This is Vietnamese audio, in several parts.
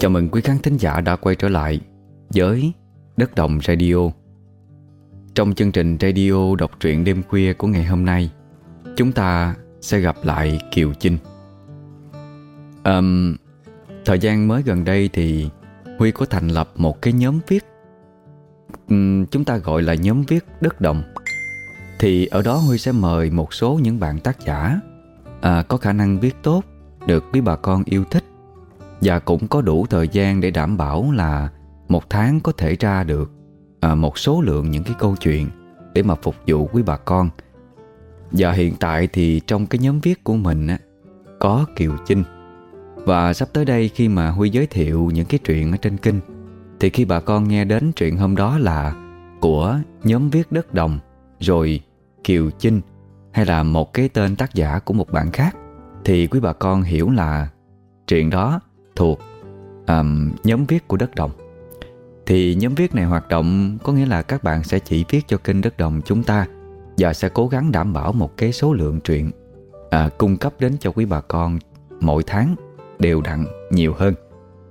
Chào mừng quý khán thính giả đã quay trở lại với Đất Đồng Radio. Trong chương trình radio đọc truyện đêm khuya của ngày hôm nay Chúng ta sẽ gặp lại Kiều Chinh. Um, Thời gian mới gần đây thì Huy có thành lập một cái nhóm viết. Um, Chúng ta gọi là nhóm viết Đất Đồng. Thì ở đó Huy sẽ mời một số những bạn tác giả à, Có khả năng viết tốt Được quý bà con yêu thích và cũng có đủ thời gian để đảm bảo là một tháng có thể ra được à, một số lượng những cái câu chuyện để mà phục vụ quý bà con. Và hiện tại thì trong cái nhóm viết của mình á, có Kiều Chinh. Và sắp tới đây khi mà Huy giới thiệu những cái chuyện ở trên kinh thì khi bà con nghe đến chuyện hôm đó là của nhóm viết đất đồng rồi Kiều Chinh hay là một cái tên tác giả của một bạn khác thì quý bà con hiểu là chuyện đó thuộc um, nhóm viết của Đất Đồng. Thì nhóm viết này hoạt động có nghĩa là các bạn sẽ chỉ viết cho kênh Đất Đồng chúng ta và sẽ cố gắng đảm bảo một cái số lượng truyện à, cung cấp đến cho quý bà con mỗi tháng đều đặn nhiều hơn.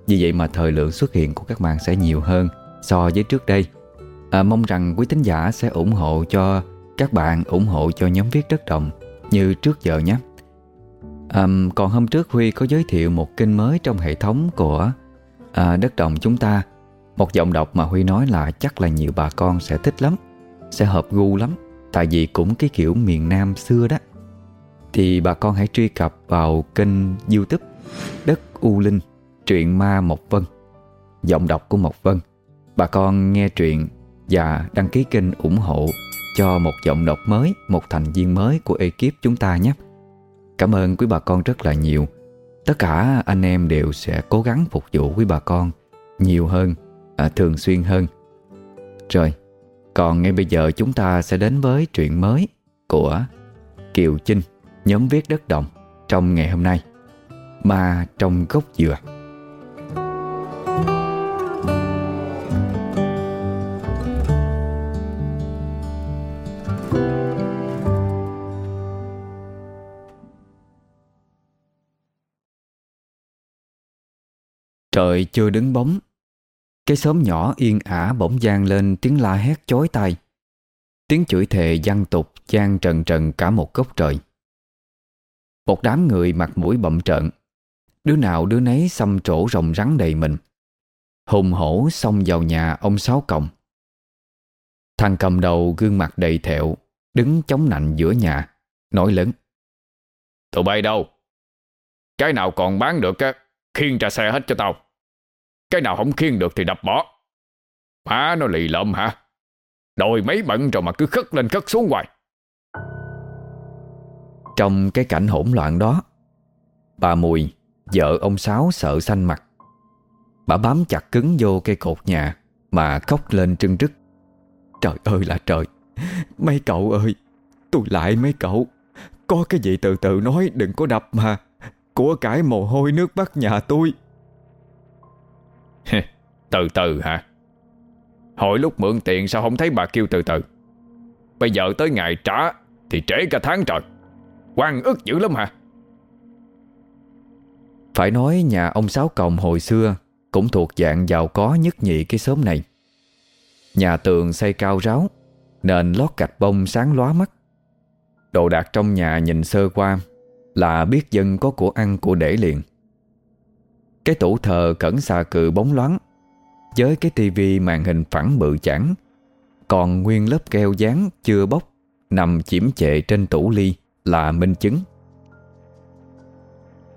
Vì vậy mà thời lượng xuất hiện của các bạn sẽ nhiều hơn so với trước đây. À, mong rằng quý tín giả sẽ ủng hộ cho các bạn ủng hộ cho nhóm viết Đất Đồng như trước giờ nhé à, còn hôm trước Huy có giới thiệu một kênh mới trong hệ thống của à, Đất Đồng chúng ta. Một giọng đọc mà Huy nói là chắc là nhiều bà con sẽ thích lắm Sẽ hợp gu lắm Tại vì cũng cái kiểu miền Nam xưa đó. Thì bà con hãy truy cập vào kênh youtube Đất U Linh Truyện Ma Mộc Vân Giọng đọc của Mộc Vân. Bà con nghe truyện và đăng ký kênh ủng hộ cho một giọng đọc mới, một thành viên mới của ekip chúng ta nhé. Cảm ơn quý bà con rất là nhiều. Tất cả anh em đều sẽ cố gắng phục vụ quý bà con Nhiều hơn, à, thường xuyên hơn. Rồi, còn ngay bây giờ chúng ta sẽ đến với truyện mới Của Kiều Chinh, nhóm viết đất đồng Trong ngày hôm nay. Mà trong gốc dừa. Trời chưa đứng bóng. Cái xóm nhỏ yên ả bỗng gian lên tiếng la hét chói tai. Tiếng chửi thề văng tục gian trần trần cả một góc trời. Một đám người mặt mũi bậm trợn. Đứa nào đứa nấy xăm trổ rồng rắn đầy mình. Hùng hổ xông vào nhà ông Sáu Cộng. Thằng cầm đầu gương mặt đầy thẹo, Đứng chống nạnh giữa nhà, Nói lớn. Tụi bay đâu? Cái nào còn bán được á? Khiên ra xe hết cho tao. Cái nào không khiên được thì đập bỏ. Má nó lì lợm hả? Đồi mấy bận rồi mà cứ khất lên khất xuống hoài. Trong cái cảnh hỗn loạn đó, Bà Mùi, Vợ ông Sáu sợ xanh mặt. Bà bám chặt cứng vô cây cột nhà Mà khóc lên trưng rức Trời ơi là trời! Mấy cậu ơi, Tôi lại mấy cậu. Có cái gì từ từ nói, đừng có đập mà của cải mồ hôi nước mắt nhà tôi. Từ từ hả? Hồi lúc mượn tiền sao không thấy bà kêu từ từ? Bây giờ tới ngày trả Thì trễ cả tháng trời. Quan ức dữ lắm hả? Phải nói nhà ông Sáu Còng hồi xưa Cũng thuộc dạng giàu có nhất nhị cái xóm này. Nhà tường xây cao ráo Nền lót gạch bông sáng lóa mắt. Đồ đạc trong nhà nhìn sơ qua là biết dân có của ăn, của để liền. Cái tủ thờ cẩn xà cự bóng loáng, Với cái tivi màn hình phẳng bự chản Còn nguyên lớp keo dán chưa bóc, Nằm chiếm chệ trên tủ ly Là minh chứng.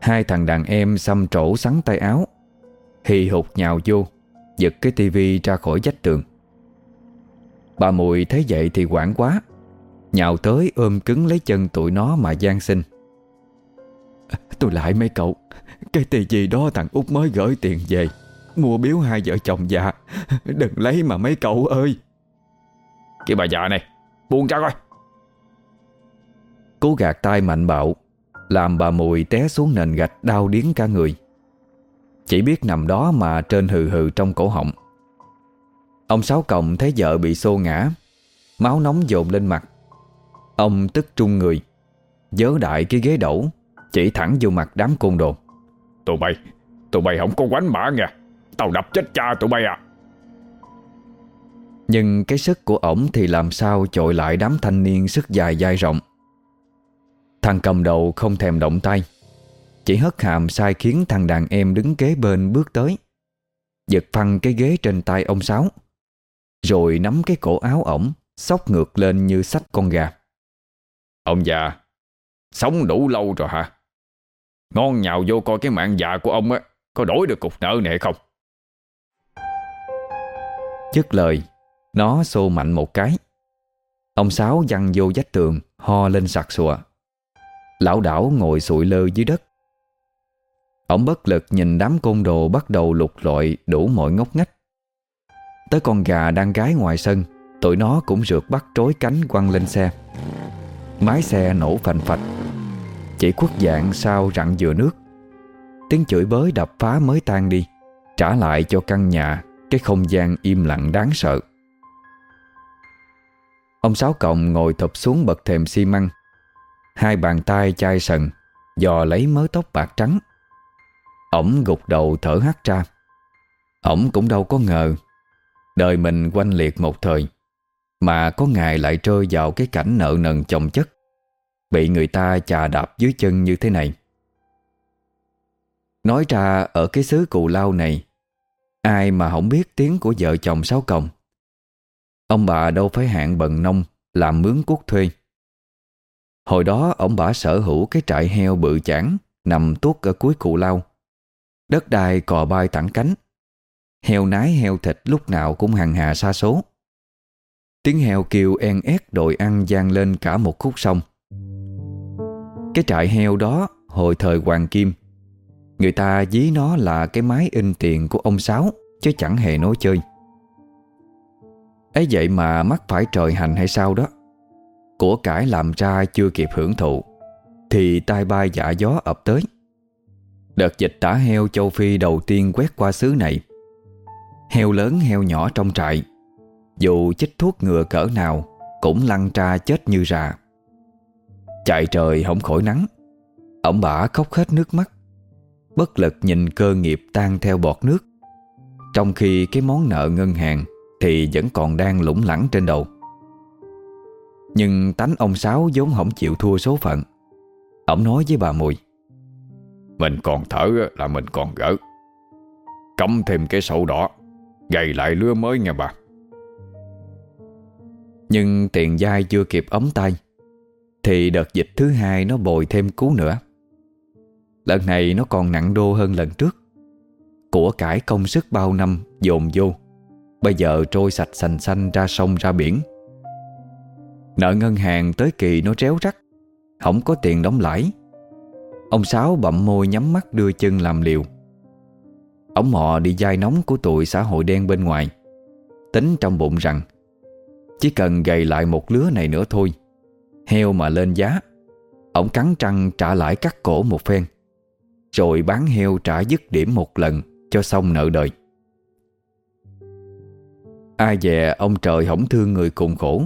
Hai thằng đàn em xăm trổ sắn tay áo, Hì hụt nhào vô, Giật cái tivi ra khỏi vách tường. Bà Mùi thấy vậy thì quảng quá, Nhào tới ôm cứng lấy chân tụi nó mà gian sinh. Tôi lại mấy cậu. Cái tiền gì đó thằng út mới gửi tiền về, Mua biếu hai vợ chồng già. Đừng lấy mà mấy cậu ơi. Cái bà già này Buông ra coi Cố gạt tay mạnh bạo, Làm bà Mùi té xuống nền gạch đau điếng cả người. Chỉ biết nằm đó mà trên hừ hừ trong cổ họng. Ông Sáu Cộng thấy vợ bị xô ngã, Máu nóng dồn lên mặt. Ông tức trung người, Dớ đại cái ghế đổ chỉ thẳng vô mặt đám côn đồ. Tụi bay Tụi bay không có quánh mã nha Tao đập chết cha tụi bay à. Nhưng cái sức của ổng thì làm sao chội lại đám thanh niên sức dài dai rộng. Thằng cầm đầu không thèm động tay. Chỉ hất hàm sai khiến thằng đàn em đứng kế bên bước tới. Giật phăng cái ghế trên tay ông Sáu Rồi nắm cái cổ áo ổng Xóc ngược lên như sách con gà. Ông già Sống đủ lâu rồi hả Ngon nhào vô coi cái mạng già của ông á, Có đổi được cục nợ này không? Dứt lời, Nó xô mạnh một cái. Ông Sáu văng vô vách tường, Ho lên sặc sụa. Lão đảo ngồi sụi lơ dưới đất. Ông bất lực nhìn đám côn đồ Bắt đầu lục lọi đủ mọi ngóc ngách. Tới con gà đang gái ngoài sân, Tụi nó cũng rượt bắt trối cánh quăng lên xe. Mái xe nổ phành phạch. Chỉ khuất dạng sau rặn dừa nước. Tiếng chửi bới đập phá mới tan đi, Trả lại cho căn nhà, Cái không gian im lặng đáng sợ. Ông Sáu Cộng ngồi thụp xuống bậc thềm xi măng. Hai bàn tay chai sần, Dò lấy mớ tóc bạc trắng. Ổng gục đầu thở hắt ra. Ổng cũng đâu có ngờ, Đời mình quanh liệt một thời, Mà có ngày lại rơi vào cái cảnh nợ nần chồng chất. Bị người ta chà đạp dưới chân như thế này. Nói ra ở cái xứ cù lao này, Ai mà không biết tiếng của vợ chồng Sáu Công Ông bà đâu phải hạng bần nông, Làm mướn cuốc thuê. Hồi đó ông bà sở hữu cái trại heo bự chản Nằm tuốt ở cuối Cù lao. Đất đai cò bay thẳng cánh. Heo nái heo thịt lúc nào cũng hàng hà xa số. Tiếng heo kêu en ét đội ăn gian lên cả một khúc sông. Cái trại heo đó hồi thời Hoàng Kim. Người ta dí nó là cái máy in tiền của ông Sáu, Chứ chẳng hề nói chơi. Ấy vậy mà mắc phải trời hành hay sao đó? Của cải làm ra chưa kịp hưởng thụ, Thì tai bay dạ gió ập tới. Đợt dịch tả heo châu Phi đầu tiên quét qua xứ này. Heo lớn, heo nhỏ trong trại, Dù chích thuốc ngừa cỡ nào Cũng lăn ra chết như rà. Chạy trời không khỏi nắng. Ông bả khóc hết nước mắt. Bất lực nhìn cơ nghiệp tan theo bọt nước. Trong khi cái món nợ ngân hàng Thì vẫn còn đang lủng lẳng trên đầu. Nhưng tánh ông Sáu vốn không chịu thua số phận. Ông nói với bà Mùi Mình còn thở là mình còn gỡ. Cắm thêm cái sổ đỏ Gầy lại lứa mới nha bà. Nhưng tiền dai chưa kịp ấm tay thì đợt dịch thứ hai nó bồi thêm cú nữa. Lần này nó còn nặng đô hơn lần trước. Của cải công sức bao năm, dồn vô. Bây giờ trôi sạch sành xanh ra sông, ra biển. Nợ ngân hàng tới kỳ nó réo rắc Không có tiền đóng lãi. Ông Sáu bậm môi nhắm mắt đưa chân làm liều. Ông mò đi dai nóng của tụi xã hội đen bên ngoài. Tính trong bụng rằng, Chỉ cần gầy lại một lứa này nữa thôi Heo mà lên giá. Ông cắn trăng trả lãi cắt cổ một phen, Rồi bán heo trả dứt điểm một lần Cho xong nợ đời. Ai dè ông trời hổng thương người cùng khổ.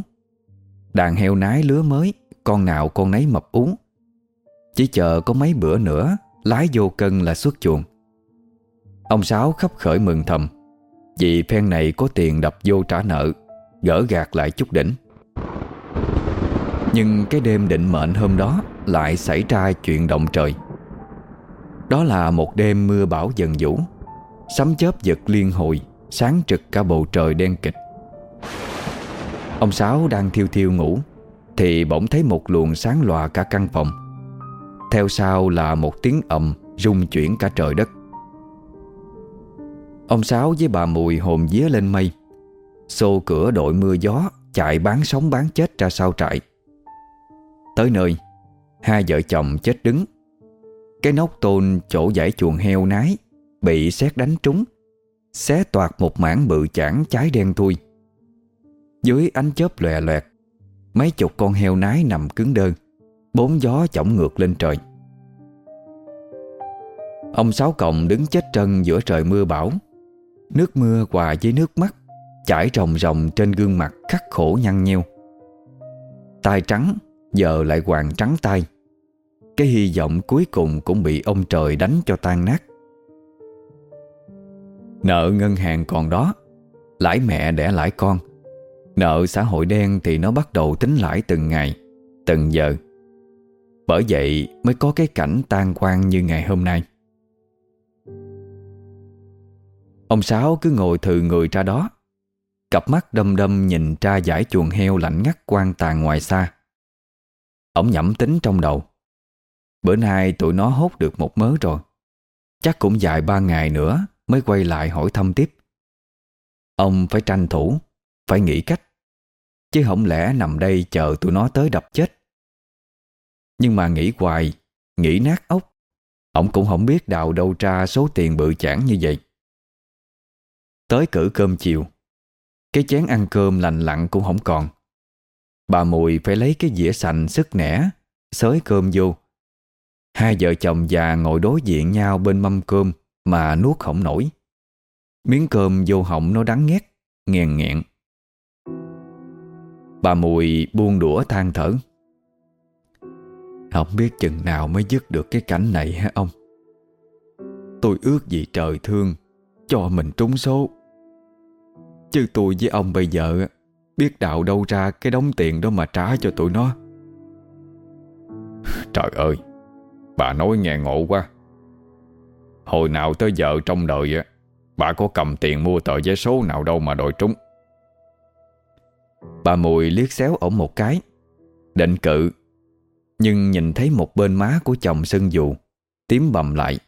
Đàn heo nái lứa mới, Con nào con nấy mập ú. Chỉ chờ có mấy bữa nữa, Lái vô cân là xuất chuồng. Ông Sáu khắp khởi mừng thầm, Vì phen này có tiền đập vô trả nợ, Gỡ gạt lại chút đỉnh. Nhưng cái đêm định mệnh hôm đó Lại xảy ra chuyện động trời. Đó là một đêm mưa bão dần vũ Sấm chớp giật liên hồi, Sáng trực cả bầu trời đen kịch. Ông Sáu đang thiêu thiêu ngủ, Thì bỗng thấy một luồng sáng lòa cả căn phòng. Theo sau là một tiếng ầm rung chuyển cả trời đất. Ông Sáu với bà Mùi hồn vía lên mây, Xô cửa đội mưa gió, Chạy bán sống bán chết ra sau trại. Tới nơi. Hai vợ chồng chết đứng. Cái nóc tôn chỗ giải chuồng heo nái Bị xét đánh trúng, Xé toạc một mảng bự chảng cháy đen thui. Dưới ánh chớp lòe loẹt, Mấy chục con heo nái nằm cứng đơn Bốn gió chổng ngược lên trời. Ông Sáu Cộng đứng chết trân giữa trời mưa bão. Nước mưa hòa với nước mắt, Chảy ròng ròng trên gương mặt khắc khổ nhăn nheo. Tai trắng Giờ lại hoàng trắng tay. Cái hy vọng cuối cùng cũng bị ông trời đánh cho tan nát. Nợ ngân hàng còn đó, Lãi mẹ đẻ lãi con. Nợ xã hội đen thì nó bắt đầu tính lãi từng ngày, Từng giờ. Bởi vậy mới có cái cảnh tan quan như ngày hôm nay. Ông Sáu cứ ngồi thừ người ra đó, Cặp mắt đâm đâm nhìn ra giải chuồng heo lạnh ngắt quan tàn ngoài xa. Ông nhẩm tính trong đầu. Bữa nay tụi nó hốt được một mớ rồi. Chắc cũng dài ba ngày nữa Mới quay lại hỏi thăm tiếp. Ông phải tranh thủ, Phải nghĩ cách, Chứ không lẽ nằm đây chờ tụi nó tới đập chết. Nhưng mà nghĩ hoài, Nghĩ nát ốc Ông cũng không biết đào đâu ra số tiền bự chản như vậy. Tới cử cơm chiều, Cái chén ăn cơm lành lặn cũng không còn. Bà Mùi phải lấy cái dĩa sành sức nẻ, Xới cơm vô. Hai vợ chồng già ngồi đối diện nhau bên mâm cơm Mà nuốt không nổi. Miếng cơm vô họng nó đắng nghét, Nghèn nghẹn. Bà Mùi buông đũa than thở. Không biết chừng nào mới dứt được cái cảnh này hả ông? Tôi ước gì trời thương Cho mình trúng số. Chứ tôi với ông bây giờ Biết đạo đâu ra cái đống tiền đó mà trả cho tụi nó. Trời ơi, Bà nói nghe ngộ quá. Hồi nào tới giờ trong đời á, Bà có cầm tiền mua tờ giấy số nào đâu mà đòi trúng. Bà Mùi liếc xéo ổng một cái, Định cự, Nhưng nhìn thấy một bên má của chồng sưng dù, Tím bầm lại.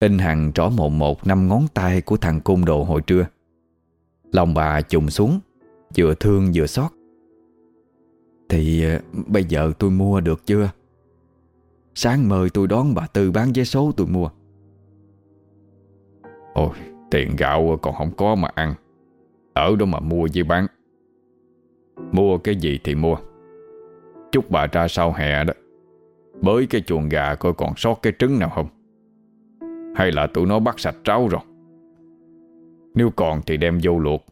In hằng rõ mộn một năm ngón tay Của thằng cung đồ hồi trưa. Lòng bà trùng xuống. Vừa thương vừa xót. Thì ờ, bây giờ tôi mua được chưa? Sáng mời tôi đón bà Tư bán vé số tôi mua. Ôi, tiền gạo còn không có mà ăn. Ở đâu mà mua với bán. Mua cái gì thì mua. Chúc bà ra sau hè đó. Bới cái chuồng gà coi còn sót cái trứng nào không? Hay là tụi nó bắt sạch tráo rồi? Nếu còn thì đem vô luộc.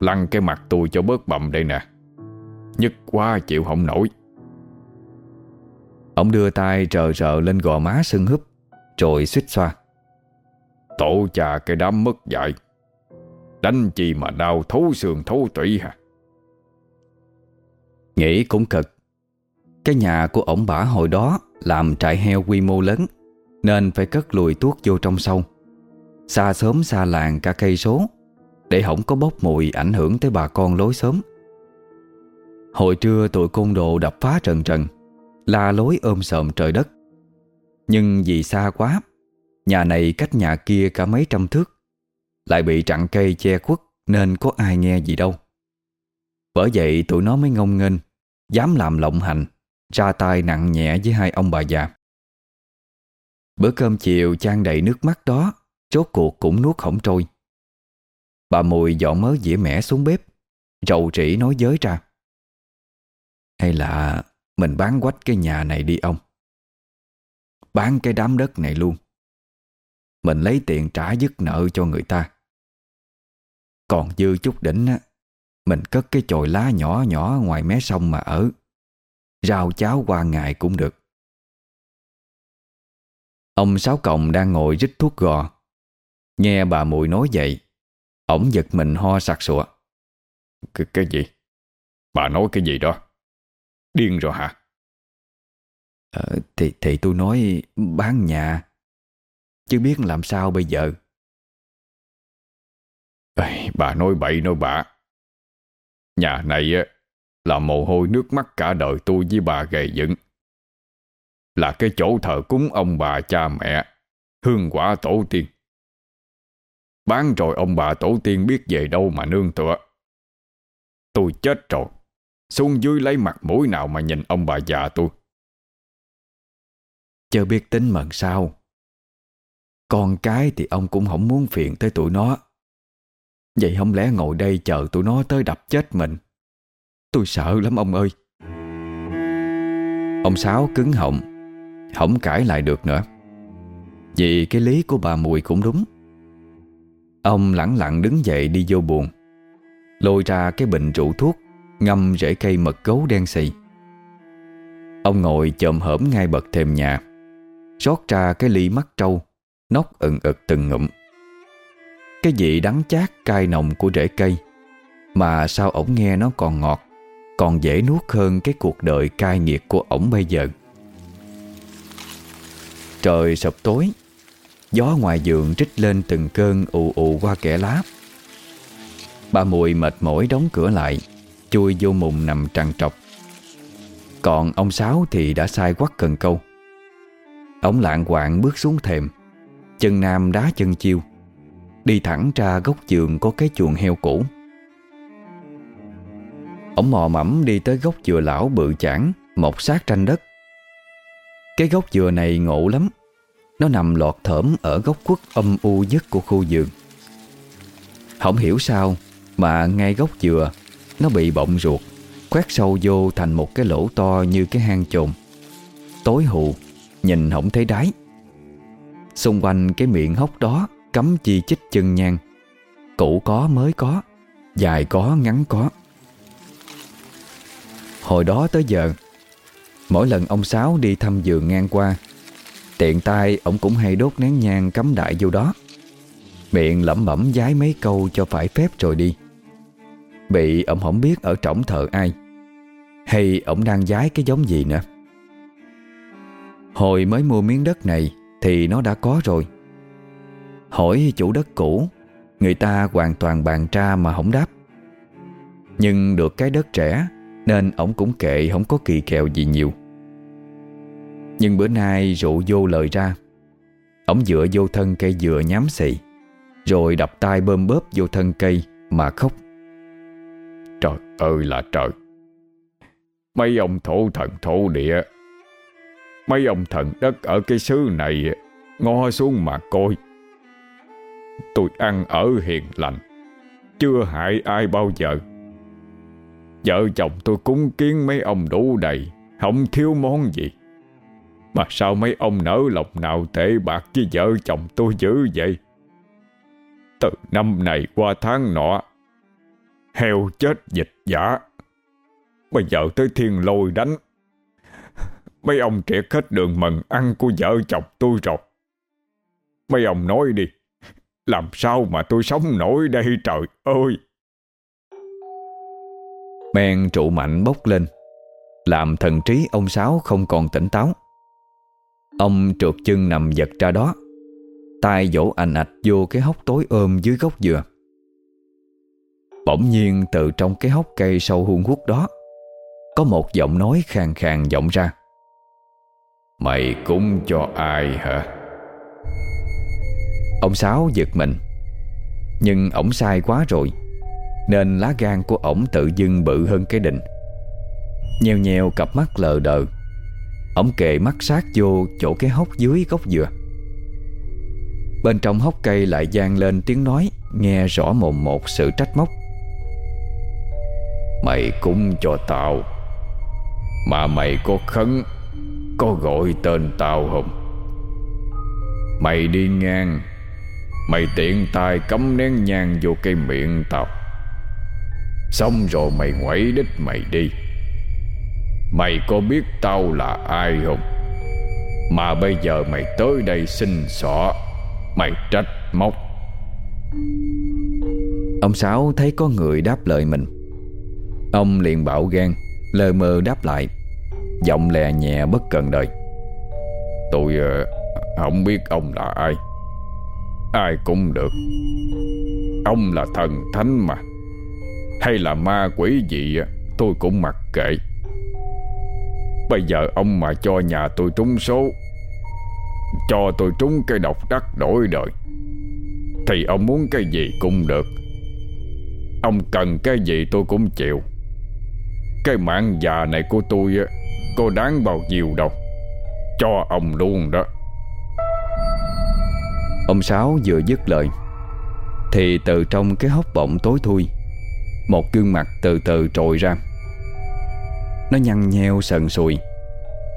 Lăn cái mặt tôi cho bớt bầm đây nè. Nhất quá chịu không nổi. Ông đưa tay rờ rờ lên gò má sưng húp, Rồi suýt xoa. Tổ cha cái đám mất dạy. Đánh chi mà đau thấu xương thấu tủy hả? Nghĩ cũng cực. Cái nhà của ổng bả hồi đó Làm trại heo quy mô lớn, Nên phải cất lùi tuốt vô trong sâu. Xa sớm xa làng cả cây số để không có bốc mùi ảnh hưởng tới bà con lối xóm. Hồi trưa tụi côn đồ đập phá trần trần, La lối ôm sợm trời đất. Nhưng vì xa quá, Nhà này cách nhà kia cả mấy trăm thước, Lại bị chặn cây che khuất Nên có ai nghe gì đâu. Bởi vậy tụi nó mới ngông nghênh, Dám làm lộng hành, Ra tay nặng nhẹ với hai ông bà già. Bữa cơm chiều trang đầy nước mắt đó Chốt cuộc cũng nuốt khổng trôi. Bà Mùi dọn mớ dĩa mẻ xuống bếp, Rầu rĩ nói giới ra. Hay là Mình bán quách cái nhà này đi ông. Bán cái đám đất này luôn. Mình lấy tiền trả dứt nợ cho người ta. Còn dư chút đỉnh á, Mình cất cái chồi lá nhỏ nhỏ ngoài mé sông mà ở. Rau cháo qua ngày cũng được. Ông Sáu Cộng đang ngồi rít thuốc gò. Nghe bà Mùi nói vậy Ổng giật mình ho sặc sụa cái, cái gì? Bà nói cái gì đó? Điên rồi hả? Ờ, thì, thì tôi nói bán nhà Chứ biết làm sao bây giờ Ê, Bà nói bậy nói bạ Nhà này á là mồ hôi nước mắt cả đời tôi với bà gầy dựng. Là cái chỗ thờ cúng ông bà cha mẹ, hương quả tổ tiên. Bán rồi ông bà tổ tiên biết về đâu mà nương tựa. Tôi chết rồi, xuống dưới lấy mặt mũi nào mà nhìn ông bà già tôi. Chờ biết tính mận sao. Con cái thì ông cũng không muốn phiền tới tụi nó. Vậy không lẽ ngồi đây chờ tụi nó tới đập chết mình Tôi sợ lắm ông ơi Ông Sáu cứng họng Không cãi lại được nữa Vì cái lý của bà Mùi cũng đúng Ông lẳng lặng đứng dậy đi vô buồn. Lôi ra cái bình rượu thuốc, Ngâm rễ cây mật gấu đen xì. Ông ngồi chồm hởm ngay bậc thềm nhà, rót ra cái ly mắt trâu, Nóc ẩn ực từng ngụm. Cái vị đắng chát cay nồng của rễ cây, Mà sao ổng nghe nó còn ngọt, Còn dễ nuốt hơn cái cuộc đời cai nghiệt của ổng bây giờ. Trời sập tối Gió ngoài giường trích lên từng cơn ù ù qua kẻ lá. Bà Mùi mệt mỏi đóng cửa lại, Chui vô mùng nằm trằn trọc. Còn ông Sáu thì đã sai quắt cần câu. Ông lạng quạng bước xuống thềm, Chân nam đá chân chiêu. Đi thẳng ra góc giường có cái chuồng heo cũ. Ông mò mẫm đi tới gốc dừa lão bự chẳng Mọc sát tranh đất. Cái gốc dừa này ngộ lắm. Nó nằm lọt thởm ở góc khuất âm u nhất của khu vườn. Không hiểu sao Mà ngay gốc dừa, Nó bị bọng ruột, khoét sâu vô thành một cái lỗ to như cái hang chồn. Tối hù, Nhìn không thấy đáy. Xung quanh cái miệng hốc đó Cắm chi chích chân nhang. Cũ có mới có, Dài có ngắn có. Hồi đó tới giờ, Mỗi lần ông Sáu đi thăm giường ngang qua Tiện tay, ông cũng hay đốt nén nhang cắm đại vô đó. Miệng lẩm bẩm giái mấy câu cho phải phép rồi đi. Bị ông không biết ở trỏng thờ ai. Hay ông đang giái cái giống gì nữa? Hồi mới mua miếng đất này Thì nó đã có rồi. Hỏi chủ đất cũ, Người ta hoàn toàn bàn tra mà không đáp. Nhưng được cái đất trẻ Nên ổng cũng kệ không có kỳ kèo gì nhiều. Nhưng bữa nay rượu vô lời ra. Ông dựa vô thân cây dừa nhám xị, Rồi đập tay bơm bóp vô thân cây Mà khóc. Trời ơi là trời. Mấy ông thổ thần thổ địa, Mấy ông thần đất ở cái xứ này, Ngó xuống mà coi. Tôi ăn ở hiền lành, Chưa hại ai bao giờ. Vợ chồng tôi cúng kiến mấy ông đủ đầy, Không thiếu món gì. Mà sao mấy ông nỡ lòng nào tệ bạc với vợ chồng tôi dữ vậy? Từ năm này qua tháng nọ, Heo chết dịch giả. Bây giờ tới thiên lôi đánh. Mấy ông triệt hết đường mần ăn của vợ chồng tôi rồi. Mấy ông nói đi, làm sao mà tôi sống nổi đây trời ơi? Men trụ mạnh bốc lên. Làm thần trí ông Sáu không còn tỉnh táo. Ông trượt chân nằm giật ra đó. Tay vỗ ảnh ạch vô cái hốc tối ôm dưới gốc dừa. Bỗng nhiên từ trong cái hốc cây sâu hun hút đó Có một giọng nói khàn khàn vọng ra. Mày cúng cho ai hả? Ông Sáu giật mình. Nhưng ổng sai quá rồi Nên lá gan của ổng tự dưng bự hơn cái định. Nheo nheo cặp mắt lờ đờ Ổng kề mắt sát vô chỗ cái hốc dưới gốc dừa. Bên trong hốc cây lại gian lên tiếng nói, Nghe rõ mồm một sự trách móc. Mày cúng cho tao, Mà mày có khấn, Có gọi tên tao không? Mày đi ngang, Mày tiện tay cắm nén nhang vô cây miệng tao. Xong rồi mày quẩy đích mày đi. Mày có biết tao là ai không? Mà bây giờ mày tới đây xin xỏ Mày trách móc. Ông Sáu thấy có người đáp lời mình. Ông liền bạo gan Lơ mơ đáp lại Giọng lè nhẹ bất cần đời. Tôi uh, không biết ông là ai. Ai cũng được. Ông là thần thánh mà. Hay là ma quỷ gì Tôi cũng mặc kệ Bây giờ ông mà cho nhà tôi trúng số, Cho tôi trúng cây độc đắc đổi đời, Thì ông muốn cái gì cũng được. Ông cần cái gì tôi cũng chịu. Cái mạng già này của tôi Có đáng bao nhiêu đâu. Cho ông luôn đó. Ông Sáu vừa dứt lời, Thì từ trong cái hốc bọng tối thui, Một gương mặt từ từ trồi ra. Nó nhăn nheo sần sùi.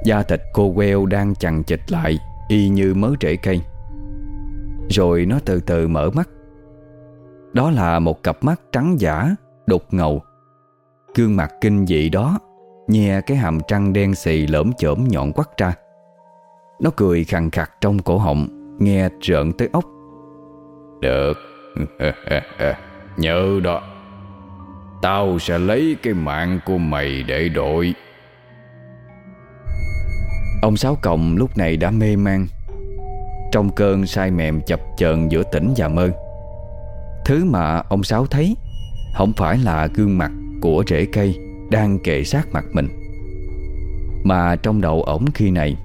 Da thịt cô queo đang chằng chịch lại, Y như mớ rễ cây. Rồi nó từ từ mở mắt. Đó là một cặp mắt trắng giả, Đục ngầu. Gương mặt kinh dị đó, Nhe cái hàm trăng đen xì lởm chởm nhọn quắt ra. Nó cười khằng khặt trong cổ họng, Nghe rợn tới ốc. Được. Nhớ đó. Tao sẽ lấy cái mạng của mày để đổi. Ông Sáu Cộng lúc này đã mê man. Trong cơn say mềm chập chờn giữa tỉnh và mơ, Thứ mà ông Sáu thấy Không phải là gương mặt của rễ cây Đang kề sát mặt mình, Mà trong đầu ổng khi này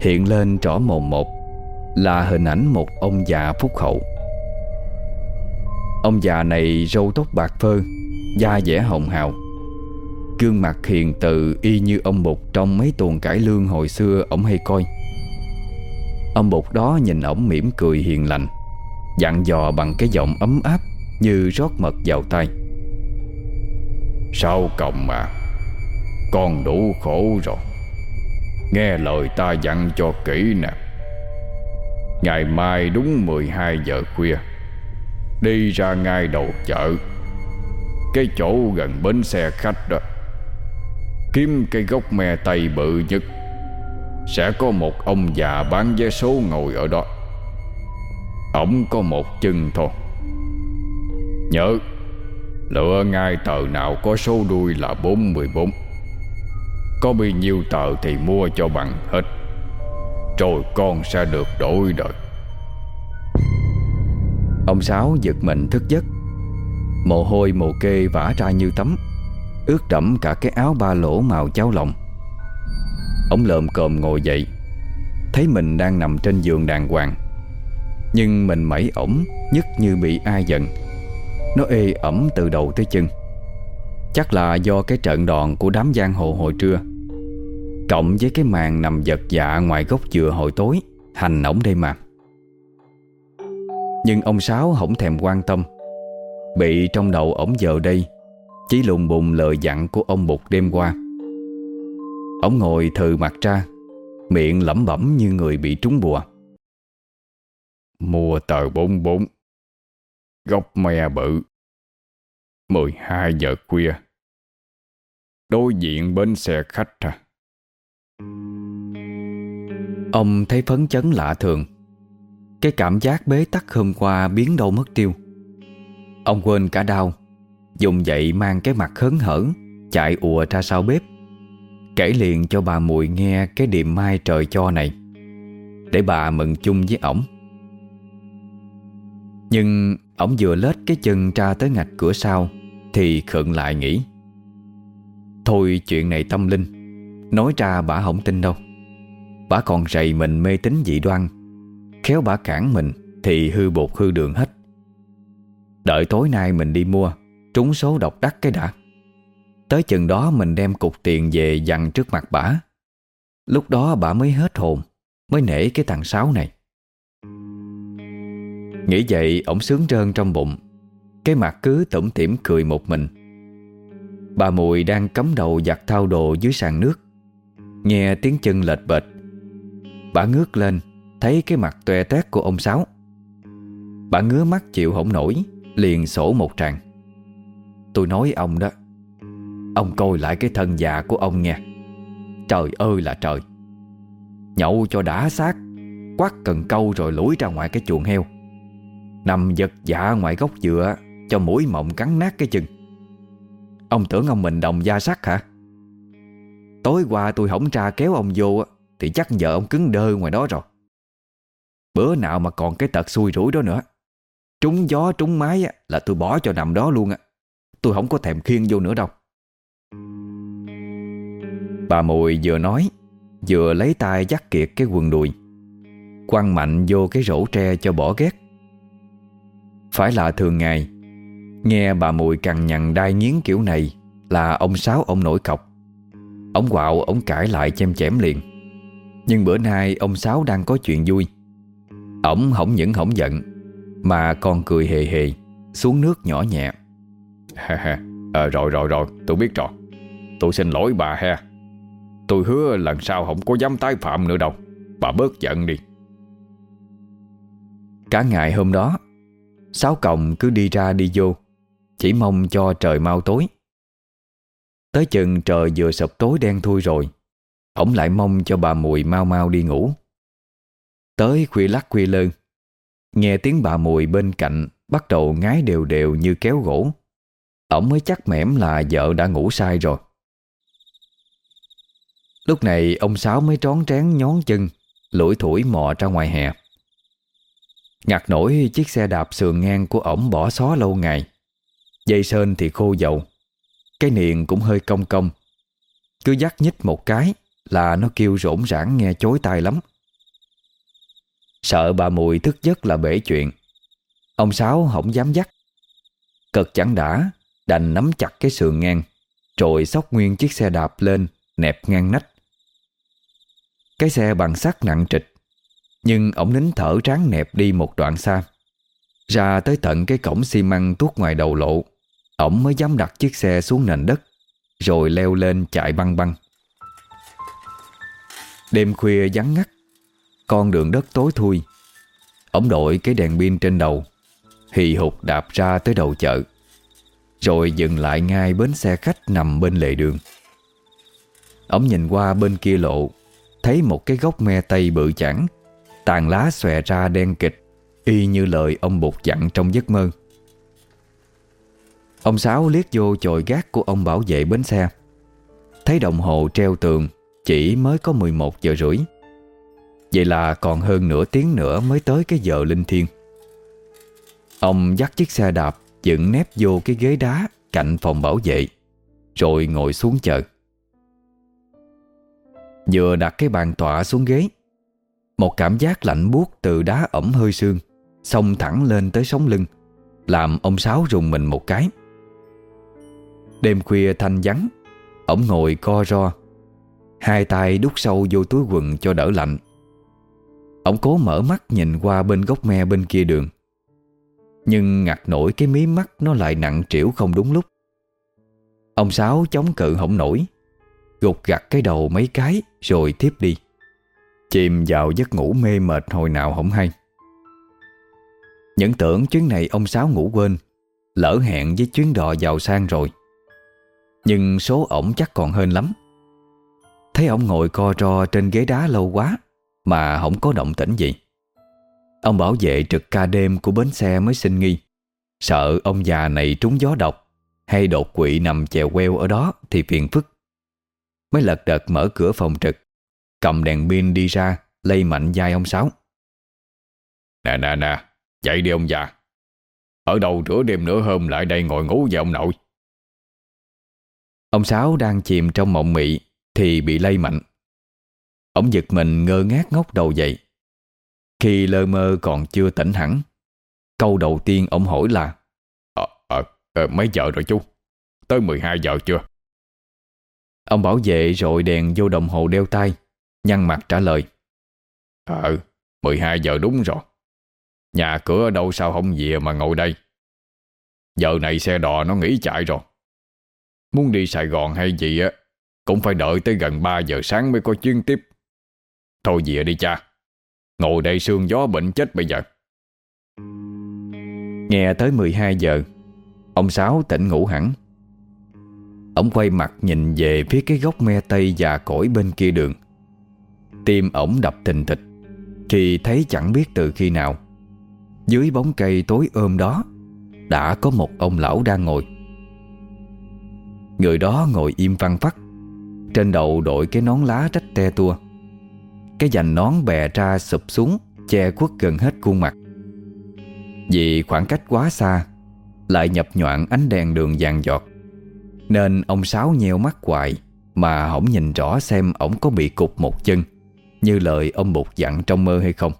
Hiện lên rõ mồm một, Là hình ảnh một ông già phúc hậu. Ông già này râu tóc bạc phơ Da dẻ hồng hào. Gương mặt hiền từ y như ông Bụt Trong mấy tuần cải lương hồi xưa ổng hay coi. Ông Bụt đó nhìn ổng mỉm cười hiền lành, Dặn dò bằng cái giọng ấm áp Như rót mật vào tay Sao cộng mà? Con đủ khổ rồi. Nghe lời ta dặn cho kỹ nè. Ngày mai đúng 12 giờ khuya, Đi ra ngay đầu chợ. Cái chỗ gần bến xe khách đó. Kiếm cây gốc me tây bự nhất. Sẽ có một ông già bán vé số ngồi ở đó. Ông có một chân thôi. Nhớ, Lựa ngay tờ nào có số đuôi là 44 Có bao nhiêu tờ thì mua cho bằng hết. Rồi con sẽ được đổi đời. Ông Sáu giật mình thức giấc. Mồ hôi, mồ kê vã ra như tắm, Ướt đẫm cả cái áo ba lỗ màu cháo lòng. Ông lợm cồm ngồi dậy, Thấy mình đang nằm trên giường đàng hoàng, Nhưng mình mẩy ổng Nhất như bị ai giận. Nó ê ẩm từ đầu tới chân. Chắc là do cái trận đòn Của đám giang hồ hồi trưa, Cộng với cái màn nằm giật dạ Ngoài gốc dừa hồi tối, Hành ổng đây mà. Nhưng ông Sáu không thèm quan tâm. Bị trong đầu ổng giờ đây. Chỉ lùng bùng lời dặn của ông Bụt đêm qua. Ông ngồi thừ mặt ra, Miệng lẩm bẩm như người bị trúng bùa. Mua tờ 44 góc me bự 12 giờ khuya. Đối diện bến xe khách à. Ông thấy phấn chấn lạ thường. Cái cảm giác bế tắc hôm qua biến đâu mất tiêu. Ông quên cả đau, Dùng dậy mang cái mặt khấn hở, Chạy ùa ra sau bếp. Kể liền cho bà muội nghe Cái điềm mai trời cho này, Để bà mừng chung với ổng. Nhưng ổng vừa lết cái chân ra tới ngạch cửa sau, Thì khựng lại nghĩ, Thôi chuyện này tâm linh, Nói ra bà không tin đâu. Bà còn rầy mình mê tín dị đoan, Khéo bà cản mình Thì hư bột hư đường hết. Đợi tối nay mình đi mua, Trúng số độc đắc cái đã. Tới chừng đó mình đem cục tiền về dằn trước mặt bà. Lúc đó bà mới hết hồn, Mới nể cái thằng Sáu này. Nghĩ vậy, ổng sướng trơn trong bụng. Cái mặt cứ tủm tỉm cười một mình. Bà Mùi đang cắm đầu giặt thao đồ dưới sàn nước. Nghe tiếng chân lệch bệch. Bà ngước lên, Thấy cái mặt toe tét của ông Sáu. Bà ngứa mắt chịu không nổi. Liền sổ một tràng. Tôi nói ông đó, Ông coi lại cái thân già của ông nha Trời ơi là trời. Nhậu cho đã xác Quát cần câu rồi lủi ra ngoài cái chuồng heo. Nằm giật dạ ngoài gốc dừa Cho mũi mộng cắn nát cái chân. Ông tưởng ông mình đồng da sắt hả? Tối qua tôi hổng tra kéo ông vô Thì chắc giờ ông cứng đơ ngoài đó rồi. Bữa nào mà còn cái tật xui rủi đó nữa. Trúng gió, trúng mái là tôi bỏ cho nằm đó luôn á. Tôi không có thèm khiêng vô nữa đâu. Bà Mùi vừa nói, Vừa lấy tay dắt kiệt cái quần đùi. Quăng mạnh vô cái rổ tre cho bỏ ghét. Phải là thường ngày, Nghe bà Mùi cằn nhằn đai nghiến kiểu này Là ông Sáu ông nổi cọc. Ông quạo, ông cãi lại chém chém liền. Nhưng bữa nay ông Sáu đang có chuyện vui. Ông không những không giận mà còn cười hề hề Xuống nước nhỏ nhẹ. À, Rồi rồi rồi tôi biết rồi. Tôi xin lỗi bà ha. Tôi hứa lần sau không có dám tái phạm nữa đâu. Bà bớt giận đi. Cả ngày hôm đó Sáu còng cứ đi ra đi vô Chỉ mong cho trời mau tối. Tới chừng trời vừa sập tối đen thui rồi Ông lại mong cho bà Mùi mau mau đi ngủ. Tới khuya lắc khuya lơn Nghe tiếng bà Mùi bên cạnh Bắt đầu ngái đều đều như kéo gỗ. Ổng mới chắc mẻm là vợ đã ngủ sai rồi. Lúc này, ông Sáu mới trón trán nhón chân, Lủi thủi mò ra ngoài hè. Ngặt nổi, chiếc xe đạp sườn ngang của ổng bỏ xó lâu ngày. Dây sơn thì khô dầu, Cái niền cũng hơi cong cong. Cứ dắt nhích một cái Là nó kêu rỗn rãng nghe chối tai lắm. Sợ bà Mùi thức giấc là bể chuyện. Ông Sáu không dám dắt. Cực chẳng đã, Đành nắm chặt cái sườn ngang Rồi sóc nguyên chiếc xe đạp lên, Nẹp ngang nách. Cái xe bằng sắt nặng trịch, Nhưng ổng nín thở tráng nẹp đi một đoạn xa. Ra tới tận cái cổng xi măng tuốt ngoài đầu lộ, Ổng mới dám đặt chiếc xe xuống nền đất, Rồi leo lên chạy băng băng. Đêm khuya vắng ngắt con đường đất tối thui. Ông đội cái đèn pin trên đầu, Hì hục đạp ra tới đầu chợ, Rồi dừng lại ngay bến xe khách nằm bên lề đường. Ông nhìn qua bên kia lộ, Thấy một cái gốc me tây bự chẳng Tàn lá xòe ra đen kịch, Y như lời ông bột dặn trong giấc mơ. Ông Sáu liếc vô chồi gác của ông bảo vệ bến xe, Thấy đồng hồ treo tường, Chỉ mới có 11 giờ rưỡi. Vậy là còn hơn nửa tiếng nữa mới tới cái giờ linh thiêng. Ông dắt chiếc xe đạp dựng nép vô cái ghế đá cạnh phòng bảo vệ, Rồi ngồi xuống chợ Vừa đặt cái bàn tọa xuống ghế, Một cảm giác lạnh buốt từ đá ẩm hơi xương Xông thẳng lên tới sống lưng, Làm ông Sáu rùng mình một cái. Đêm khuya thanh vắng, Ông ngồi co ro, Hai tay đút sâu vô túi quần cho đỡ lạnh. Ông cố mở mắt nhìn qua bên gốc me bên kia đường. Nhưng ngặt nổi cái mí mắt nó lại nặng trĩu không đúng lúc. Ông Sáu chống cự không nổi, Gục gặt cái đầu mấy cái rồi tiếp đi. Chìm vào giấc ngủ mê mệt hồi nào không hay. Những tưởng chuyến này ông Sáu ngủ quên, Lỡ hẹn với chuyến đò giàu sang rồi. Nhưng số ổng chắc còn hơn lắm. Thấy ổng ngồi co ro trên ghế đá lâu quá mà không có động tĩnh gì. Ông bảo vệ trực ca đêm của bến xe mới sinh nghi. Sợ ông già này trúng gió độc Hay đột quỵ nằm chèo queo ở đó Thì phiền phức. Mới lật đật mở cửa phòng trực Cầm đèn pin đi ra Lây mạnh vai ông Sáu. Nè nè nè Dậy đi ông già. Ở đâu rửa đêm nửa hôm lại đây ngồi ngủ với ông nội? Ông Sáu đang chìm trong mộng mị Thì bị lây mạnh Ông giật mình ngơ ngác ngóc đầu dậy. Khi lơ mơ còn chưa tỉnh hẳn Câu đầu tiên ông hỏi là Ờ, à, à, mấy giờ rồi chú? Tới 12 giờ chưa? Ông bảo vệ rồi đèn vô đồng hồ đeo tay Nhăn mặt trả lời Ờ, 12 giờ đúng rồi. Nhà cửa ở đâu sao không về mà ngồi đây? Giờ này xe đò nó nghỉ chạy rồi. Muốn đi Sài Gòn hay gì á Cũng phải đợi tới gần 3 giờ sáng mới có chuyến tiếp. Thôi về đi cha. Ngồi đây sương gió bệnh chết bây giờ. Nghe tới 12 giờ, Ông Sáu tỉnh ngủ hẳn. Ông quay mặt nhìn về phía cái gốc me tây già cỗi bên kia đường. Tim ổng đập thình thịch, Khi thấy chẳng biết từ khi nào. Dưới bóng cây tối ôm đó, Đã có một ông lão đang ngồi. Người đó ngồi im văn phắt, Trên đầu đội cái nón lá rách te tua. Cái dành nón bè ra sụp xuống, Che khuất gần hết khuôn mặt. Vì khoảng cách quá xa, Lại nhập nhoạn ánh đèn đường vàng giọt. Nên ông Sáu nheo mắt hoài, Mà không nhìn rõ xem ổng có bị cục một chân, Như lời ông Bụt dặn trong mơ hay không.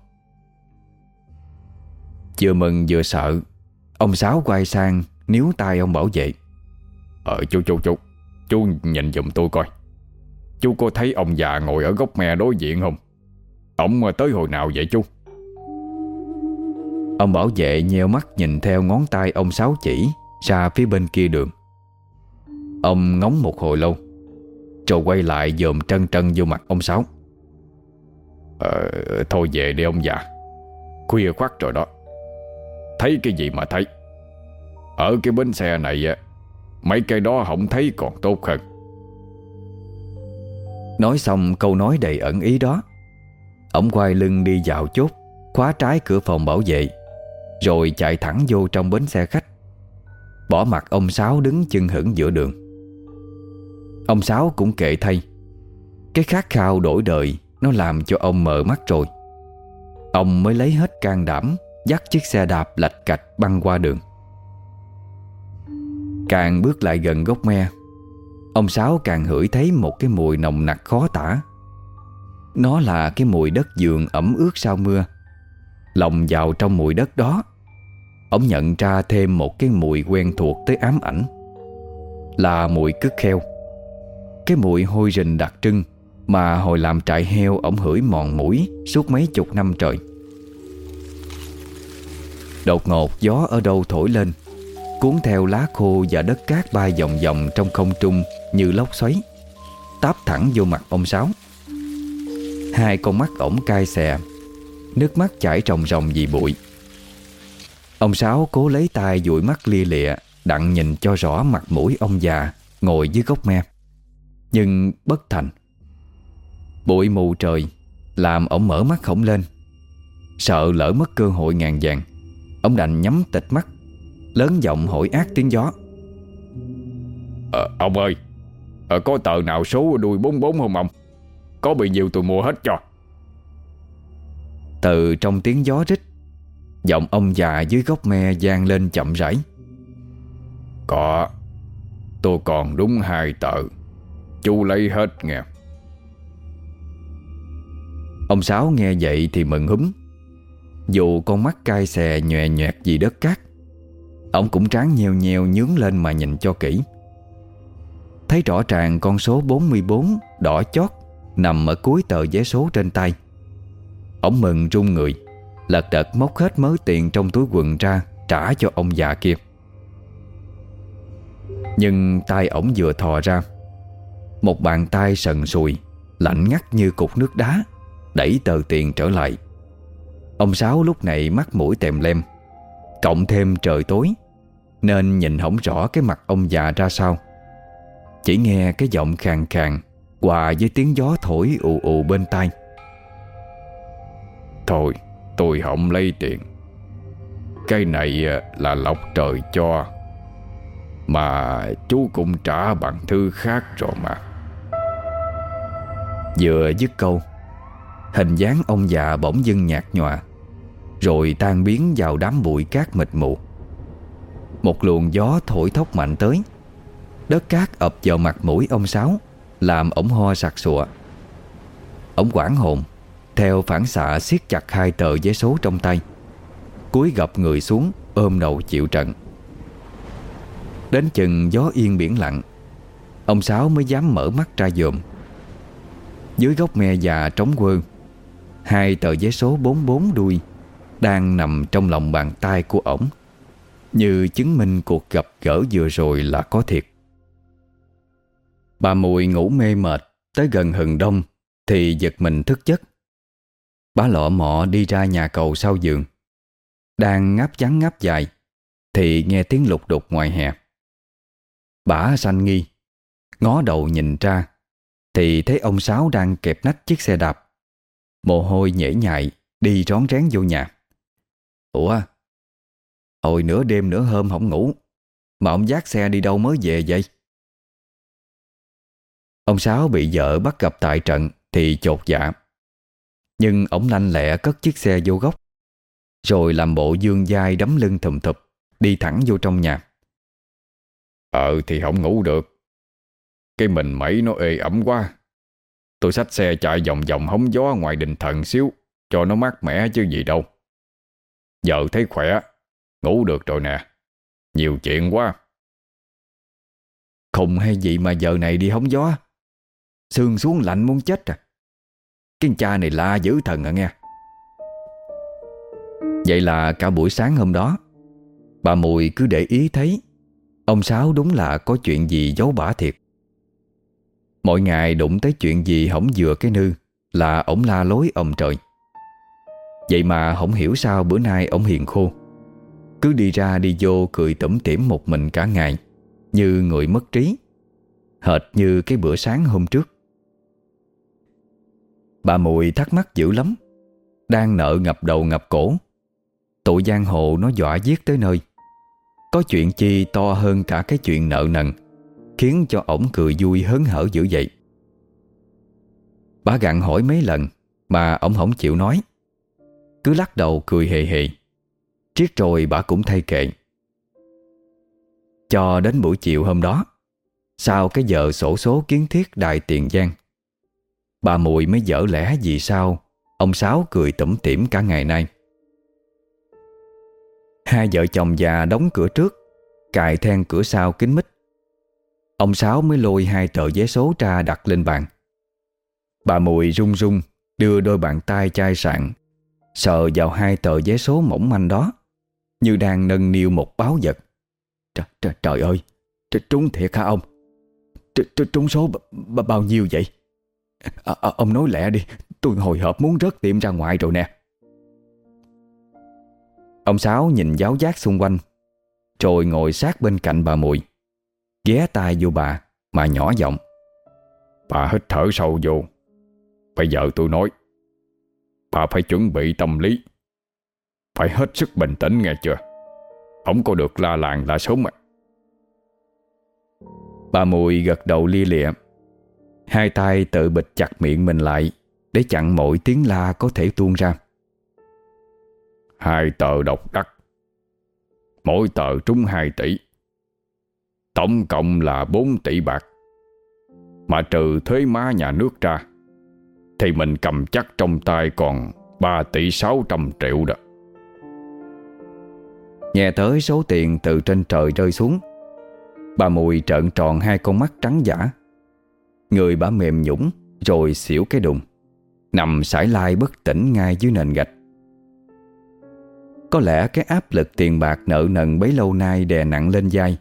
Vừa mừng vừa sợ, Ông Sáu quay sang níu tay ông bảo vệ. Ờ chú chú chú Chú nhìn giùm tôi coi. Chú có thấy ông già ngồi ở góc me đối diện không? Ông tới hồi nào vậy chú? Ông bảo vệ nheo mắt nhìn theo ngón tay ông Sáu chỉ Ra phía bên kia đường. Ông ngóng một hồi lâu Rồi quay lại dòm trân trân vô mặt ông Sáu. Ờ thôi về đi ông già. Khuya khoắt rồi đó. Thấy cái gì mà thấy? Ở cái bến xe này Mấy cái đó không thấy còn tốt hơn. Nói xong câu nói đầy ẩn ý đó Ông quay lưng đi dạo chốt, Khóa trái cửa phòng bảo vệ, Rồi chạy thẳng vô trong bến xe khách. Bỏ mặt ông Sáu đứng chân hững giữa đường. Ông Sáu cũng kệ thay. Cái khát khao đổi đời, Nó làm cho ông mở mắt rồi. Ông mới lấy hết can đảm, Dắt chiếc xe đạp lạch cạch băng qua đường. Càng bước lại gần gốc me, Ông Sáu càng hửi thấy một cái mùi nồng nặc khó tả. Nó là cái mùi đất giường ẩm ướt sau mưa. Lòng vào trong mùi đất đó, Ông nhận ra thêm một cái mùi quen thuộc tới ám ảnh. Là mùi cứt heo. Cái mùi hôi rình đặc trưng Mà hồi làm trại heo Ông hửi mòn mũi Suốt mấy chục năm trời. Đột ngột gió ở đâu thổi lên, Cuốn theo lá khô và đất cát bay vòng vòng trong không trung Như lốc xoáy, Táp thẳng vô mặt ông Sáu. Hai con mắt ổng cay xè Nước mắt chảy ròng ròng vì bụi. Ông Sáu cố lấy tay dụi mắt lia lịa Đặng nhìn cho rõ mặt mũi ông già Ngồi dưới gốc me. Nhưng bất thành. Bụi mù trời Làm ổng mở mắt khổng lên. Sợ lỡ mất cơ hội ngàn vàng Ông đành nhắm tịch mắt Lớn giọng hỏi ác tiếng gió. À, Ông ơi à, Có tờ nào số đuôi 44 không ông? Có bị nhiều tôi mua hết cho. Từ trong tiếng gió rít Giọng ông già dưới gốc me gian lên chậm rãi. Có Tôi còn đúng hai tờ. Chú lấy hết nghe. Ông Sáu nghe vậy thì mừng húm. Dù con mắt cay xè nhòe nhòe vì đất cát Ông cũng tráng nheo nheo nhướng lên mà nhìn cho kỹ. Thấy rõ ràng con số 44 đỏ chót Nằm ở cuối tờ vé số trên tay. Ông mừng run người Lật đật móc hết mớ tiền trong túi quần ra Trả cho ông già kia. Nhưng tay ổng vừa thò ra, Một bàn tay sần sùi, Lạnh ngắt như cục nước đá, Đẩy tờ tiền trở lại. Ông Sáu lúc này mắt mũi tèm lem, Cộng thêm trời tối, Nên nhìn không rõ cái mặt ông già ra sao. Chỉ nghe cái giọng khàn khàn Hòa với tiếng gió thổi ù ù bên tai. Thôi tôi không lấy tiền. Cái này à, là lộc trời cho. Mà chú cũng trả bằng thư khác rồi mà. Vừa dứt câu Hình dáng ông già bỗng dưng nhạt nhòa Rồi tan biến vào đám bụi cát mịt mù. Một luồng gió thổi thốc mạnh tới Đất cát ập vào mặt mũi ông Sáu làm ổng ho sặc sụa. Ổng quảng hồn, Theo phản xạ siết chặt hai tờ giấy số trong tay, cúi gập người xuống, Ôm đầu chịu trận. Đến chừng gió yên biển lặng, Ông Sáu mới dám mở mắt ra dòm. Dưới gốc me già trống quơ, Hai tờ giấy số 44 đuôi Đang nằm trong lòng bàn tay của ổng, Như chứng minh cuộc gặp gỡ vừa rồi là có thiệt. Bà Mùi ngủ mê mệt, Tới gần hừng đông, Thì giật mình thức giấc. Bà lọ mọ đi ra nhà cầu sau giường. Đang ngáp trắng ngáp dài, Thì nghe tiếng lục đục ngoài hè. Bà sanh nghi Ngó đầu nhìn ra, Thì thấy ông Sáu đang kẹp nách chiếc xe đạp. Mồ hôi nhễ nhại Đi rón rén vô nhà. Ủa Hồi nửa đêm nửa hôm không ngủ, Mà ông dắt xe đi đâu mới về vậy? Ông Sáu bị vợ bắt gặp tại trận Thì chột dạ. Nhưng ông lanh lẹ cất chiếc xe vô góc Rồi làm bộ dương dai đấm lưng thùm thụp Đi thẳng vô trong nhà. Ờ thì không ngủ được. Cái mình mẩy nó ê ẩm quá. Tôi xách xe chạy vòng vòng hóng gió ngoài đình thần xíu Cho nó mát mẻ chứ gì đâu. Giờ thấy khỏe Ngủ được rồi nè. Nhiều chuyện quá. Khùng hay gì mà giờ này đi hóng gió Sương xuống lạnh muốn chết à. Cái cha này la dữ thần à nghe. Vậy là cả buổi sáng hôm đó, Bà Mùi cứ để ý thấy Ông Sáu đúng là có chuyện gì giấu bả thiệt. Mỗi ngày đụng tới chuyện gì hổng vừa cái nư Là ổng la lối ông trời. Vậy mà không hiểu sao bữa nay ổng hiền khô. Cứ đi ra đi vô cười tẩm tỉm một mình cả ngày, Như người mất trí. Hệt như cái bữa sáng hôm trước. Bà Mùi thắc mắc dữ lắm. Đang nợ ngập đầu ngập cổ. Tụi giang hồ nó dọa giết tới nơi. Có chuyện chi to hơn cả cái chuyện nợ nần, Khiến cho ổng cười vui hớn hở dữ vậy. Bà gặn hỏi mấy lần, Mà ổng không chịu nói. Cứ lắc đầu cười hề hề. Triết rồi bà cũng thay kệ. Cho đến buổi chiều hôm đó, Sau cái giờ sổ số kiến thiết đại tiền giang Bà Mùi mới dở lẽ vì sao Ông Sáu cười tủm tỉm cả ngày nay. Hai vợ chồng già đóng cửa trước Cài then cửa sau kín mít. Ông Sáu mới lôi hai tờ vé số ra đặt lên bàn. Bà Mùi run run Đưa đôi bàn tay chai sạn Sờ vào hai tờ vé số mỏng manh đó Như đang nâng niu một báo vật. Trời, trời, trời ơi Trúng thiệt hả ông? Trúng số bao nhiêu vậy? À, à, Ông nói lẹ đi. Tôi hồi hộp muốn rớt tiệm ra ngoài rồi nè. Ông Sáu nhìn giáo giác xung quanh Rồi ngồi sát bên cạnh bà Mùi Ghé tai vô bà Mà nhỏ giọng. Bà hít thở sâu vô. Bây giờ tôi nói Bà phải chuẩn bị tâm lý. Phải hết sức bình tĩnh nghe chưa? Không có được la làng la sống à. Bà Mùi gật đầu lia lịa Hai tay tự bịch chặt miệng mình lại, Để chặn mọi tiếng la có thể tuôn ra. Hai tờ độc đắc. Mỗi tờ trúng 2 tỷ. Tổng cộng là 4 tỷ bạc. Mà trừ thuế má nhà nước ra, Thì mình cầm chắc trong tay còn 3 tỷ 600 triệu đó. Nghe tới số tiền từ trên trời rơi xuống, Bà Mùi trợn tròn hai con mắt trắng giả. Người bà mềm nhũng, Rồi xỉu cái đùng. Nằm sải lai bất tỉnh ngay dưới nền gạch. Có lẽ cái áp lực tiền bạc nợ nần bấy lâu nay đè nặng lên vai,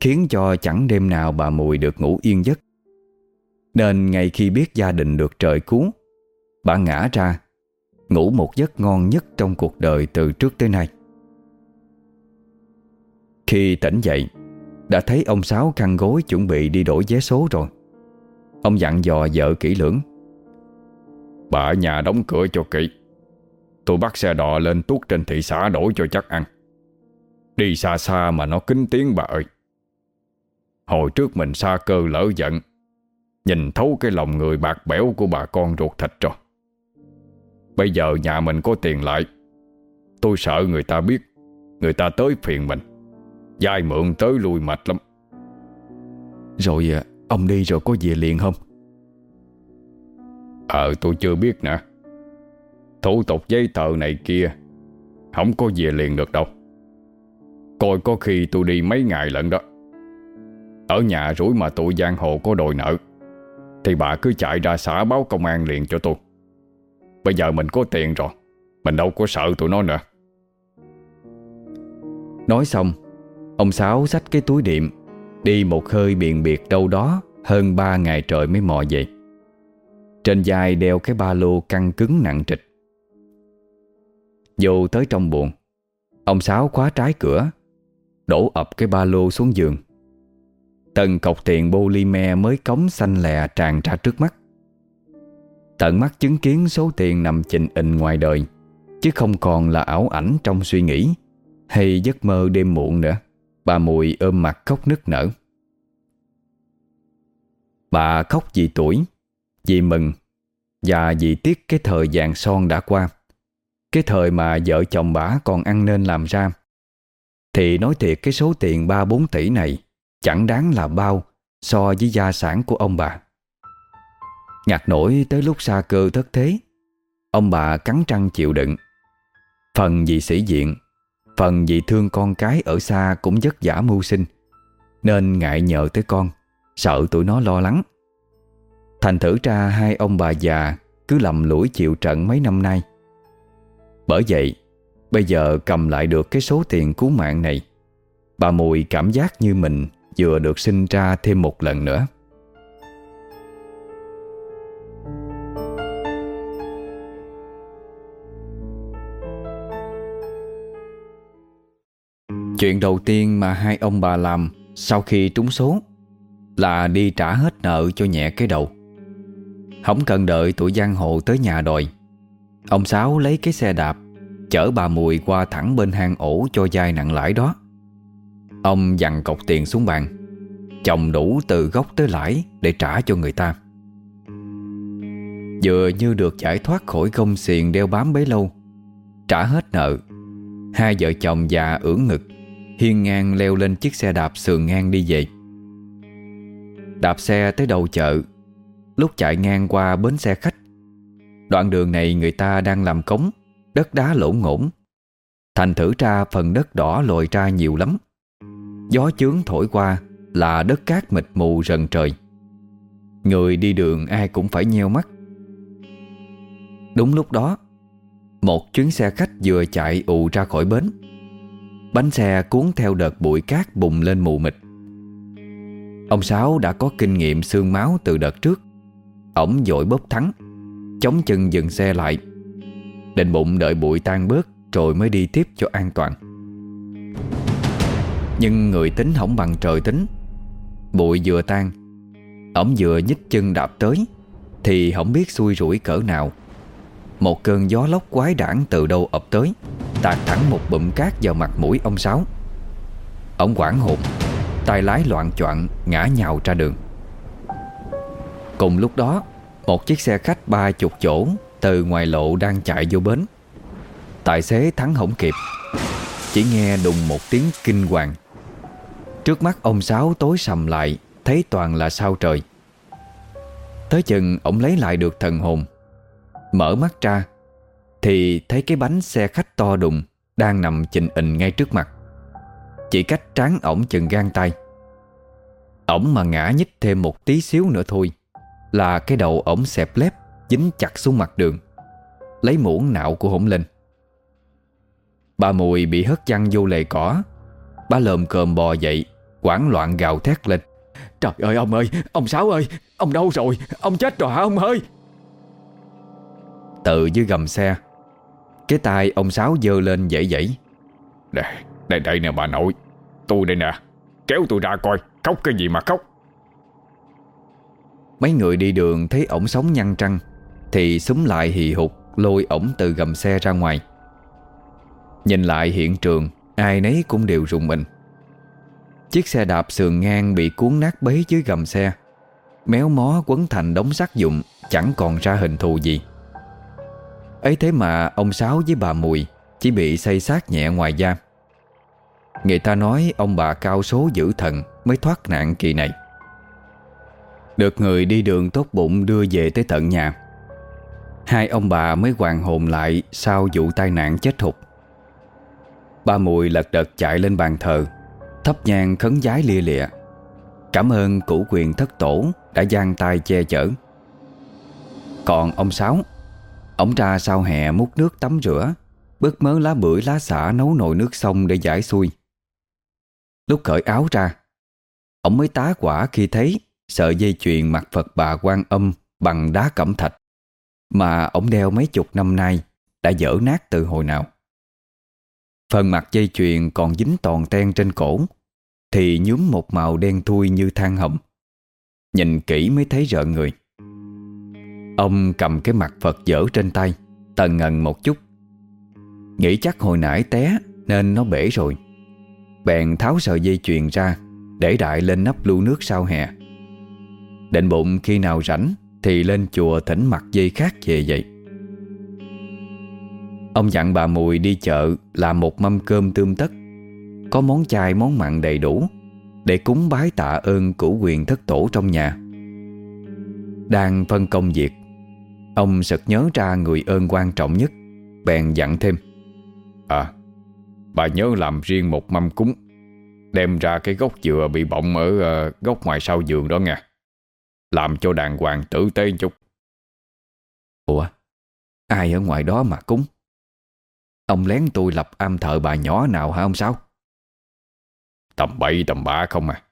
Khiến cho chẳng đêm nào bà Mùi được ngủ yên giấc. Nên ngay khi biết gia đình được trời cứu, Bà ngã ra, Ngủ một giấc ngon nhất trong cuộc đời từ trước tới nay. Khi tỉnh dậy, Đã thấy ông Sáu khăn gối chuẩn bị đi đổi vé số rồi. Ông dặn dò vợ kỹ lưỡng. Bà ở nhà đóng cửa cho kỹ. Tôi bắt xe đò lên tuốt trên thị xã đổi cho chắc ăn. Đi xa xa mà nó kính tiếng bà ơi. Hồi trước mình xa cơ lỡ giận, Nhìn thấu cái lòng người bạc bẽo của bà con ruột thịt rồi. Bây giờ nhà mình có tiền lại, Tôi sợ người ta biết, Người ta tới phiền mình. Dài mượn tới lui mệt lắm. Rồi ông đi rồi có về liền không? Ờ tôi chưa biết nè. Thủ tục giấy tờ này kia Không có về liền được đâu. Coi có khi tôi đi mấy ngày lận đó. Ở nhà rủi mà tụi giang hồ có đòi nợ Thì bà cứ chạy ra xã báo công an liền cho tôi. Bây giờ mình có tiền rồi Mình đâu có sợ tụi nó nữa. Nói xong Ông Sáu xách cái túi điện Đi một hơi biền biệt đâu đó, Hơn ba ngày trời mới mò về. Trên vai đeo cái ba lô căng cứng nặng trịch. Vô tới trong buồn Ông Sáu khóa trái cửa, Đổ ập cái ba lô xuống giường. Tần cọc tiền polymer mới cống xanh lè tràn ra trước mắt. Tận mắt chứng kiến số tiền nằm chình ịnh ngoài đời, Chứ không còn là ảo ảnh trong suy nghĩ Hay giấc mơ đêm muộn nữa. Bà Mùi ôm mặt khóc nức nở. Bà khóc vì tuổi, Vì mừng, Và vì tiếc cái thời vàng son đã qua. Cái thời mà vợ chồng bà còn ăn nên làm ra. Thì nói thiệt cái số tiền 3-4 tỷ này Chẳng đáng là bao So với gia sản của ông bà. Ngạc nổi tới lúc xa cơ thất thế, Ông bà cắn trăng chịu đựng. Phần vì sĩ diện Phần vì thương con cái ở xa cũng vất vả mưu sinh, Nên ngại nhờ tới con, Sợ tụi nó lo lắng. Thành thử ra hai ông bà già Cứ lầm lũi chịu trận mấy năm nay. Bởi vậy, Bây giờ cầm lại được cái số tiền cứu mạng này, Bà Mùi cảm giác như mình Vừa được sinh ra thêm một lần nữa. Chuyện đầu tiên mà hai ông bà làm sau khi trúng số là đi trả hết nợ cho nhẹ cái đầu. Không cần đợi tụi giang hồ tới nhà đòi. Ông Sáu lấy cái xe đạp, Chở bà Mùi qua thẳng bên hang ổ cho dai nặng lãi đó Ông dằn cọc tiền xuống bàn, Chồng đủ từ gốc tới lãi Để trả cho người ta Vừa như được giải thoát khỏi công xiền đeo bám bấy lâu, Trả hết nợ, Hai vợ chồng già ưỡn ngực Hiên ngang leo lên chiếc xe đạp sườn ngang đi về. Đạp xe tới đầu chợ. Lúc chạy ngang qua bến xe khách. Đoạn đường này người ta đang làm cống, Đất đá lỗ ngổn. Thành thử ra phần đất đỏ lồi ra nhiều lắm. Gió chướng thổi qua Là đất cát mịt mù rần trời. Người đi đường ai cũng phải nheo mắt. Đúng lúc đó, Một chuyến xe khách vừa chạy ù ra khỏi bến. Bánh xe cuốn theo đợt bụi cát bùng lên mù mịt. Ông Sáu đã có kinh nghiệm xương máu từ đợt trước. Ổng dội bóp thắng, Chống chân dừng xe lại. Định bụng đợi bụi tan bớt Rồi mới đi tiếp cho an toàn. Nhưng người tính không bằng trời tính. Bụi vừa tan, Ổng vừa nhích chân đạp tới, Thì không biết xui rủi cỡ nào. Một cơn gió lốc quái đản từ đâu ập tới, Tạt thẳng một bụm cát vào mặt mũi ông Sáu. Ông quảng hồn, tay lái loạn choạng ngã nhào ra đường. Cùng lúc đó, Một chiếc xe khách ba chục chỗ Từ ngoài lộ đang chạy vô bến. Tài xế thắng hổng kịp, Chỉ nghe đùng một tiếng kinh hoàng. Trước mắt ông Sáu tối sầm lại, Thấy toàn là sao trời. Tới chừng ông lấy lại được thần hồn Mở mắt ra, Thì thấy cái bánh xe khách to đùng Đang nằm chình ình ngay trước mặt. Chỉ cách trán ổng chừng gan tay. Ổng mà ngã nhích thêm một tí xíu nữa thôi Là cái đầu ổng xẹp lép, Dính chặt xuống mặt đường, Lấy muỗng nạo của hổng lên. Bà Mùi bị hất văng vô lề cỏ. Bà lồm cơm bò dậy Quảng loạn gào thét lên. Trời ơi, ông ơi, Ông Sáu ơi, Ông đâu rồi? Ông chết rồi hả ông ơi? Từ dưới gầm xe. Cái tay ông Sáu dơ lên dậy dậy Đây, đây, đây nè bà nội. Tôi đây nè. Kéo tôi ra coi Khóc cái gì mà khóc. Mấy người đi đường thấy ổng sống nhăn trăng Thì súng lại hì hục Lôi ổng từ gầm xe ra ngoài. Nhìn lại hiện trường Ai nấy cũng đều rùng mình. Chiếc xe đạp sườn ngang Bị cuốn nát bấy dưới gầm xe. Méo mó quấn thành đống sắt dụng Chẳng còn ra hình thù gì ấy thế mà ông Sáu với bà Mùi Chỉ bị xây sát nhẹ ngoài da. Người ta nói ông bà cao số giữ thần Mới thoát nạn kỳ này. Được người đi đường tốt bụng đưa về tới tận nhà. Hai ông bà mới hoàn hồn lại Sau vụ tai nạn chết hụt Ba mùi lật đật chạy lên bàn thờ Thấp nhang khấn giái lia lịa. Cảm ơn củ quyền thất tổ Đã giang tay che chở. Còn ông Sáu Ông ra sau hè múc nước tắm rửa, Bớt mớ lá bưởi lá xả nấu nồi nước sông để giải xuôi Lúc cởi áo ra, Ông mới tá quả khi thấy Sợi dây chuyền mặt Phật bà quan âm Bằng đá cẩm thạch Mà ông đeo mấy chục năm nay Đã dở nát từ hồi nào. Phần mặt dây chuyền còn dính toàn ten trên cổ, Thì nhúm một màu đen thui như than hầm. Nhìn kỹ mới thấy rợn người. Ông cầm cái mặt Phật dở trên tay Tần ngần một chút. Nghĩ chắc hồi nãy té, Nên nó bể rồi. Bèn tháo sợi dây chuyền ra, Để đại lên nắp lưu nước sau hè. Định bụng khi nào rảnh, Thì lên chùa thỉnh mặt dây khác về vậy. Ông dặn bà Mùi đi chợ Làm một mâm cơm tươm tất. Có món chay, món mặn đầy đủ, Để cúng bái tạ ơn cửu quyền thất tổ trong nhà. Đang phân công việc Ông sực nhớ ra người ơn quan trọng nhất. Bèn dặn thêm À Bà nhớ làm riêng một mâm cúng Đem ra cái gốc dừa bị bọng Ở uh, góc ngoài sau giường đó nha Làm cho đàng hoàng tử tế chút. Ủa Ai ở ngoài đó mà cúng? Ông lén tôi lập am thờ bà nhỏ nào hả ông sao Tầm bậy tầm bạ không à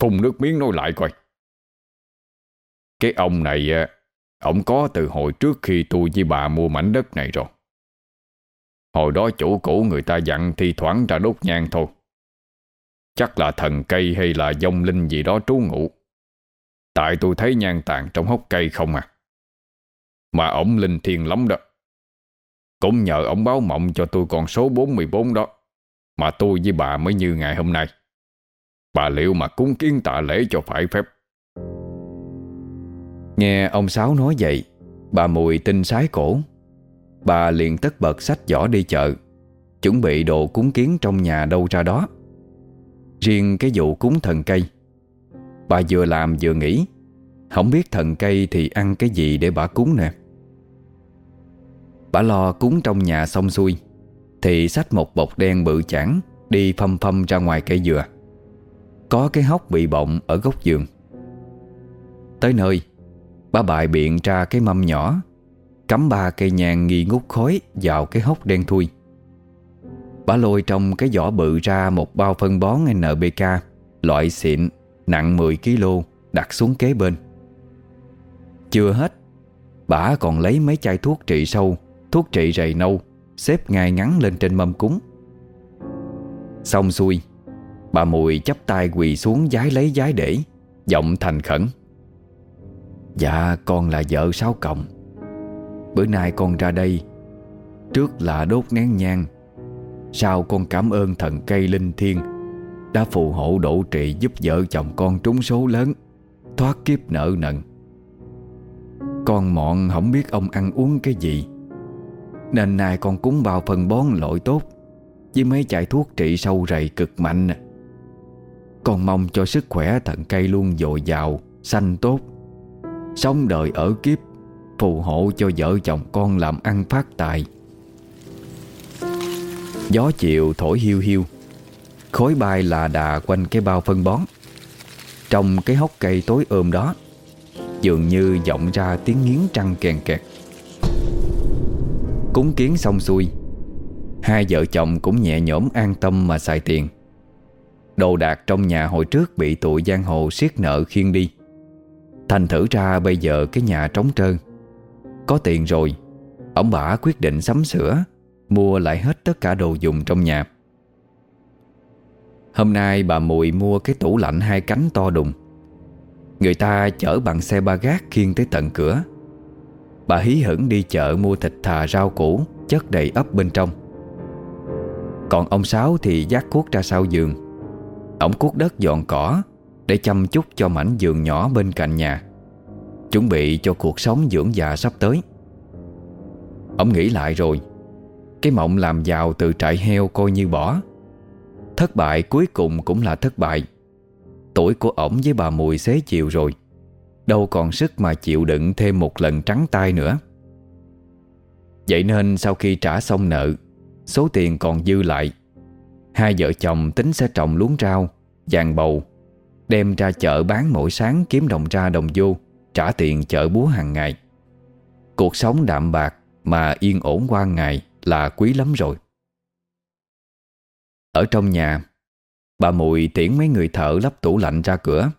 Phun nước miếng nói lại coi. Cái ông này ờ, Ông có từ hồi trước khi tôi với bà mua mảnh đất này rồi. Hồi đó chủ cũ người ta dặn thi thoảng ra đốt nhang thôi. Chắc là thần cây hay là dông linh gì đó trú ngụ. Tại tôi thấy nhang tàn trong hốc cây không à. Mà ổng linh thiền lắm đó. Cũng nhờ ổng báo mộng cho tôi con số 44 đó, Mà tôi với bà mới như ngày hôm nay. Bà liệu mà cúng kiến tạ lễ cho phải phép. Nghe ông Sáu nói vậy, Bà Mùi tinh sái cổ. Bà liền tất bật sách giỏ đi chợ, Chuẩn bị đồ cúng kiến trong nhà đâu ra đó. Riêng cái vụ cúng thần cây, Bà vừa làm vừa nghĩ, Không biết thần cây thì ăn cái gì để bà cúng nè. Bà lo cúng trong nhà xong xuôi, Thì xách một bọc đen bự chản Đi phâm phâm ra ngoài cây dừa. Có cái hốc bị bọng ở góc giường. Tới nơi Bà bài biện ra cái mâm nhỏ, Cắm ba cây nhang nghi ngút khói Vào cái hốc đen thui. Bà lôi trong cái giỏ bự ra Một bao phân bón NPK Loại xịn, Nặng 10kg Đặt xuống kế bên. Chưa hết, Bà còn lấy mấy chai thuốc trị sâu, Thuốc trị rầy nâu, Xếp ngay ngắn lên trên mâm cúng. Xong xuôi, Bà Mùi chắp tay quỳ xuống giái lấy giái để, Giọng thành khẩn. Dạ con là vợ Sáu Cộng. Bữa nay con ra đây, Trước là đốt nén nhang, Sau con cảm ơn thần cây linh thiên Đã phù hộ độ trị giúp vợ chồng con trúng số lớn, Thoát kiếp nợ nần. Con mọn không biết ông ăn uống cái gì, Nên nay con cúng bao phần bón lội tốt Với mấy chai thuốc trị sâu rầy cực mạnh. Con mong cho sức khỏe thần cây luôn dồi dào, Xanh tốt. Sống đời ở kiếp, Phù hộ cho vợ chồng con làm ăn phát tài. Gió chiều thổi hiu hiu Khói bay là đà quanh cái bao phân bón. Trong cái hốc cây tối ôm đó, Dường như vọng ra tiếng nghiến trăng kèn kẹt. Cúng kiến xong xuôi, Hai vợ chồng cũng nhẹ nhõm an tâm mà xài tiền. Đồ đạc trong nhà hồi trước bị tụi giang hồ siết nợ khiêng đi. Thành thử ra bây giờ cái nhà trống trơn. Có tiền rồi, Ông bà quyết định sắm sửa, Mua lại hết tất cả đồ dùng trong nhà. Hôm nay bà Mùi mua cái tủ lạnh hai cánh to đùng. Người ta chở bằng xe ba gác khiêng tới tận cửa. Bà hí hửng đi chợ mua thịt thà rau củ, Chất đầy ấp bên trong. Còn ông Sáu thì dắt cuốc ra sau giường. Ông cuốc đất dọn cỏ để chăm chút cho mảnh giường nhỏ bên cạnh nhà. Chuẩn bị cho cuộc sống dưỡng già sắp tới. Ông nghĩ lại rồi. Cái mộng làm giàu từ trại heo coi như bỏ. Thất bại cuối cùng cũng là thất bại. Tuổi của ổng với bà Mùi xế chiều rồi. Đâu còn sức mà chịu đựng thêm một lần trắng tay nữa. Vậy nên sau khi trả xong nợ, Số tiền còn dư lại. Hai vợ chồng tính sẽ trồng luống rau, Vàng bầu Đem ra chợ bán mỗi sáng kiếm đồng ra đồng vô, Trả tiền chợ búa hàng ngày. Cuộc sống đạm bạc Mà yên ổn qua ngày Là quý lắm rồi. Ở trong nhà, Bà Mùi tiễn mấy người thợ lắp tủ lạnh ra cửa.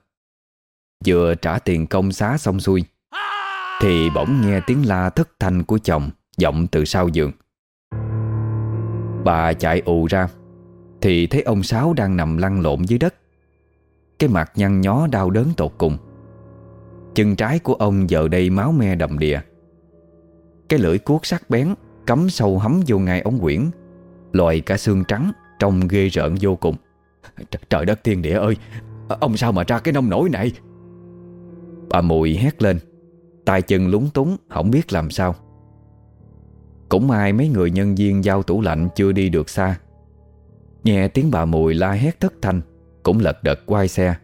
Vừa trả tiền công xá xong xuôi, Thì bỗng nghe tiếng la thất thanh của chồng vọng từ sau giường. Bà chạy ù ra, Thì thấy ông Sáu đang nằm lăn lộn dưới đất. Cái mặt nhăn nhó đau đớn tột cùng. Chân trái của ông giờ đây máu me đầm đìa. Cái lưỡi cuốc sắc bén, Cắm sâu hấm vô ngay ống quyển Lòi cả xương trắng Trông ghê rợn vô cùng. Trời đất thiên địa ơi, Ông sao mà ra cái nông nổi này? Bà Mùi hét lên, tay chân lúng túng, Không biết làm sao. Cũng may mấy người nhân viên giao tủ lạnh Chưa đi được xa. Nghe tiếng bà Mùi la hét thất thanh. Cũng lật đật quay xe,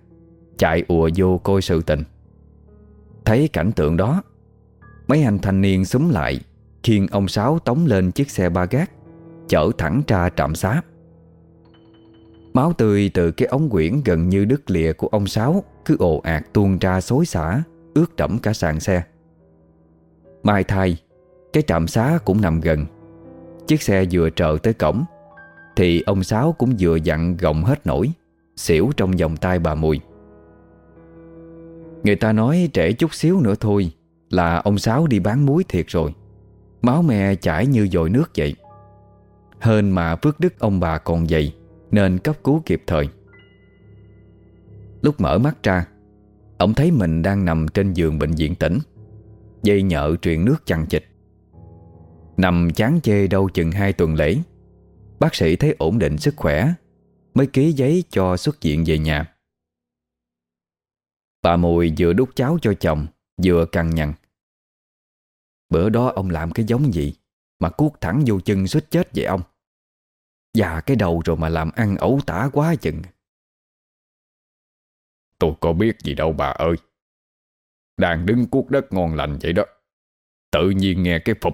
Chạy ùa vô coi sự tình. Thấy cảnh tượng đó, Mấy anh thanh niên súng lại, Khiêng ông Sáu tống lên chiếc xe ba gác, Chở thẳng ra trạm xá. Máu tươi từ cái ống quyển gần như đứt lìa của ông Sáu Cứ ồ ạt tuôn ra xối xả, Ướt đẫm cả sàn xe. Mai thai Cái trạm xá cũng nằm gần. Chiếc xe vừa trợ tới cổng, Thì ông Sáu cũng vừa dặn gồng hết nổi. Xỉu trong vòng tay bà Mùi. Người ta nói trễ chút xíu nữa thôi Là ông Sáu đi bán muối thiệt rồi. Máu me chảy như dội nước vậy. Hơn mà phước đức ông bà còn dậy Nên cấp cứu kịp thời. Lúc mở mắt ra, Ông thấy mình đang nằm trên giường bệnh viện tỉnh, Dây nhợ truyền nước chằng chịch Nằm chán chê đâu chừng hai tuần lễ, Bác sĩ thấy ổn định sức khỏe Mới ký giấy cho xuất viện về nhà. Bà Mùi vừa đút cháo cho chồng, Vừa cằn nhằn. Bữa đó ông làm cái giống gì Mà cuốc thẳng vô chân suýt chết vậy ông? Già cái đầu rồi mà làm ăn ẩu tả quá chừng. Tôi có biết gì đâu bà ơi. Đang đứng cuốc đất ngon lành vậy đó. Tự nhiên nghe cái phục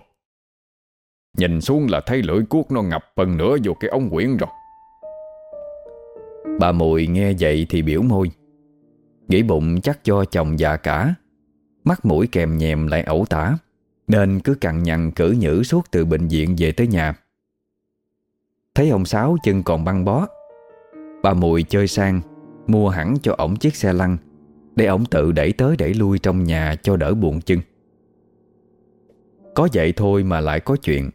Nhìn xuống là thấy lưỡi cuốc nó ngập phần nữa vô cái ống quyển rồi. Bà Mùi nghe vậy thì biểu môi. Nghĩ bụng chắc cho chồng già cả. Mắt mũi kèm nhèm lại ẩu tả, Nên cứ cằn nhằn cử nhữ suốt từ bệnh viện về tới nhà. Thấy ông Sáu chân còn băng bó, Bà Mùi chơi sang, Mua hẳn cho ổng chiếc xe lăn, Để ổng tự đẩy tới đẩy lui trong nhà cho đỡ buồn chân. Có vậy thôi mà lại có chuyện.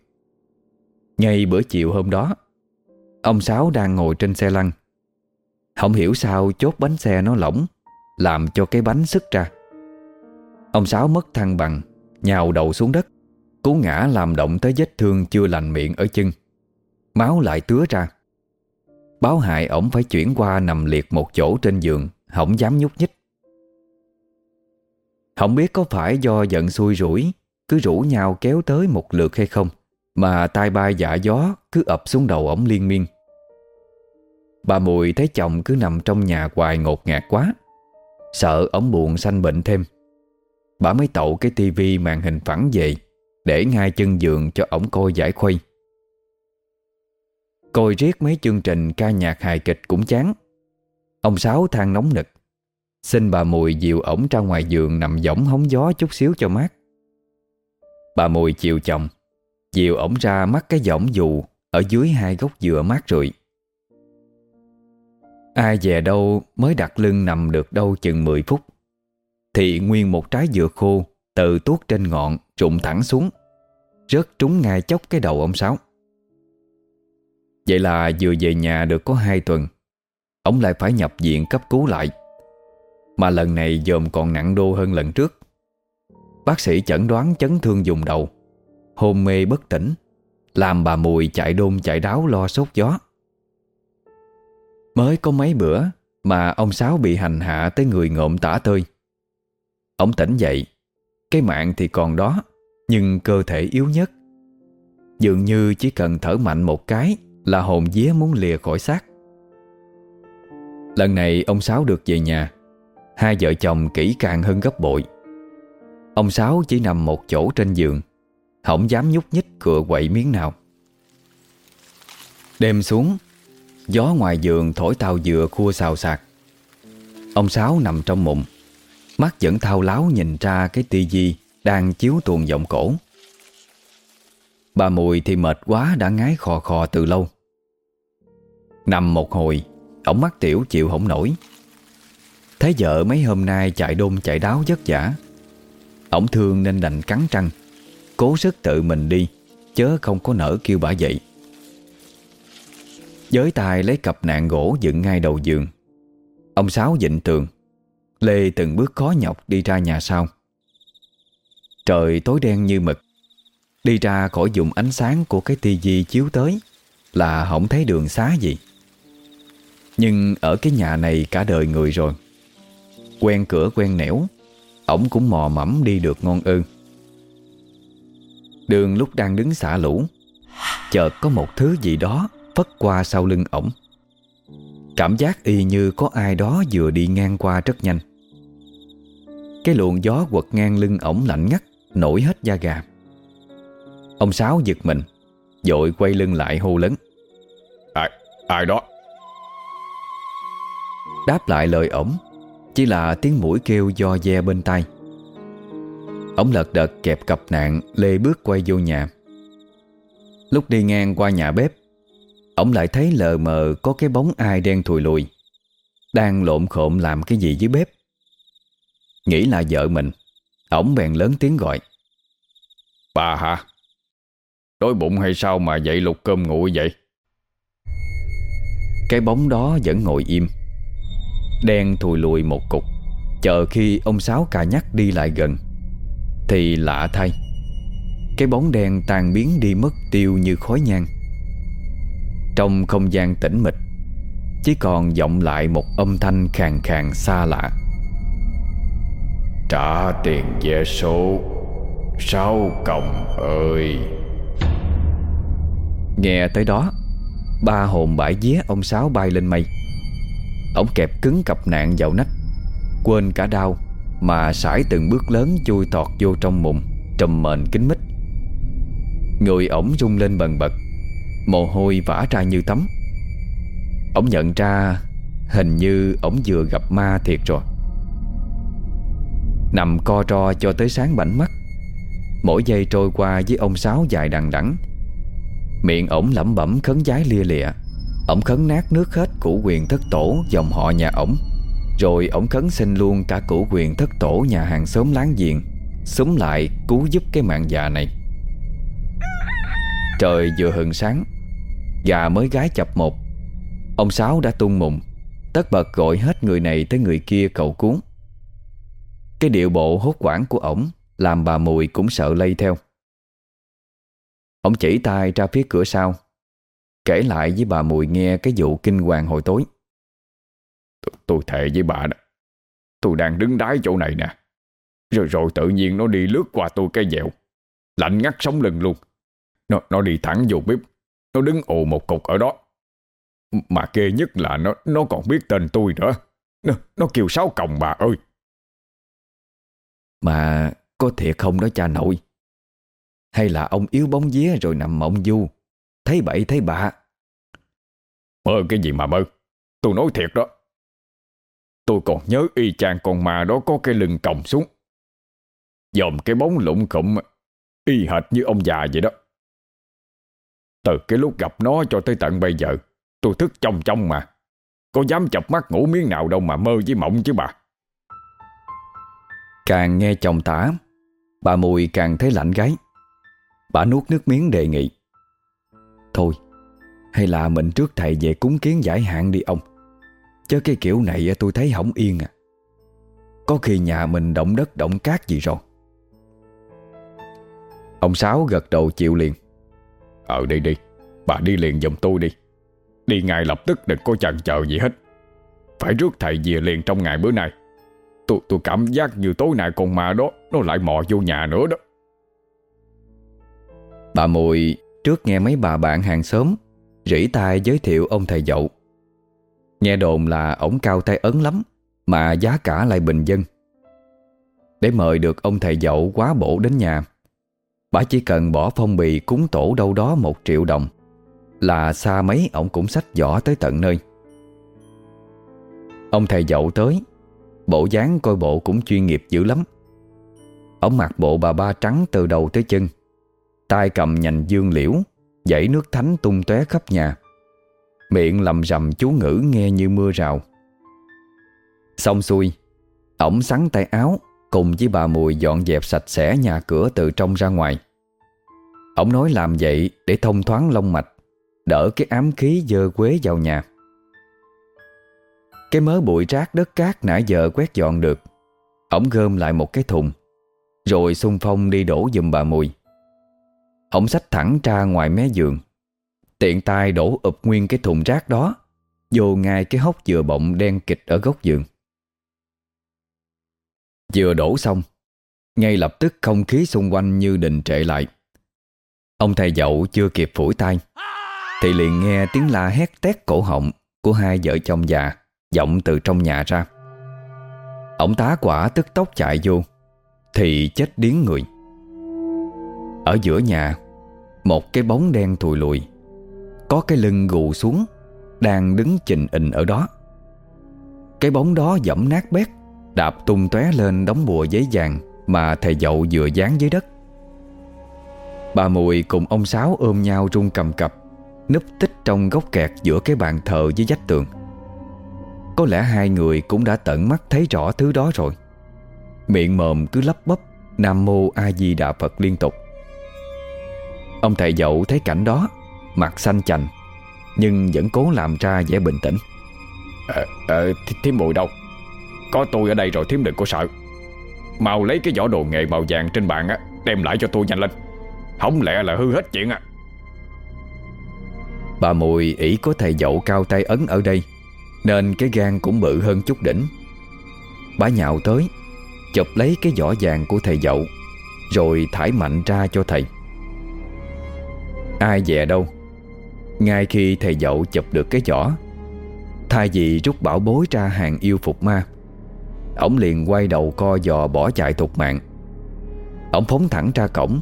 Ngay bữa chiều hôm đó, Ông Sáu đang ngồi trên xe lăn không hiểu sao chốt bánh xe nó lỏng, Làm cho cái bánh sức ra. Ông Sáu mất thăng bằng, Nhào đầu xuống đất. Cú ngã làm động tới vết thương chưa lành miệng ở chân. Máu lại tứa ra. Báo hại ổng phải chuyển qua nằm liệt một chỗ trên giường, Không dám nhúc nhích. Không biết có phải do giận xui rủi, Cứ rủ nhau kéo tới một lượt hay không, Mà tai bay dạ gió, Cứ ập xuống đầu ổng liên miên. Bà Mùi thấy chồng cứ nằm trong nhà hoài ngột ngạt quá. Sợ ổng buồn sanh bệnh thêm. Bà mới tậu cái tivi màn hình phẳng về, Để ngay chân giường cho ổng coi giải khuây. Coi riết mấy chương trình ca nhạc hài kịch cũng chán. Ông Sáu than nóng nực. Xin bà Mùi dìu ổng ra ngoài giường Nằm võng hóng gió chút xíu cho mát. Bà Mùi chiều chồng, Dìu ổng ra mắc cái võng dù Ở dưới hai gốc dừa mát rượi. Ai về đâu mới đặt lưng nằm được đâu chừng 10 phút. Thì nguyên một trái dừa khô Từ tuốt trên ngọn rụng thẳng xuống, Rớt trúng ngay chốc cái đầu ông Sáu. Vậy là vừa về nhà được có hai tuần, Ông lại phải nhập viện cấp cứu lại. Mà lần này dòm còn nặng đô hơn lần trước. Bác sĩ chẩn đoán chấn thương dùng đầu, Hôn mê bất tỉnh, Làm bà Mùi chạy đôn chạy đáo lo sốt gió. Mới có mấy bữa Mà ông Sáu bị hành hạ tới người ngộm tả tơi. Ông tỉnh dậy, Cái mạng thì còn đó, Nhưng cơ thể yếu nhất. Dường như chỉ cần thở mạnh một cái là hồn vía muốn lìa khỏi xác. Lần này ông Sáu được về nhà, Hai vợ chồng kỹ càng hơn gấp bội. Ông Sáu chỉ nằm một chỗ trên giường, Không dám nhúc nhích cựa quậy miếng nào. Đêm xuống Gió ngoài giường thổi tàu dừa khua xào sạc Ông Sáu nằm trong mụn. Mắt vẫn thao láo nhìn ra cái tivi Đang chiếu tuồng giọng cổ. Bà Mùi thì mệt quá đã ngái khò khò từ lâu. Nằm một hồi ông mắt tiểu chịu không nổi. Thấy vợ mấy hôm nay chạy đôn chạy đáo vất vả. Ông thương nên đành cắn trăng Cố sức tự mình đi, Chớ không có nỡ kêu bà dậy. Giới tài lấy cặp nạn gỗ dựng ngay đầu giường. Ông Sáu dịnh tường. Lê từng bước khó nhọc đi ra nhà sau. Trời tối đen như mực. Đi ra khỏi dùng ánh sáng của cái tivi chiếu tới Là không thấy đường xá gì. Nhưng ở cái nhà này cả đời người rồi. Quen cửa quen nẻo, Ổng cũng mò mẫm đi được ngon ơn Đường lúc đang đứng xả lũ, Chợt có một thứ gì đó Phất qua sau lưng ổng. Cảm giác y như có ai đó vừa đi ngang qua rất nhanh. Cái luồng gió quật ngang lưng ổng lạnh ngắt Nổi hết da gà. Ông Sáu giật mình Dội quay lưng lại hô lớn. Ai, ai đó? Đáp lại lời ổng Chỉ là tiếng mũi kêu do ve bên tai. Ổng lật đật kẹp cặp nạn Lê bước quay vô nhà. Lúc đi ngang qua nhà bếp Ổng lại thấy lờ mờ Có cái bóng ai đen thùi lùi Đang lộn khộm làm cái gì dưới bếp. Nghĩ là vợ mình Ổng bèn lớn tiếng gọi. Bà hả? Đói bụng hay sao mà dậy lục cơm nguội vậy? Cái bóng đó vẫn ngồi im Đen thùi lùi một cục. Chờ khi ông Sáu cà nhắc đi lại gần Thì lạ thay. Cái bóng đen tan biến đi mất tiêu như khói nhang Trong không gian tĩnh mịch. Chỉ còn vọng lại một âm thanh khàn khàn xa lạ. Trả tiền vé số. Sáu còng ơi. Nghe tới đó Ba hồn bãi vía ông Sáu bay lên mây. Ông kẹp cứng cặp nạn vào nách Quên cả đau Mà sải từng bước lớn chui tọt vô trong mùng Trùm mền kính mít. Người ổng rung lên bần bật Mồ hôi vã ra như tắm. Ông nhận ra Hình như ổng vừa gặp ma thiệt rồi. Nằm co ro cho tới sáng bảnh mắt, Mỗi giây trôi qua với ông Sáu dài đằng đẵng. Miệng ổng lẩm bẩm khấn giái lia lịa, Ổng khấn nát nước hết củ quyền thất tổ dòng họ nhà ổng, Rồi ổng khấn xin luôn cả củ quyền thất tổ nhà hàng xóm láng giềng, Xúm lại cứu giúp cái mạng già này. Trời vừa hừng sáng và mới gái chập một. Ông Sáu đã tung mùng Tất bật gọi hết người này tới người kia cầu cuốn Cái điệu bộ hốt quảng của ổng Làm bà Mùi cũng sợ lây theo. Ông chỉ tay ra phía cửa sau Kể lại với bà Mùi nghe cái vụ kinh hoàng hồi tối. Tôi, tôi thề với bà đó Tôi đang đứng đái chỗ này nè. Rồi rồi tự nhiên nó đi lướt qua tôi cái dẹo Lạnh ngắt sống lưng luôn. Nó, nó đi thẳng vô bếp. Nó đứng ồ một cục ở đó. Mà ghê nhất là nó nó còn biết tên tôi nữa. Nó, nó kêu sáu còng bà ơi. Mà có thiệt không đó cha nội? Hay là ông yếu bóng vía rồi nằm mộng du? Thấy bậy thấy bạ. Mơ cái gì mà mơ? Tôi nói thiệt đó. Tôi còn nhớ y chang con ma đó có cái lưng còng xuống. Dòm cái bóng lụng khụm Y hệt như ông già vậy đó từ cái lúc gặp nó cho tới tận bây giờ, Tôi thức trong trong mà. Có dám chập mắt ngủ miếng nào đâu mà mơ với mộng chứ bà. Càng nghe chồng tả, Bà Mùi càng thấy lạnh gáy. Bà nuốt nước miếng đề nghị. Thôi, Hay là mình trước thầy về cúng kiến giải hạn đi ông. Chứ cái kiểu này tôi thấy hỏng yên à. Có khi nhà mình động đất, động cát gì rồi. Ông Sáu gật đầu chịu liền. Ờ đi đi. Bà đi liền giùm tôi đi. Đi ngay lập tức đừng có chần chờ gì hết. Phải rước thầy về liền trong ngày bữa nay. Tôi tôi cảm giác như tối nay con ma đó, Nó lại mò vô nhà nữa đó. Bà Mùi, trước nghe mấy bà bạn hàng xóm, Rỉ tai giới thiệu ông thầy dậu. Nghe đồn là ổng cao tay ấn lắm, Mà giá cả lại bình dân. Để mời được ông thầy dậu quá bổ đến nhà Bà chỉ cần bỏ phong bì cúng tổ đâu đó một triệu đồng. Là xa mấy ổng cũng sách giỏ tới tận nơi. Ông thầy dậu tới. Bộ dáng coi bộ cũng chuyên nghiệp dữ lắm. Ông mặc bộ bà ba trắng từ đầu tới chân. Tay cầm nhành dương liễu, Dãy nước thánh tung tóe khắp nhà. Miệng lầm rầm chú ngữ nghe như mưa rào. Xong xuôi, Ổng sắn tay áo Cùng với bà Mùi dọn dẹp sạch sẽ nhà cửa từ trong ra ngoài. Ông nói làm vậy để thông thoáng lông mạch, Đỡ cái ám khí dơ quế vào nhà. Cái mớ bụi rác đất cát nãy giờ quét dọn được. Ông gom lại một cái thùng, Rồi xung phong đi đổ giùm bà Mùi. Ông xách thẳng ra ngoài mé giường, Tiện tay đổ ụp nguyên cái thùng rác đó, Vô ngay cái hốc dừa bọng đen kịch ở góc giường. Vừa đổ xong, Ngay lập tức không khí xung quanh như đình trệ lại. Ông thầy dậu chưa kịp phủi tay, Thì liền nghe tiếng la hét tét cổ họng Của hai vợ chồng già vọng từ trong nhà ra. Ông tá quả tức tốc chạy vô, Thì chết điếng người. Ở giữa nhà, Một cái bóng đen thùi lùi, Có cái lưng gù xuống, Đang đứng chình ình ở đó. Cái bóng đó dẫm nát bét Đạp tung tóe lên đống bùa giấy vàng Mà thầy dậu vừa dán dưới đất. Bà Mùi cùng ông Sáu ôm nhau run cầm cập Núp tích trong góc kẹt giữa cái bàn thờ với vách tường. Có lẽ hai người cũng đã tận mắt thấy rõ thứ đó rồi. Miệng mồm cứ lắp bắp Nam Mô A Di Đà Phật liên tục. Ông thầy dậu thấy cảnh đó Mặt xanh chành Nhưng vẫn cố làm ra vẻ bình tĩnh. Ờ, ờ thím mùi đâu? Có tôi ở đây rồi thím đừng có sợ. Mau lấy cái vỏ đồ nghề màu vàng trên bàn á, Đem lại cho tôi nhanh lên. Không lẽ là hư hết chuyện à? Bà Mùi ỷ có thầy dậu cao tay ấn ở đây, Nên cái gan cũng bự hơn chút đỉnh. Bà nhào tới, Chụp lấy cái vỏ vàng của thầy dậu, Rồi thải mạnh ra cho thầy. Ai dè đâu. Ngay khi thầy dậu chụp được cái vỏ, Thay vì rút bảo bối ra hàng yêu phục ma Ông liền quay đầu co giò bỏ chạy tục mạng. Ông phóng thẳng ra cổng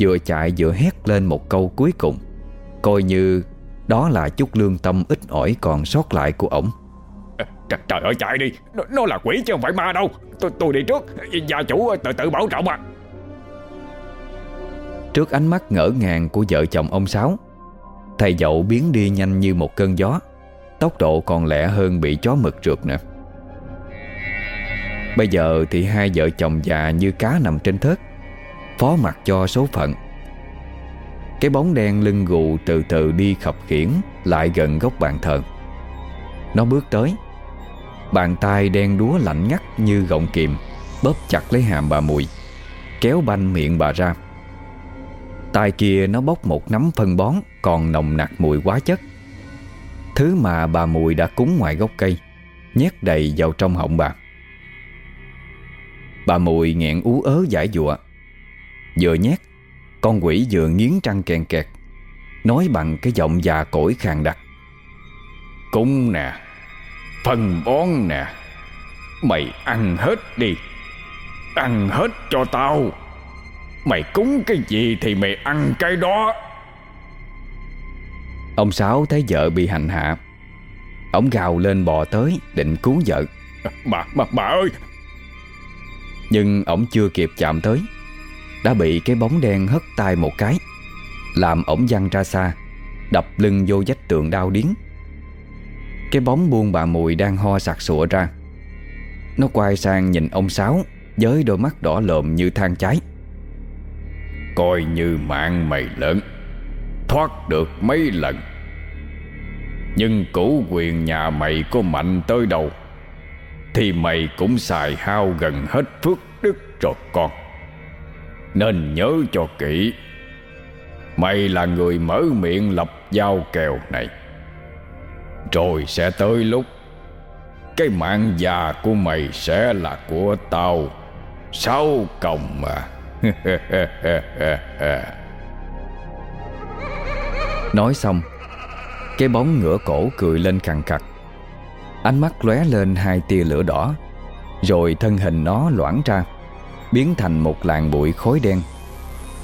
Vừa chạy vừa hét lên một câu cuối cùng Coi như đó là chút lương tâm ít ỏi còn sót lại của ổng. Trời, trời ơi chạy đi! Nó, nó là quỷ chứ không phải ma đâu! Tôi, tôi đi trước Gia chủ tự tự bảo trọng à Trước ánh mắt ngỡ ngàng của vợ chồng ông Sáu Thầy dậu biến đi nhanh như một cơn gió Tốc độ còn lẹ hơn bị chó mực trượt nữa Bây giờ thì hai vợ chồng già như cá nằm trên thớt, Phó mặc cho số phận. Cái bóng đen lưng gù từ từ đi khập khiển Lại gần góc bàn thờ. Nó bước tới. Bàn tay đen đúa lạnh ngắt như gọng kìm, Bóp chặt lấy hàm bà mùi, Kéo banh miệng bà ra. Tay kia nó bốc một nắm phân bón Còn nồng nặc mùi quá chất. Thứ mà bà mùi đã cúng ngoài gốc cây, Nhét đầy vào trong họng bà. Bà mùi nghẹn ú ớ giải dụa. Vừa nhét Con quỷ vừa nghiến trăng kèn kẹt Nói bằng cái giọng già cỗi khàn đặc. Cúng nè Phân bón nè Mày ăn hết đi Ăn hết cho tao. Mày cúng cái gì thì mày ăn cái đó. Ông Sáu thấy vợ bị hành hạ Ông gào lên bò tới Định cứu vợ. Bà, bà, bà ơi nhưng ổng chưa kịp chạm tới. Đã bị cái bóng đen hất tay một cái, Làm ổng văng ra xa, Đập lưng vô vách tường đau điến Cái bóng buông bà Mùi đang ho sặc sụa ra. Nó quay sang nhìn ông Sáu Với đôi mắt đỏ lồm như than cháy. Coi như mạng mày lớn, Thoát được mấy lần. Nhưng củ quyền nhà mày có mạnh tới đâu? Thì mày cũng xài hao gần hết phước đức rồi con. Nên nhớ cho kỹ, Mày là người mở miệng lập giao kèo này. Rồi sẽ tới lúc, Cái mạng già của mày sẽ là của tao. Sáu còng mà. Nói xong, Cái bóng ngửa cổ cười lên khằng khặt Ánh mắt lóe lên hai tia lửa đỏ, Rồi thân hình nó loãng ra, Biến thành một làn bụi khói đen.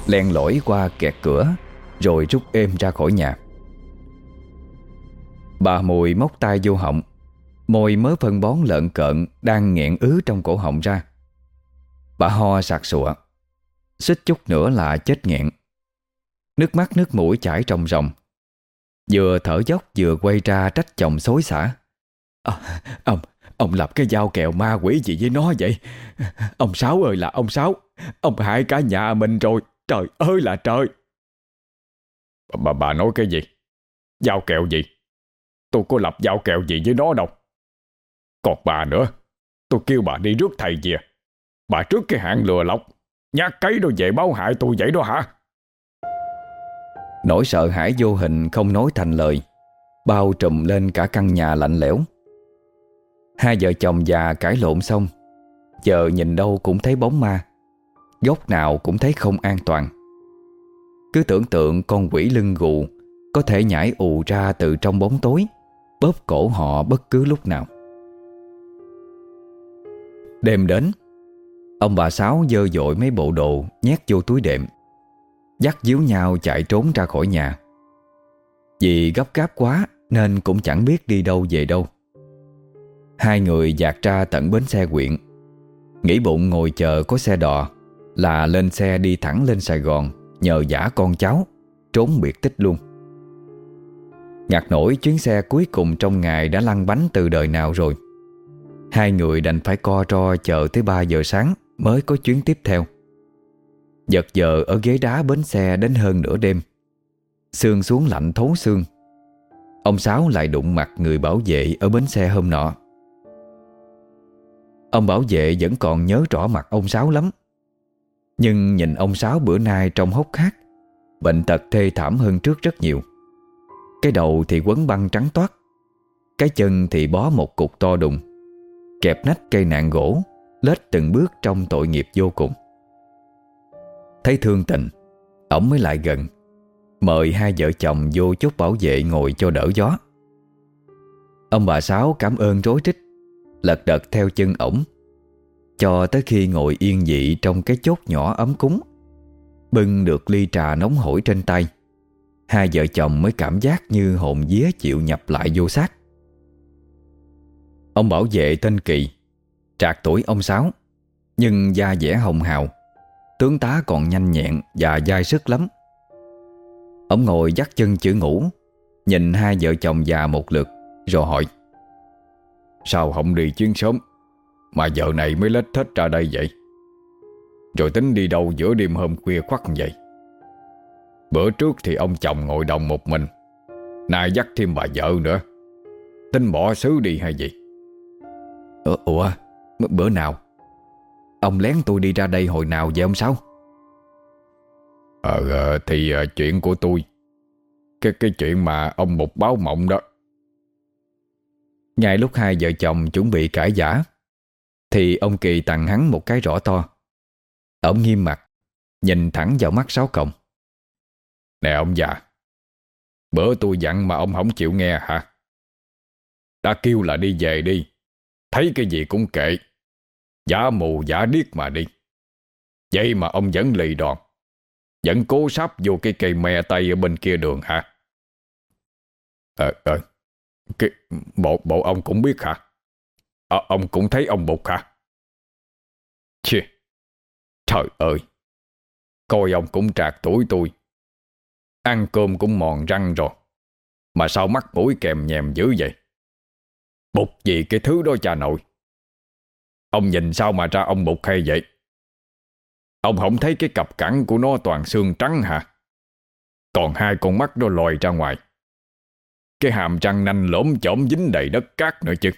Len lỏi qua kẹt cửa, Rồi rút êm ra khỏi nhà. Bà Mùi móc tay vô họng, Môi mớ phân bón lợn cợn Đang nghẹn ứ trong cổ họng ra. Bà ho sặc sụa, Xích chút nữa là chết nghẹn. Nước mắt nước mũi chảy ròng ròng. Vừa thở dốc vừa quay ra trách chồng xối xả à, Ông, ông lập cái dao kèo ma quỷ gì với nó vậy? Ông Sáu ơi là ông Sáu Ông hại cả nhà mình rồi. Trời ơi là trời! Bà, bà, nói cái gì? Dao kèo gì? Tôi có lập dao kèo gì với nó đâu? Còn bà nữa Tôi kêu bà đi rước thầy về. Bà trước cái hạn lừa lọc Nhát cấy đồ về báo hại tôi vậy đó hả? Nỗi sợ hãi vô hình không nói thành lời Bao trùm lên cả căn nhà lạnh lẽo. Hai vợ chồng già cãi lộn xong, Chờ nhìn đâu cũng thấy bóng ma Góc nào cũng thấy không an toàn. Cứ tưởng tượng con quỷ lưng gù Có thể nhảy ù ra từ trong bóng tối, Bóp cổ họ bất cứ lúc nào. Đêm đến, Ông bà Sáu dơ dội mấy bộ đồ Nhét vô túi đệm, Dắt díu nhau chạy trốn ra khỏi nhà. Vì gấp gáp quá Nên cũng chẳng biết đi đâu về đâu. Hai người dạt ra tận bến xe quyện. Nghĩ bụng ngồi chờ có xe đò, Là lên xe đi thẳng lên Sài Gòn Nhờ giả con cháu, Trốn biệt tích luôn. Ngạc nổi chuyến xe cuối cùng trong ngày Đã lăn bánh từ đời nào rồi. Hai người đành phải co ro chờ tới 3 giờ sáng Mới có chuyến tiếp theo. Giật giờ ở ghế đá bến xe đến hơn nửa đêm. Sương xuống lạnh thấu xương. Ông Sáu lại đụng mặt người bảo vệ ở bến xe hôm nọ. Ông bảo vệ vẫn còn nhớ rõ mặt ông Sáu lắm. Nhưng nhìn ông Sáu bữa nay trông hốc hác, Bệnh tật thê thảm hơn trước rất nhiều. Cái đầu thì quấn băng trắng toát, Cái chân thì bó một cục to đùng, Kẹp nách cây nạn gỗ, Lết từng bước trong tội nghiệp vô cùng. Thấy thương tình Ông mới lại gần, Mời hai vợ chồng vô chốt bảo vệ ngồi cho đỡ gió. Ông bà Sáu cảm ơn rối trích Lật đật theo chân ổng, Cho tới khi ngồi yên dị trong cái chốt nhỏ ấm cúng. Bưng được ly trà nóng hổi trên tay, Hai vợ chồng mới cảm giác như hồn vía chịu nhập lại vô xác. Ông bảo vệ tên Kỳ, Trạc tuổi ông Sáu, Nhưng da dẻ hồng hào, Tướng tá còn nhanh nhẹn và dai sức lắm. Ông ngồi dắt chân chữ ngủ, Nhìn hai vợ chồng già một lượt, Rồi hỏi Sao không đi chuyến sớm? Mà giờ này mới lết thết ra đây vậy. Rồi tính đi đâu giữa đêm hôm khuya khoắt vậy? Bữa trước thì ông chồng ngồi đồng một mình. Nay dắt thêm bà vợ nữa. Tính bỏ xứ đi hay gì? Ủa, ủa bữa nào? Ông lén tôi đi ra đây hồi nào vậy ông Sáu? Ờ, ờ thì ờ, chuyện của tôi. Cái cái chuyện mà ông một báo mộng đó ngay lúc hai vợ chồng chuẩn bị cãi giả Thì ông Kỳ tặng hắn một cái rõ to. Ông nghiêm mặt, Nhìn thẳng vào mắt Sáu Cộng Nè ông già, Bữa tôi dặn mà ông không chịu nghe hả? Đã kêu là đi về đi, Thấy cái gì cũng kệ. Giả mù giả điếc mà đi. Vậy mà ông vẫn lì đòn, Vẫn cố sắp vô cái cây me tay ở bên kia đường hả? Ờ ờ cái, bộ, bộ ông cũng biết hả? À, Ông cũng thấy ông bục hả? Chì Trời ơi Coi ông cũng trạc tuổi tôi. Ăn cơm cũng mòn răng rồi Mà sao mắt mũi kèm nhèm dữ vậy? Bục gì cái thứ đó cha nội? Ông nhìn sao mà ra ông bục hay vậy? Ông không thấy cái cặp cẳng của nó toàn xương trắng hả? Còn hai con mắt nó lòi ra ngoài. Cái hàm răng nanh lõm chổm dính đầy đất cát nữa chứ.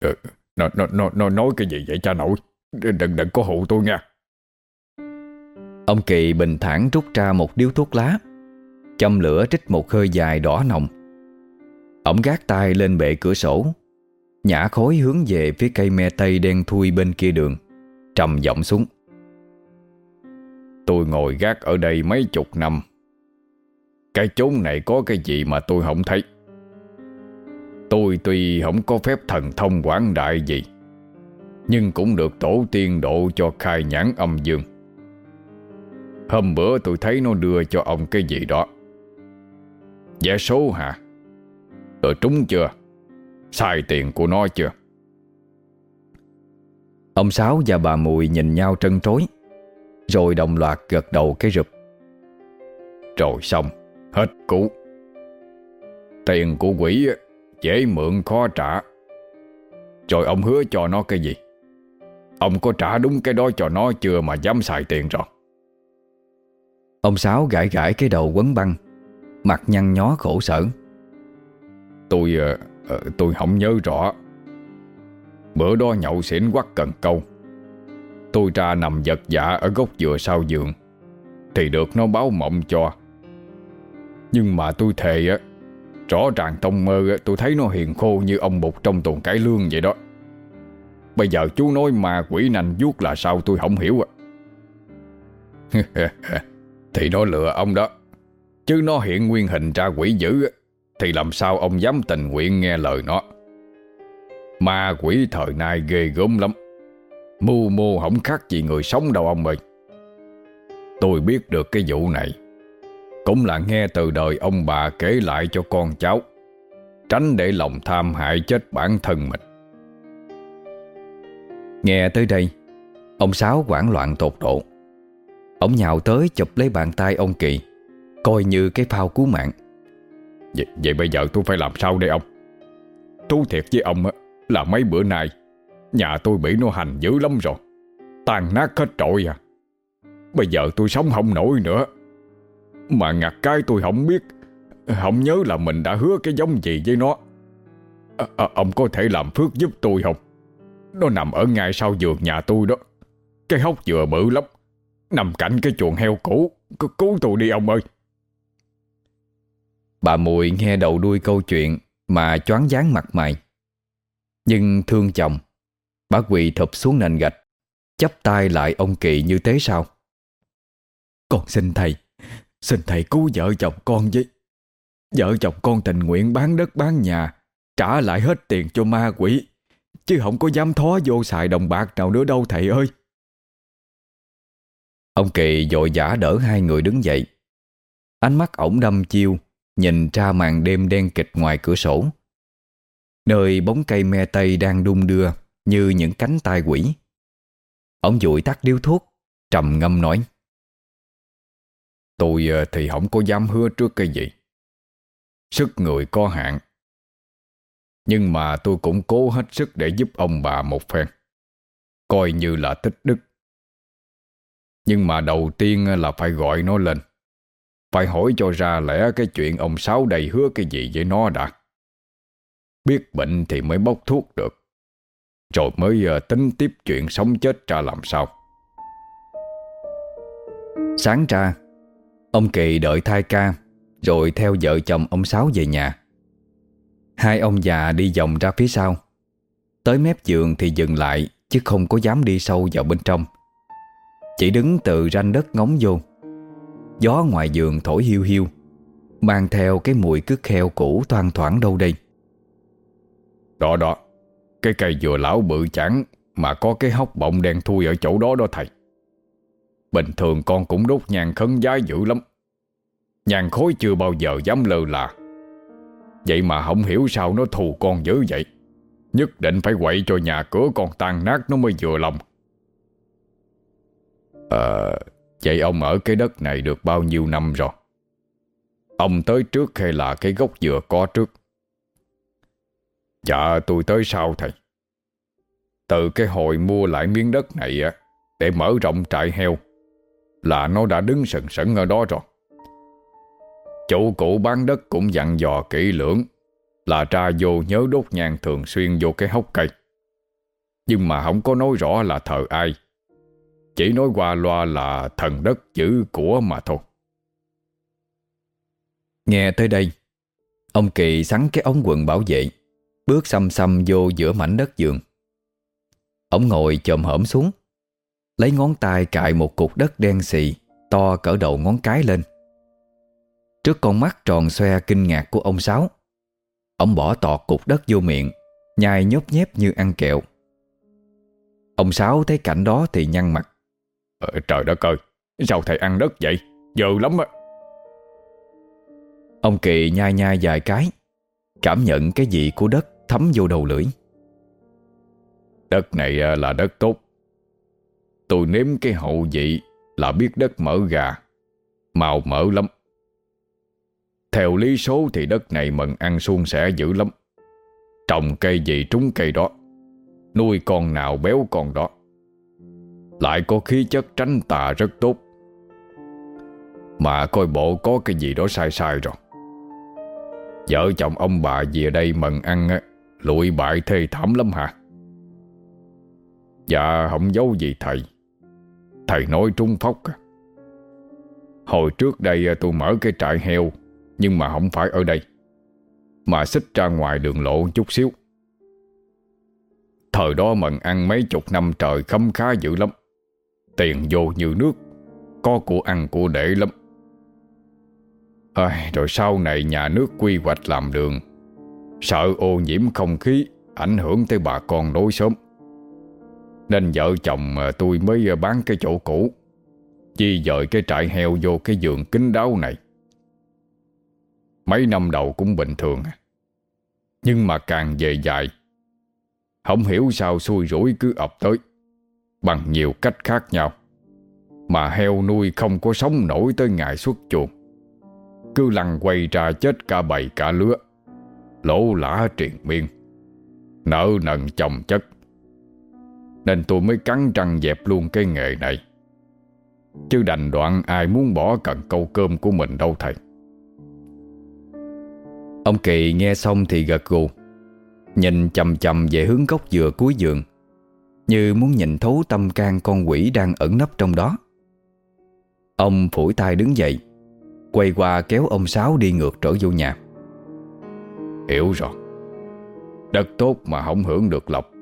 Ừ, nó, nó, nó, nó nói cái gì vậy cha nội? Đừng đừng có hụ tôi nha. Ông Kỳ bình thản rút ra một điếu thuốc lá Châm lửa trích một hơi dài đỏ nồng. Ông gác tay lên bệ cửa sổ Nhả khối hướng về phía cây me tây đen thui bên kia đường Trầm giọng xuống. Tôi ngồi gác ở đây mấy chục năm cái chốn này có cái gì mà tôi không thấy? Tôi tuy không có phép thần thông quảng đại gì Nhưng cũng được tổ tiên độ cho khai nhãn âm dương. Hôm bữa tôi thấy nó đưa cho ông cái gì đó. Vé số hả? Rồi trúng chưa? Sai tiền của nó chưa? Ông Sáu và bà Mùi nhìn nhau trân trối Rồi đồng loạt gật đầu cái rụp. Rồi xong Hết cũ. Tiền của quỷ Dễ mượn khó trả. Rồi ông hứa cho nó cái gì? Ông có trả đúng cái đó cho nó chưa mà dám xài tiền rồi? Ông Sáu gãi gãi cái đầu quấn băng Mặt nhăn nhó khổ sở. Tôi uh, tôi không nhớ rõ. Bữa đó nhậu xỉn quắc cần câu. Tôi ra nằm giật dạ ở gốc dừa sau giường Thì được nó báo mộng cho nhưng mà tôi thề á, Rõ ràng trong mơ tôi thấy nó hiền khô như ông bụt trong tuần cải lương vậy đó. Bây giờ chú nói mà quỷ nành vuốt là sao tôi không hiểu à Thì nó lừa ông đó. Chứ nó hiện nguyên hình ra quỷ dữ Thì làm sao ông dám tình nguyện nghe lời nó? Ma quỷ thời nay ghê gớm lắm. Mưu mô không khác gì người sống đâu ông ơi. Tôi biết được cái vụ này. Cũng là nghe từ đời ông bà kể lại cho con cháu Tránh để lòng tham hại chết bản thân mình. Nghe tới đây Ông Sáu hoảng loạn tột độ. Ông nhào tới chụp lấy bàn tay ông Kỳ Coi như cái phao cứu mạng. Vậy, vậy bây giờ tôi phải làm sao đây ông? Thú thiệt với ông Là mấy bữa nay Nhà tôi bị nó hành dữ lắm rồi Tàn nát hết trội à. Bây giờ tôi sống không nổi nữa mà ngặt cái tôi không biết. Không nhớ là mình đã hứa cái giống gì với nó. À, à, Ông có thể làm phước giúp tôi không? Nó nằm ở ngay sau giường nhà tôi đó. Cái hốc dừa bự lắm. Nằm cạnh cái chuồng heo cũ. Cứu tôi đi ông ơi. Bà Mùi nghe đầu đuôi câu chuyện Mà choáng dáng mặt mày. Nhưng thương chồng Bà quỳ thụp xuống nền gạch chắp tay lại ông Kỳ như thế sao? Con xin thầy Xin thầy cứu vợ chồng con với. Vợ chồng con tình nguyện bán đất, bán nhà, Trả lại hết tiền cho ma quỷ. Chứ không có dám thó vô xài đồng bạc nào nữa đâu, thầy ơi. Ông Kỳ dội giả đỡ hai người đứng dậy. Ánh mắt ổng đâm chiêu, Nhìn ra màn đêm đen kịch ngoài cửa sổ. Nơi bóng cây me tây đang đung đưa Như những cánh tai quỷ. Ông dụi tắt điếu thuốc, Trầm ngâm nói. Tôi ờ, thì không có dám hứa trước cái gì. Sức người có hạn. Nhưng mà tôi cũng cố hết sức để giúp ông bà một phen. Coi như là tích đức. Nhưng mà đầu tiên ờ, là phải gọi nó lên. Phải hỏi cho ra lẽ cái chuyện ông Sáu đầy hứa cái gì với nó đã. Biết bệnh thì mới bốc thuốc được. Rồi mới ờ, tính tiếp chuyện sống chết ra làm sao. Sáng ra Ông Kỳ đợi thai ca, Rồi theo vợ chồng ông Sáu về nhà. Hai ông già đi vòng ra phía sau. Tới mép giường thì dừng lại, Chứ không có dám đi sâu vào bên trong. Chỉ đứng từ ranh đất ngóng vô. Gió ngoài giường thổi hiu hiu, Mang theo cái mùi cứt heo cũ thoang thoảng đâu đây. Đó đó, Cái cây dừa lão bự chẳng Mà có cái hốc bọng đen thui ở chỗ đó đó thầy. Bình thường con cũng đốt nhang khấn giá dữ lắm. Nhàn khối chưa bao giờ dám lơ là. Vậy mà không hiểu sao nó thù con dữ vậy. Nhất định phải quậy cho nhà cửa con tan nát nó mới vừa lòng. Ờ Vậy ông ở cái đất này được bao nhiêu năm rồi? Ông tới trước hay là cái gốc dừa có trước? Dạ tôi tới sau, thầy. Từ cái hồi mua lại miếng đất này á, Để mở rộng trại heo là nó đã đứng sần sẩn ở đó rồi. Chủ cũ bán đất cũng dặn dò kỹ lưỡng, Là ra vô nhớ đốt nhang thường xuyên vô cái hốc cây. Nhưng mà không có nói rõ là thờ ai, Chỉ nói qua loa là thần đất chữ của mà thôi. Nghe tới đây, Ông Kỳ sắn cái ống quần bảo vệ, Bước xăm xăm vô giữa mảnh đất giường. Ông ngồi chồm hổm xuống. Lấy ngón tay cài một cục đất đen xì To cỡ đầu ngón cái lên. Trước con mắt tròn xoe kinh ngạc của ông Sáu Ông bỏ tọt cục đất vô miệng Nhai nhốt nhép như ăn kẹo. Ông Sáu thấy cảnh đó thì nhăn mặt. Ờ, Trời đất ơi Sao thầy ăn đất vậy? Dơ lắm á. Ông Kỳ nhai nhai vài cái Cảm nhận cái vị của đất thấm vô đầu lưỡi. Đất này à, là đất tốt Tôi nếm cái hậu vị Là biết đất mỡ gà, Màu mỡ lắm. Theo lý số thì đất này mần ăn suôn sẻ dữ lắm. Trồng cây gì trúng cây đó, Nuôi con nào béo con đó. Lại có khí chất tránh tà rất tốt. Mà coi bộ có cái gì đó sai sai rồi. Vợ chồng ông bà về đây mần ăn á, Lụi bại thê thảm lắm hả? Dạ không giấu gì thầy. Thầy nói trung phóc Hồi trước đây à, tôi mở cái trại heo nhưng mà không phải ở đây. Mà xích ra ngoài đường lộ chút xíu. Thời đó mận ăn mấy chục năm trời khấm khá dữ lắm. Tiền vô như nước Có của ăn của để lắm. À, Rồi sau này nhà nước quy hoạch làm đường Sợ ô nhiễm không khí Ảnh hưởng tới bà con nối sớm. Nên vợ chồng à, tôi mới à, bán cái chỗ cũ. Chi dời cái trại heo vô cái giường kính đáo này. Mấy năm đầu cũng bình thường. Nhưng mà càng về dài, Không hiểu sao xui rủi cứ ập tới. Bằng nhiều cách khác nhau. Mà heo nuôi không có sống nổi tới ngày xuất chuồng. Cứ lăn quay ra chết cả bầy cả lứa. Lỗ lã triền miên. Nợ nần chồng chất. Nên tôi mới cắn răng dẹp luôn cái nghề này. Chứ đành đoạn ai muốn bỏ cần câu cơm của mình đâu thầy. Ông Kỳ nghe xong thì gật gù, Nhìn chầm chầm về hướng góc dừa cuối giường, Như muốn nhìn thấu tâm can con quỷ đang ẩn nấp trong đó. Ông phủi tay đứng dậy, Quay qua kéo ông Sáu đi ngược trở vô nhà. Hiểu rồi. Đất tốt mà không hưởng được lộc.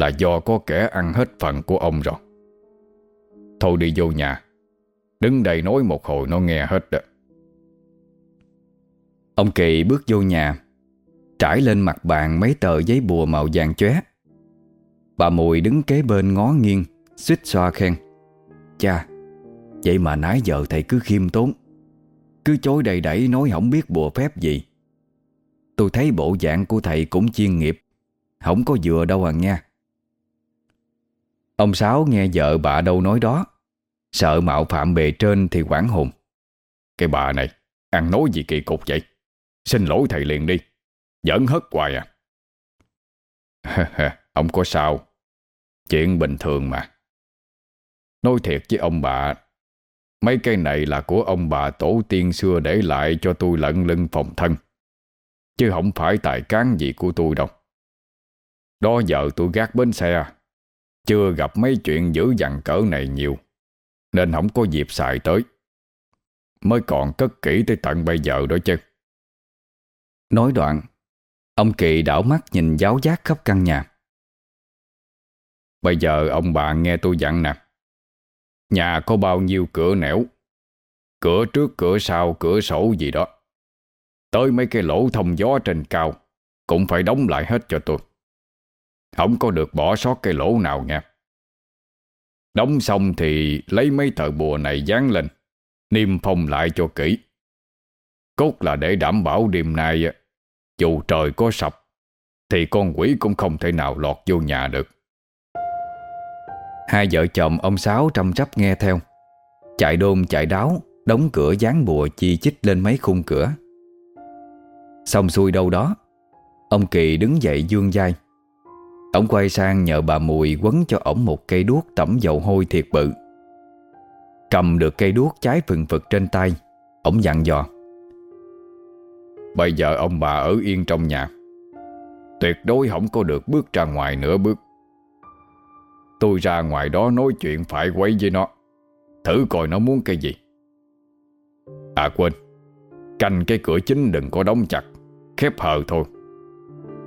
Là do có kẻ ăn hết phần của ông rồi. Thôi đi vô nhà. Đứng đây nói một hồi nó nghe hết đó. Ông Kỳ bước vô nhà, Trải lên mặt bàn mấy tờ giấy bùa màu vàng chóe. Bà Mùi đứng kế bên ngó nghiêng Xích xoa khen. Cha, Vậy mà nãy giờ thầy cứ khiêm tốn. Cứ chối đầy đẩy nói không biết bùa phép gì. Tôi thấy bộ dạng của thầy cũng chuyên nghiệp. Không có dừa đâu à nha Ông Sáu nghe vợ bà đâu nói đó. Sợ mạo phạm bề trên thì quảng hồn. Cái bà này, Ăn nói gì kỳ cục vậy? Xin lỗi thầy liền đi. Giỡn hất hoài à. Ông có sao. Chuyện bình thường mà. Nói thiệt với ông bà, Mấy cây này là của ông bà tổ tiên xưa để lại cho tôi lận lưng phòng thân. Chứ không phải tài cán gì của tôi đâu. Đó giờ tôi gác bến xe à. Chưa gặp mấy chuyện dữ dằn cỡ này nhiều, Nên không có dịp xài tới. Mới còn cất kỹ tới tận bây giờ đó chứ. Nói đoạn, Ông Kỳ đảo mắt nhìn giáo giác khắp căn nhà. Bây giờ ông bà nghe tôi dặn nè, Nhà có bao nhiêu cửa nẻo, Cửa trước, cửa sau, cửa sổ gì đó. Tới mấy cái lỗ thông gió trên cao, Cũng phải đóng lại hết cho tôi. Không có được bỏ sót cái lỗ nào nha. Đóng xong thì lấy mấy tờ bùa này dán lên, Niêm phong lại cho kỹ. Cốt là để đảm bảo đêm nay Dù trời có sập, Thì con quỷ cũng không thể nào lọt vô nhà được. Hai vợ chồng ông Sáu trăm rắp nghe theo. Chạy đôn chạy đáo, Đóng cửa dán bùa chi chích lên mấy khung cửa. Xong xuôi đâu đó, Ông Kỳ đứng dậy dương dai. Ông quay sang nhờ bà Mùi quấn cho ổng một cây đuốc tẩm dầu hôi thiệt bự. Cầm được cây đuốc cháy phừng phực trên tay, ổng dặn dò. Bây giờ ông bà ở yên trong nhà. Tuyệt đối không có được bước ra ngoài nửa bước. Tôi ra ngoài đó nói chuyện phải quấy với nó. Thử coi nó muốn cái gì. À quên. Canh cái cửa chính đừng có đóng chặt. Khép hờ thôi.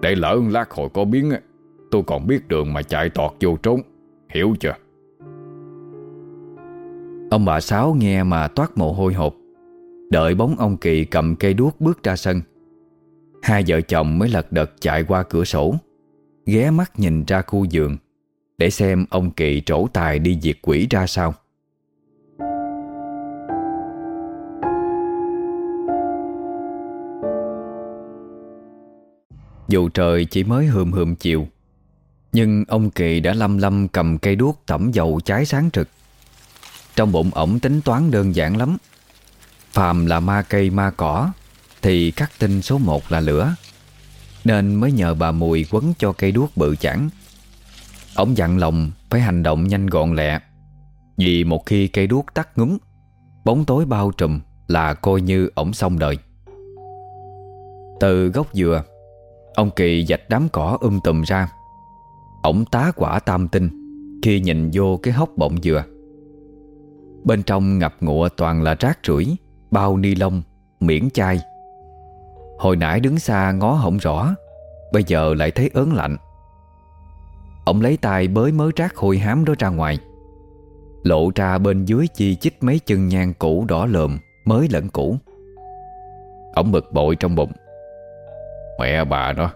Để lỡ lát hồi có biến á. Tôi còn biết đường mà chạy tọt vô trốn. Hiểu chưa? Ông bà Sáu nghe mà toát mồ hôi hột. Đợi bóng ông Kỳ cầm cây đuốc bước ra sân. Hai vợ chồng mới lật đật chạy qua cửa sổ, Ghé mắt nhìn ra khu giường Để xem ông Kỳ trổ tài đi diệt quỷ ra sao. Dù trời chỉ mới hườm hườm chiều nhưng ông Kỳ đã lâm lâm cầm cây đuốc tẩm dầu cháy sáng trực. Trong bụng ổng tính toán đơn giản lắm. Phàm là ma cây, ma cỏ, Thì khắc tinh số một là lửa. Nên mới nhờ bà Mùi quấn cho cây đuốc bự chẳng Ông dặn lòng phải hành động nhanh gọn lẹ. Vì một khi cây đuốc tắt ngúm, Bóng tối bao trùm là coi như ổng xong đời. Từ gốc dừa, Ông Kỳ dạch đám cỏ um tùm ra. Ổng tá quả tam tinh Khi nhìn vô cái hốc bọng dừa Bên trong ngập ngụa toàn là rác rưởi Bao ni lông, miễn chai. Hồi nãy đứng xa ngó hổng rõ Bây giờ lại thấy ớn lạnh. Ông lấy tay bới mớ rác hôi hám đó ra ngoài. Lộ ra bên dưới chi chích mấy chân nhang cũ đỏ lợm Mới lẫn cũ. Ông bực bội trong bụng. Mẹ bà nó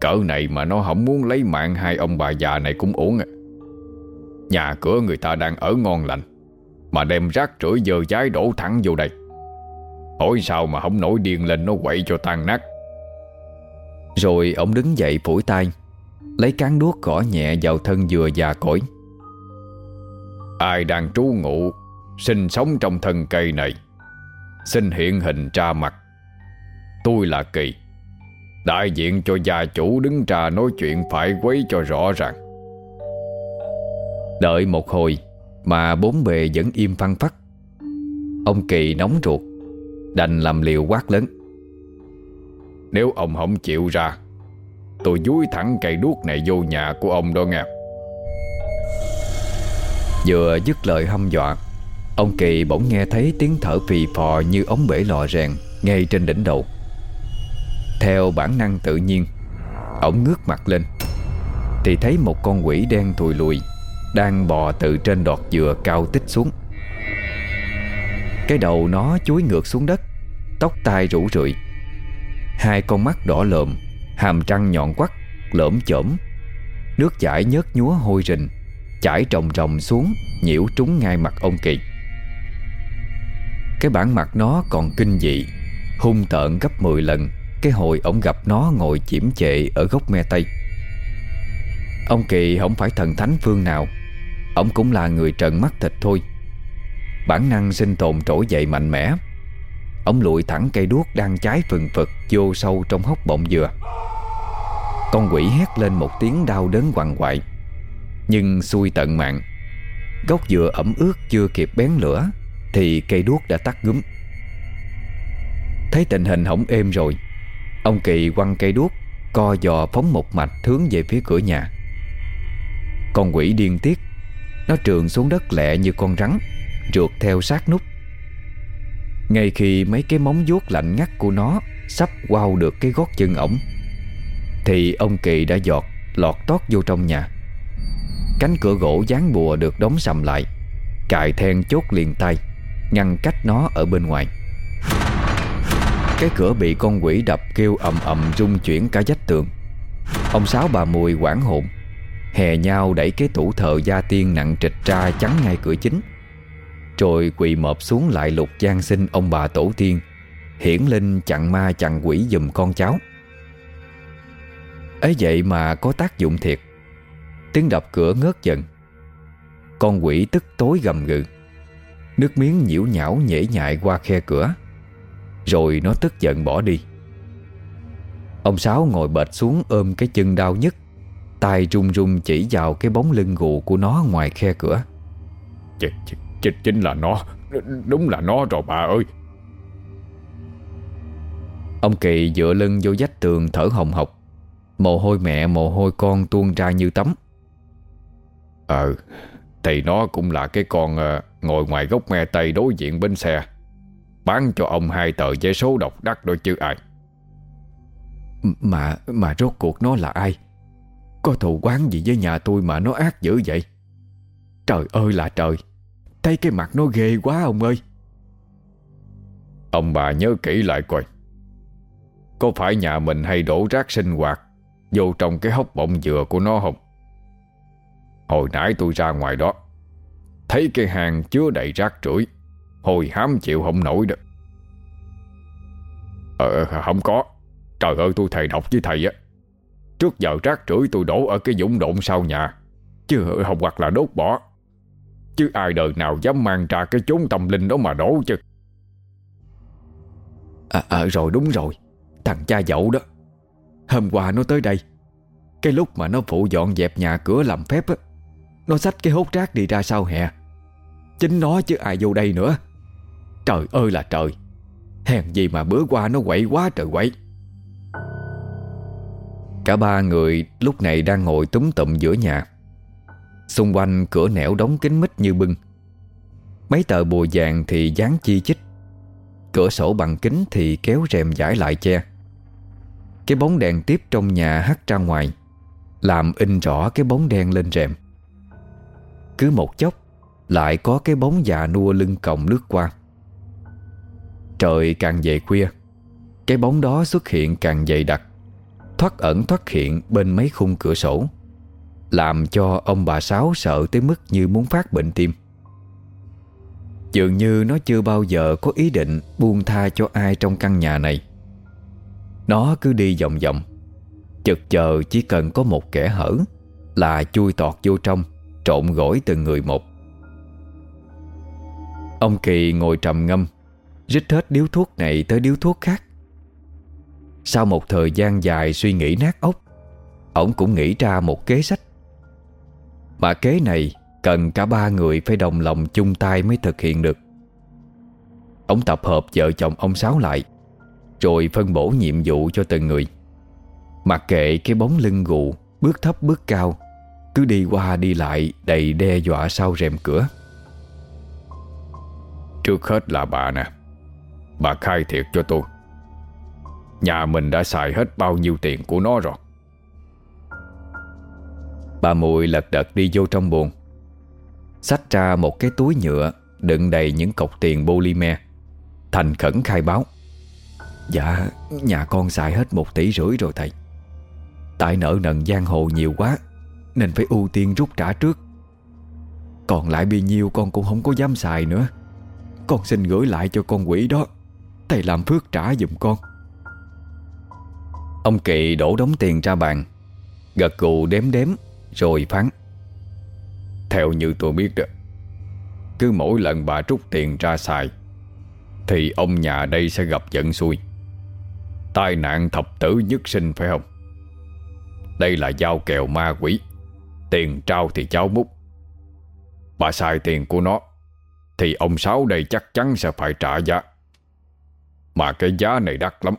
Cỡ này mà nó không muốn lấy mạng hai ông bà già này cũng ổn à. Nhà cửa người ta đang ở ngon lành Mà đem rác rưởi dơ cháy đổ thẳng vô đây. Hỏi sao mà không nổi điên lên nó quậy cho tan nát. Rồi ông đứng dậy phủi tay Lấy cán đuốc gõ nhẹ vào thân dừa già cỗi. Ai đang trú ngụ Sinh sống trong thân cây này Xin hiện hình ra mặt. Tôi là Kỳ Đại diện cho gia chủ đứng ra nói chuyện phải quấy cho rõ ràng. Đợi một hồi Mà bốn bề vẫn im phăng phắc. Ông Kỳ nóng ruột, Đành làm liều quát lớn. Nếu ông không chịu ra, Tôi dúi thẳng cây đuốc này vô nhà của ông đó nghe. Vừa dứt lời hăm dọa, Ông Kỳ bỗng nghe thấy tiếng thở phì phò như ống bể lò rèn Ngay trên đỉnh đầu. Theo bản năng tự nhiên, Ông ngước mặt lên Thì thấy một con quỷ đen thùi lùi, Đang bò từ trên đọt dừa cao tích xuống. Cái đầu nó chuối ngược xuống đất, Tóc tai rủ rượi. Hai con mắt đỏ lợm, Hàm trăng nhọn quắt Lỡm chởm. Nước chảy nhớt nhúa hôi rình, Chảy trồng rồng xuống, Nhiễu trúng ngay mặt ông Kỳ. Cái bản mặt nó còn kinh dị, Hung tợn gấp 10 lần. Cái hồi ông gặp nó ngồi chiếm chệ Ở gốc me tây. Ông Kỳ không phải thần thánh phương nào, Ông cũng là người trần mắt thịt thôi. Bản năng sinh tồn trỗi dậy mạnh mẽ, Ông lụi thẳng cây đuốc đang cháy phừng phực Vô sâu trong hốc bọng dừa. Con quỷ hét lên một tiếng đau đớn quằn quại, Nhưng xui tận mạng. Gốc dừa ẩm ướt chưa kịp bén lửa Thì cây đuốc đã tắt ngúm. Thấy tình hình hỏng êm rồi Ông Kỳ quăng cây đuốc, Co giò phóng một mạch hướng về phía cửa nhà. Con quỷ điên tiết, Nó trường xuống đất lẹ như con rắn Trượt theo sát nút. Ngay khi mấy cái móng vuốt lạnh ngắt của nó Sắp quao được cái gót chân ổng, Thì ông Kỳ đã giọt, Lọt tót vô trong nhà. Cánh cửa gỗ dán bùa được đóng sầm lại, Cài then chốt liền tay, Ngăn cách nó ở bên ngoài. Cái cửa bị con quỷ đập kêu ầm ầm rung chuyển cả vách tường. Ông Sáu bà Mùi quảng hồn. Hè nhau đẩy cái tủ thờ gia tiên nặng trịch ra chắn ngay cửa chính. Rồi quỳ mọp xuống lại lục gian sinh, ông bà tổ tiên, Hiển linh chặn ma chặn quỷ dùm con cháu. Ấy vậy mà có tác dụng thiệt. Tiếng đập cửa ngớt dần. Con quỷ tức tối gầm gừ. Nước miếng nhiễu nhão nhễ nhại qua khe cửa. Rồi nó tức giận bỏ đi. Ông Sáu ngồi bệt xuống ôm cái chân đau nhất tay run run chỉ vào cái bóng lưng gù của nó ngoài khe cửa. Chết chết Chính, chính là nó Đúng là nó rồi bà ơi. Ông Kỳ dựa lưng vô vách tường thở hồng hộc. Mồ hôi mẹ mồ hôi con tuôn ra như tắm. Ờ Thì nó cũng là cái con uh, Ngồi ngoài gốc me tây đối diện bên xe Bán cho ông hai tờ giấy số độc đắc đôi chứ ai. Mà mà rốt cuộc nó là ai? Có thù quán gì với nhà tôi mà nó ác dữ vậy? Trời ơi là trời Thấy cái mặt nó ghê quá ông ơi. Ông bà nhớ kỹ lại coi. Có phải nhà mình hay đổ rác sinh hoạt Vô trong cái hốc bọng dừa của nó không? Hồi nãy tôi ra ngoài đó Thấy cái hàng chứa đầy rác rưởi Hồi hám chịu không nổi được. Ờ không có. Trời ơi tôi thầy đọc với thầy á. Trước giờ rác rưởi tôi đổ ở cái dũng độn sau nhà Chứ không hoặc là đốt bỏ. Chứ ai đời nào dám mang ra cái chốn tâm linh đó mà đổ chứ. À, à rồi đúng rồi. Thằng cha dậu đó Hôm qua nó tới đây. Cái lúc mà nó phụ dọn dẹp nhà cửa làm phép á Nó xách cái hốt rác đi ra sau hè. Chính nó chứ ai vô đây nữa. Trời ơi là trời. Hèn gì mà bữa qua nó quậy quá trời quậy. Cả ba người lúc này đang ngồi túm tụm giữa nhà. Xung quanh cửa nẻo đóng kín mít như bưng. Mấy tờ bùa vàng thì dán chi chích Cửa sổ bằng kính thì kéo rèm giải lại che. Cái bóng đèn tiếp trong nhà hắt ra ngoài, Làm in rõ cái bóng đen lên rèm. Cứ một chốc, Lại có cái bóng già nua lưng còng lướt qua. Trời càng về khuya, Cái bóng đó xuất hiện càng dày đặc, Thoát ẩn thoát hiện bên mấy khung cửa sổ, làm cho ông bà Sáu sợ tới mức như muốn phát bệnh tim. Dường như nó chưa bao giờ có ý định buông tha cho ai trong căn nhà này. Nó cứ đi vòng vòng, Chực chờ chỉ cần có một kẻ hở Là chui tọt vô trong, Trộn gỏi từng người một. Ông Kỳ ngồi trầm ngâm Rít hết điếu thuốc này tới điếu thuốc khác. Sau một thời gian dài suy nghĩ nát ốc Ông cũng nghĩ ra một kế sách. Mà kế này cần cả ba người phải đồng lòng chung tay mới thực hiện được. Ông tập hợp vợ chồng ông Sáu lại, Rồi phân bổ nhiệm vụ cho từng người. Mặc kệ cái bóng lưng gù, Bước thấp bước cao, Cứ đi qua đi lại đầy đe dọa sau rèm cửa. Trước hết là bà nè. Bà khai thiệt cho tôi. Nhà mình đã xài hết bao nhiêu tiền của nó rồi. Bà Mùi lật đật đi vô trong buồng. Xách ra một cái túi nhựa, Đựng đầy những cọc tiền polymer. Thành khẩn khai báo. Dạ Nhà con xài hết một tỷ rưỡi rồi thầy. Tại nợ nần giang hồ nhiều quá, Nên phải ưu tiên rút trả trước. Còn lại bao nhiêu con cũng không có dám xài nữa. Con xin gửi lại cho con quỷ đó. Thầy làm phước trả giùm con. Ông Kỵ đổ đống tiền ra bàn, Gật gù đếm đếm, Rồi phán, Theo như tôi biết đó, Cứ mỗi lần bà rút tiền ra xài, Thì ông nhà đây sẽ gặp giận xui. Tai nạn thập tử nhất sinh phải không? Đây là giao kèo ma quỷ, Tiền trao thì cháu múc. Bà xài tiền của nó, Thì ông Sáu đây chắc chắn sẽ phải trả giá. Mà cái giá này đắt lắm.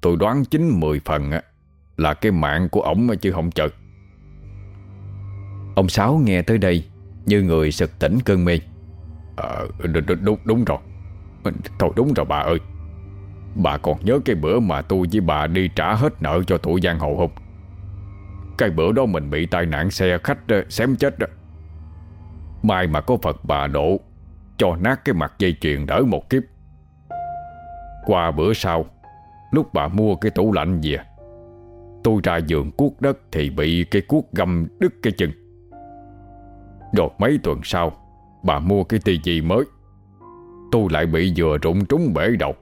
Tôi đoán chín mười phần á Là cái mạng của ổng chứ không chợt Ông Sáu nghe tới đây Như người sực tỉnh cơn mê. Ờ đúng, đúng, đúng rồi. Thôi đúng rồi bà ơi. Bà còn nhớ cái bữa mà tôi với bà đi trả hết nợ cho tụi giang hồ không? Cái bữa đó mình bị tai nạn xe khách xém chết đó Mai mà có Phật bà độ Cho nát cái mặt dây chuyền đỡ một kiếp qua bữa sau, Lúc bà mua cái tủ lạnh về, Tôi ra giường cuốc đất Thì bị cái cuốc găm đứt cái chân. Rồi mấy tuần sau, Bà mua cái tivi mới, Tôi lại bị vừa rụng trúng bể đầu.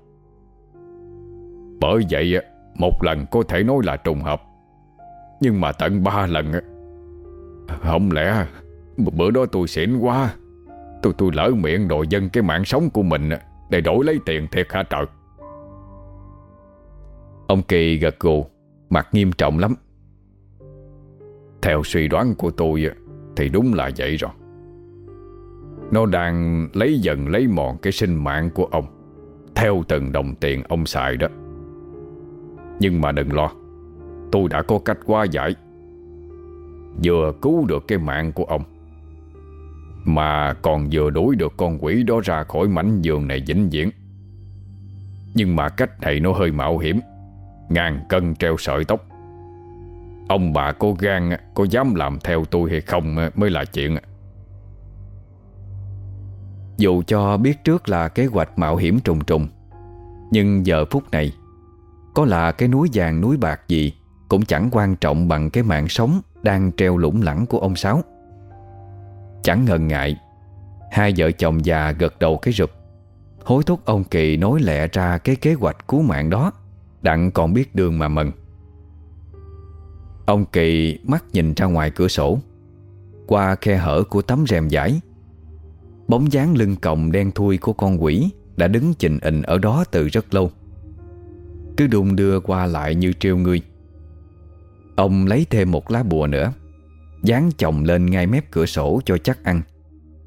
Bởi vậy Một lần có thể nói là trùng hợp, Nhưng mà tận ba lần Không lẽ Bữa đó tôi xỉn quá, Tôi tôi lỡ miệng đồ dân cái mạng sống của mình Để đổi lấy tiền thiệt hả trời? Ông Kỳ gật gù, Mặt nghiêm trọng lắm. Theo suy đoán của tôi Thì đúng là vậy rồi. Nó đang lấy dần lấy mòn Cái sinh mạng của ông, Theo từng đồng tiền ông xài đó. Nhưng mà đừng lo, Tôi đã có cách qua giải, Vừa cứu được cái mạng của ông, Mà còn vừa đuổi được con quỷ đó ra khỏi mảnh giường này vĩnh viễn. Nhưng mà cách này nó hơi mạo hiểm. Ngàn cân treo sợi tóc. Ông bà có gan Có dám làm theo tôi hay không Mới là chuyện. Dù cho biết trước là kế hoạch mạo hiểm trùng trùng, Nhưng giờ phút này, Có là cái núi vàng núi bạc gì Cũng chẳng quan trọng bằng cái mạng sống Đang treo lủng lẳng của ông Sáu. Chẳng ngần ngại, Hai vợ chồng già gật đầu cái rụp, Hối thúc ông Kỳ nói lẹ ra cái kế hoạch cứu mạng đó. Đặng còn biết đường mà mừng. Ông Kỳ mắt nhìn ra ngoài cửa sổ, Qua khe hở của tấm rèm giải Bóng dáng lưng còng đen thui của con quỷ Đã đứng chình ịnh ở đó từ rất lâu. Cứ đung đưa qua lại như trêu người. Ông lấy thêm một lá bùa nữa, Dán chồng lên ngay mép cửa sổ cho chắc ăn,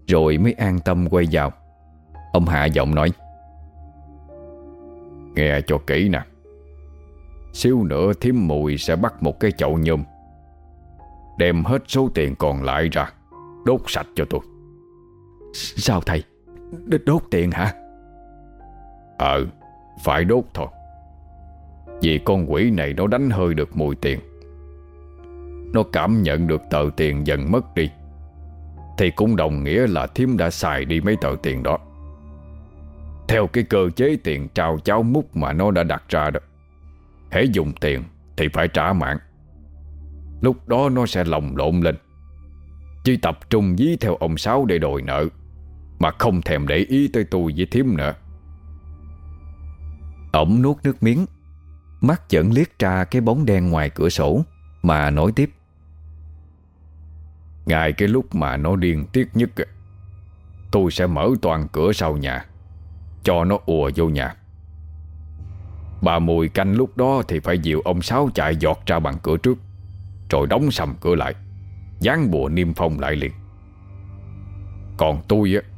Rồi mới an tâm quay vào. Ông hạ giọng nói, Nghe cho kỹ nè. Xíu nữa thím mùi sẽ bắt một cái chậu nhôm. Đem hết số tiền còn lại ra Đốt sạch cho tôi. Sao thầy? Đ Đốt tiền hả? Ờ Phải đốt thôi. Vì con quỷ này nó đánh hơi được mùi tiền. Nó cảm nhận được tờ tiền dần mất đi. Thì cũng đồng nghĩa là thím đã xài đi mấy tờ tiền đó. Theo cái cơ chế tiền trao cháo múc mà nó đã đặt ra đó Hễ dùng tiền thì phải trả mạng. Lúc đó nó sẽ lồng lộn lên. Chỉ tập trung dí theo ông Sáu để đòi nợ, Mà không thèm để ý tới tôi với thím nữa. Ông nuốt nước miếng, Mắt vẫn liếc ra cái bóng đen ngoài cửa sổ Mà nói tiếp. Ngài cái lúc mà nó điên tiết nhất, Tôi sẽ mở toàn cửa sau nhà, Cho nó ùa vô nhà. Bà Mùi canh lúc đó thì phải dịu ông Sáu chạy giọt ra bằng cửa trước, Rồi đóng sầm cửa lại, Dán bùa niêm phong lại liền. Còn tôi á,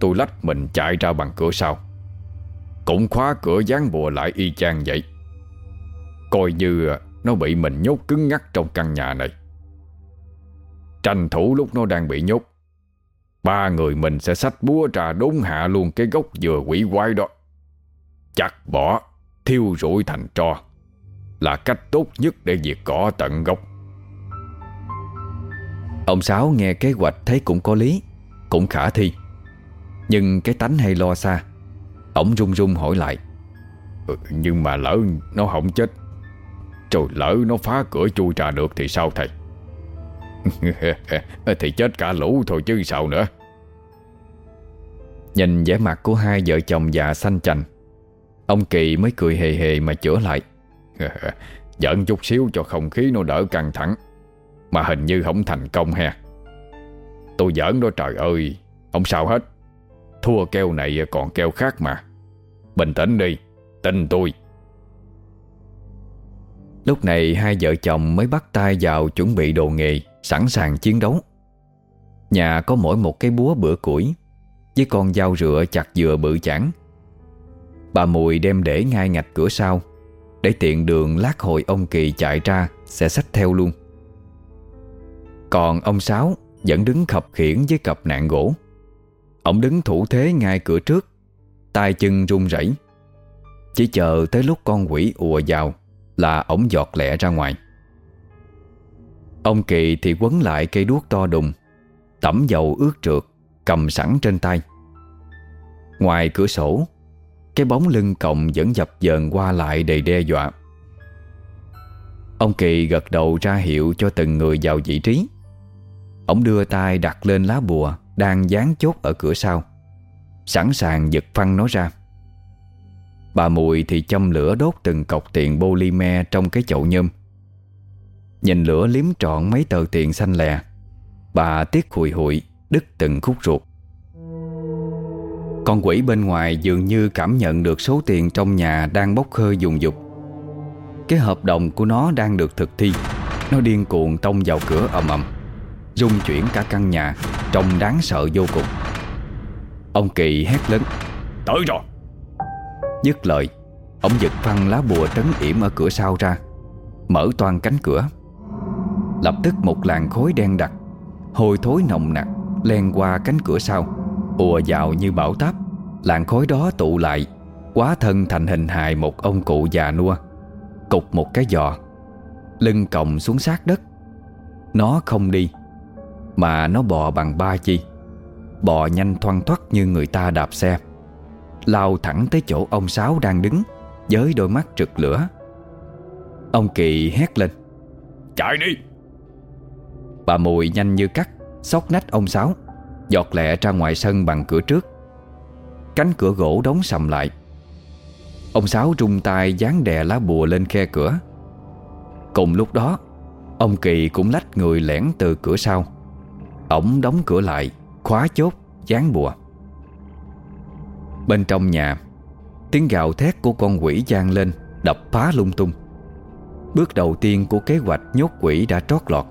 Tôi lách mình chạy ra bằng cửa sau, Cũng khóa cửa dán bùa lại y chang vậy. Coi như nó bị mình nhốt cứng ngắc trong căn nhà này. Tranh thủ lúc nó đang bị nhốt, Ba người mình sẽ xách búa ra đốn hạ luôn cái gốc dừa quỷ quái đó. Chặt bỏ. Thiêu rụi thành tro Là cách tốt nhất để diệt cỏ tận gốc. Ông Sáu nghe kế hoạch thấy cũng có lý Cũng khả thi. Nhưng cái tánh hay lo xa Ông run run hỏi lại. Ừ, Nhưng mà lỡ nó không chết trời lỡ nó phá cửa chui ra được thì sao thầy? Thì chết cả lũ thôi chứ sao nữa? Nhìn vẻ mặt của hai vợ chồng già xanh chành Ông Kỳ mới cười hề hề mà chữa lại. Giỡn chút xíu cho không khí nó đỡ căng thẳng. Mà hình như không thành công ha Tôi giỡn đó trời ơi, Không sao hết. Thua keo này còn keo khác mà. Bình tĩnh đi, Tin tôi. Lúc này hai vợ chồng mới bắt tay vào chuẩn bị đồ nghề, Sẵn sàng chiến đấu. Nhà có mỗi một cái búa bữa củi, Với con dao rựa chặt dừa bự chản Bà Mùi đem để ngay ngạch cửa sau. Để tiện đường lát hồi ông Kỳ chạy ra, Sẽ xách theo luôn. Còn ông Sáu Vẫn đứng khập khiển với cặp nạn gỗ. Ông đứng thủ thế ngay cửa trước, tay chân run rẩy. Chỉ chờ tới lúc con quỷ ùa vào Là ổng giọt lẹ ra ngoài. Ông Kỳ thì quấn lại cây đuốc to đùng, Tẩm dầu ướt trượt, Cầm sẵn trên tay. Ngoài cửa sổ cái bóng lưng còng vẫn dập dờn qua lại đầy đe dọa. Ông Kỳ gật đầu ra hiệu cho từng người vào vị trí. Ông đưa tay đặt lên lá bùa Đang dán chốt ở cửa sau. Sẵn sàng giật phăng nó ra. Bà Mùi thì châm lửa đốt từng cọc tiền polymer trong cái chậu nhôm. Nhìn lửa liếm trọn mấy tờ tiền xanh lè, Bà tiếc hùi hụi, Đứt từng khúc ruột. Con quỷ bên ngoài dường như cảm nhận được số tiền trong nhà đang bốc hơi dùng dục. Cái hợp đồng của nó đang được thực thi. Nó điên cuồng tông vào cửa ầm ầm, Rung chuyển cả căn nhà, Trông đáng sợ vô cùng. Ông Kỳ hét lớn, Tới rồi! Dứt lời, Ông giật phăng lá bùa trấn yểm ở cửa sau ra, Mở toàn cánh cửa. Lập tức một làn khối đen đặc, Hôi thối nồng nặc, Len qua cánh cửa sau, ùa vào như bão táp. Làn khối đó tụ lại Quá thân thành hình hài một ông cụ già nua, Cục một cái giò, Lưng còng xuống sát đất. Nó không đi, Mà nó bò bằng ba chi, Bò nhanh thoăn thoắt như người ta đạp xe, Lao thẳng tới chỗ ông Sáu đang đứng, Với đôi mắt trực lửa. Ông Kỳ hét lên, Chạy đi! Bà Mùi nhanh như cắt Xóc nách ông Sáu, Giọt lẹ ra ngoài sân bằng cửa trước. Cánh cửa gỗ đóng sầm lại. Ông Sáu rung tay dán đè lá bùa lên khe cửa. Cùng lúc đó, Ông Kỳ cũng lách người lẻn từ cửa sau. Ổng đóng cửa lại, Khóa chốt, Dán bùa. Bên trong nhà, Tiếng gào thét của con quỷ gian lên, Đập phá lung tung. Bước đầu tiên của kế hoạch nhốt quỷ đã trót lọt.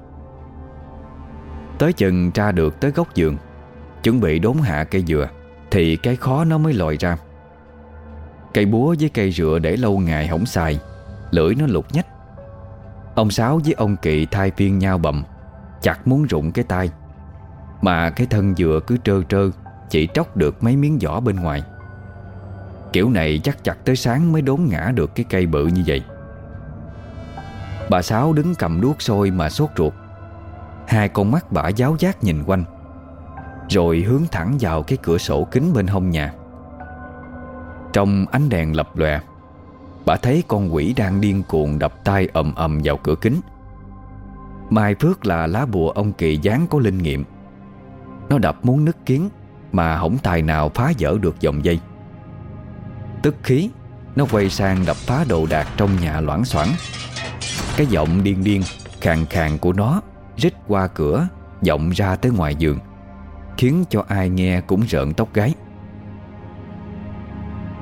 Tới chừng ra được tới góc giường, Chuẩn bị đốn hạ cây dừa. Thì cái khó nó mới lòi ra. Cây búa với cây rựa để lâu ngày hỏng xài, Lưỡi nó lục nhách. Ông Sáu với ông Kỵ thay phiên nhau bậm Chặt muốn rụng cái tay. Mà cái thân dừa cứ trơ trơ, Chỉ tróc được mấy miếng vỏ bên ngoài. Kiểu này chắc chặt tới sáng mới đốn ngã được cái cây bự như vậy. Bà Sáu đứng cầm đuốc sôi mà sốt ruột. Hai con mắt bả giáo giác nhìn quanh. Rồi hướng thẳng vào cái cửa sổ kính bên hông nhà. Trong ánh đèn lập lòe, Bà thấy con quỷ đang điên cuồng đập tay ầm ầm vào cửa kính. Mai Phước là lá bùa ông Kỳ dán có linh nghiệm. Nó đập muốn nứt kiến, Mà hổng tài nào phá vỡ được dòng dây. Tức khí, Nó quay sang đập phá đồ đạc trong nhà loãng xoảng. Cái giọng điên điên, Khàn khàn của nó Rít qua cửa, Vọng ra tới ngoài giường. Khiến cho ai nghe cũng rợn tóc gáy.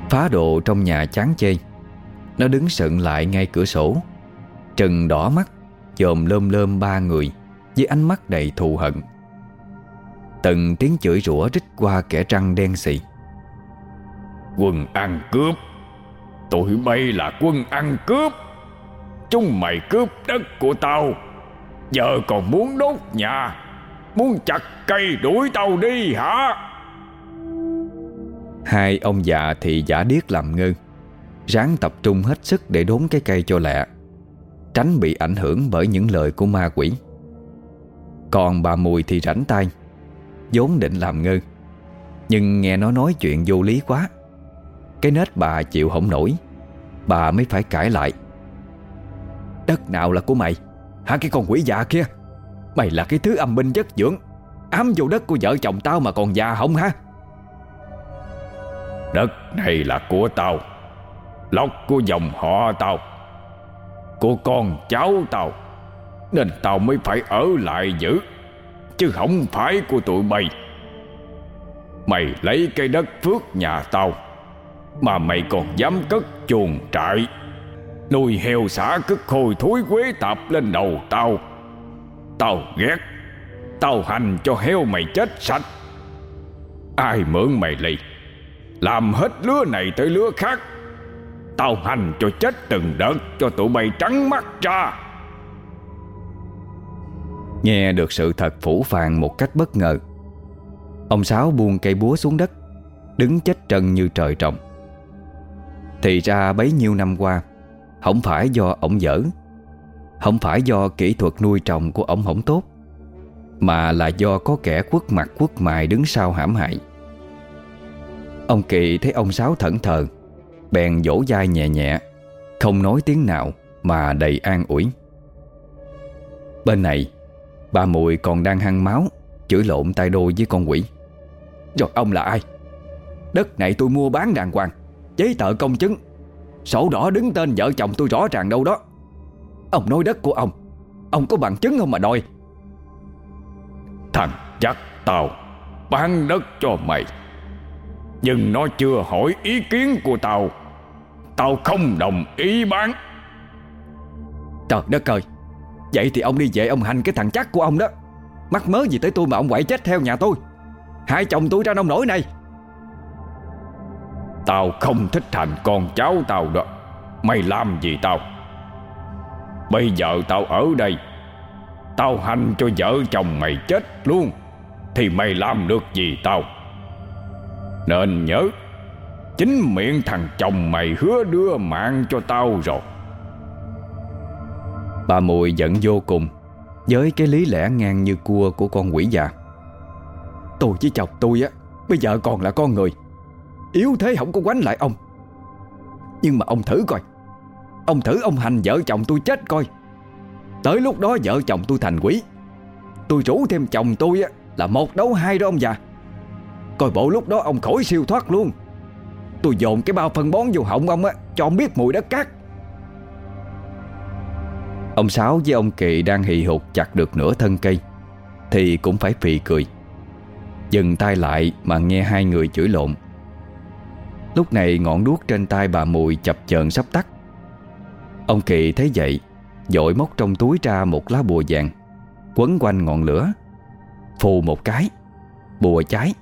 Phá độ trong nhà chán chê. Nó đứng sận lại ngay cửa sổ. Trần đỏ mắt Dòm lơm lơm ba người, Với ánh mắt đầy thù hận. Từng tiếng chửi rủa rít qua kẻ trăng đen xì. Quân ăn cướp. Tụi bay là quân ăn cướp. Chúng mày cướp đất của tao. Giờ còn muốn đốt nhà. Muốn chặt cây đuổi tao đi hả? Hai ông già thì giả điếc làm ngơ. Ráng tập trung hết sức để đốn cái cây cho lẹ, Tránh bị ảnh hưởng bởi những lời của ma quỷ. Còn bà Mùi thì rảnh tay, vốn định làm ngơ, Nhưng nghe nó nói chuyện vô lý quá. Cái nết bà chịu không nổi, Bà mới phải cãi lại. Đất nào là của mày? Hả cái con quỷ già kia? Mày là cái thứ âm binh chất dưỡng. Ám vô đất của vợ chồng tao mà còn già không ha? Đất này là của tao. Lộc của dòng họ tao. Của con cháu tao. Nên tao mới phải ở lại giữ, Chứ không phải của tụi mày. Mày lấy cây đất phước nhà tao, Mà mày còn dám cất chuồng trại, Nuôi heo xả cất khôi thối quế tạp lên đầu tao. Tao ghét. Tao hành cho heo mày chết sạch. Ai mượn mày lì Làm hết lứa này tới lứa khác. Tao hành cho chết từng đợt Cho tụi bay trắng mắt ra. Nghe được sự thật phủ phàng một cách bất ngờ, Ông Sáu buông cây búa xuống đất, Đứng chết trần như trời trồng. Thì ra bấy nhiêu năm qua, Không phải do ổng dở không phải do kỹ thuật nuôi trồng của ông không tốt, Mà là do có kẻ quất mặt quất mài đứng sau hãm hại. Ông Kỳ thấy ông Sáu thẫn thờ, Bèn vỗ vai nhẹ nhẹ, Không nói tiếng nào Mà đầy an ủi. Bên này, Bà Mùi còn đang hăng máu, Chửi lộn tay đôi với con quỷ. Rồi ông là ai? Đất này tôi mua bán đàng hoàng, Giấy tờ công chứng. Sổ đỏ đứng tên vợ chồng tôi rõ ràng đâu đó. Ông nói đất của ông. Ông có bằng chứng không mà đòi Thằng chắc tao Bán đất cho mày. Nhưng nó chưa hỏi ý kiến của tao. Tao không đồng ý bán. Trời đất ơi. Vậy thì ông đi về ông hành cái thằng chắc của ông đó. Mắc mớ gì tới tôi mà ông quậy chết theo nhà tôi? Hai chồng tôi ra nông nổi này. Tao không thích thành con cháu tao đó. Mày làm gì tao Bây giờ tao ở đây. Tao hành cho vợ chồng mày chết luôn. Thì mày làm được gì tao? Nên nhớ, Chính miệng thằng chồng mày hứa đưa mạng cho tao rồi. Bà Mùi giận vô cùng, Với cái lý lẽ ngang như cua của con quỷ già. Tôi với chồng tôi á, Bây giờ còn là con người. Yếu thế không có quánh lại ông. Nhưng mà ông thử coi. Ông thử ông hành vợ chồng tôi chết coi. Tới lúc đó vợ chồng tôi thành quỷ. Tôi rủ thêm chồng tôi á, Là một đấu hai đó ông già. Coi bộ lúc đó ông khỏi siêu thoát luôn. Tôi dồn cái bao phân bón vô họng ông á, Cho ông biết mùi đất cát. Ông Sáu với ông Kỳ đang hì hục chặt được nửa thân cây, Thì cũng phải phì cười. Dừng tay lại mà nghe hai người chửi lộn. Lúc này ngọn đuốc trên tay bà Mùi chập chờn sắp tắt. Ông Kỳ thấy vậy, Dội móc trong túi ra một lá bùa vàng, Quấn quanh ngọn lửa. Phù một cái, Bùa cháy,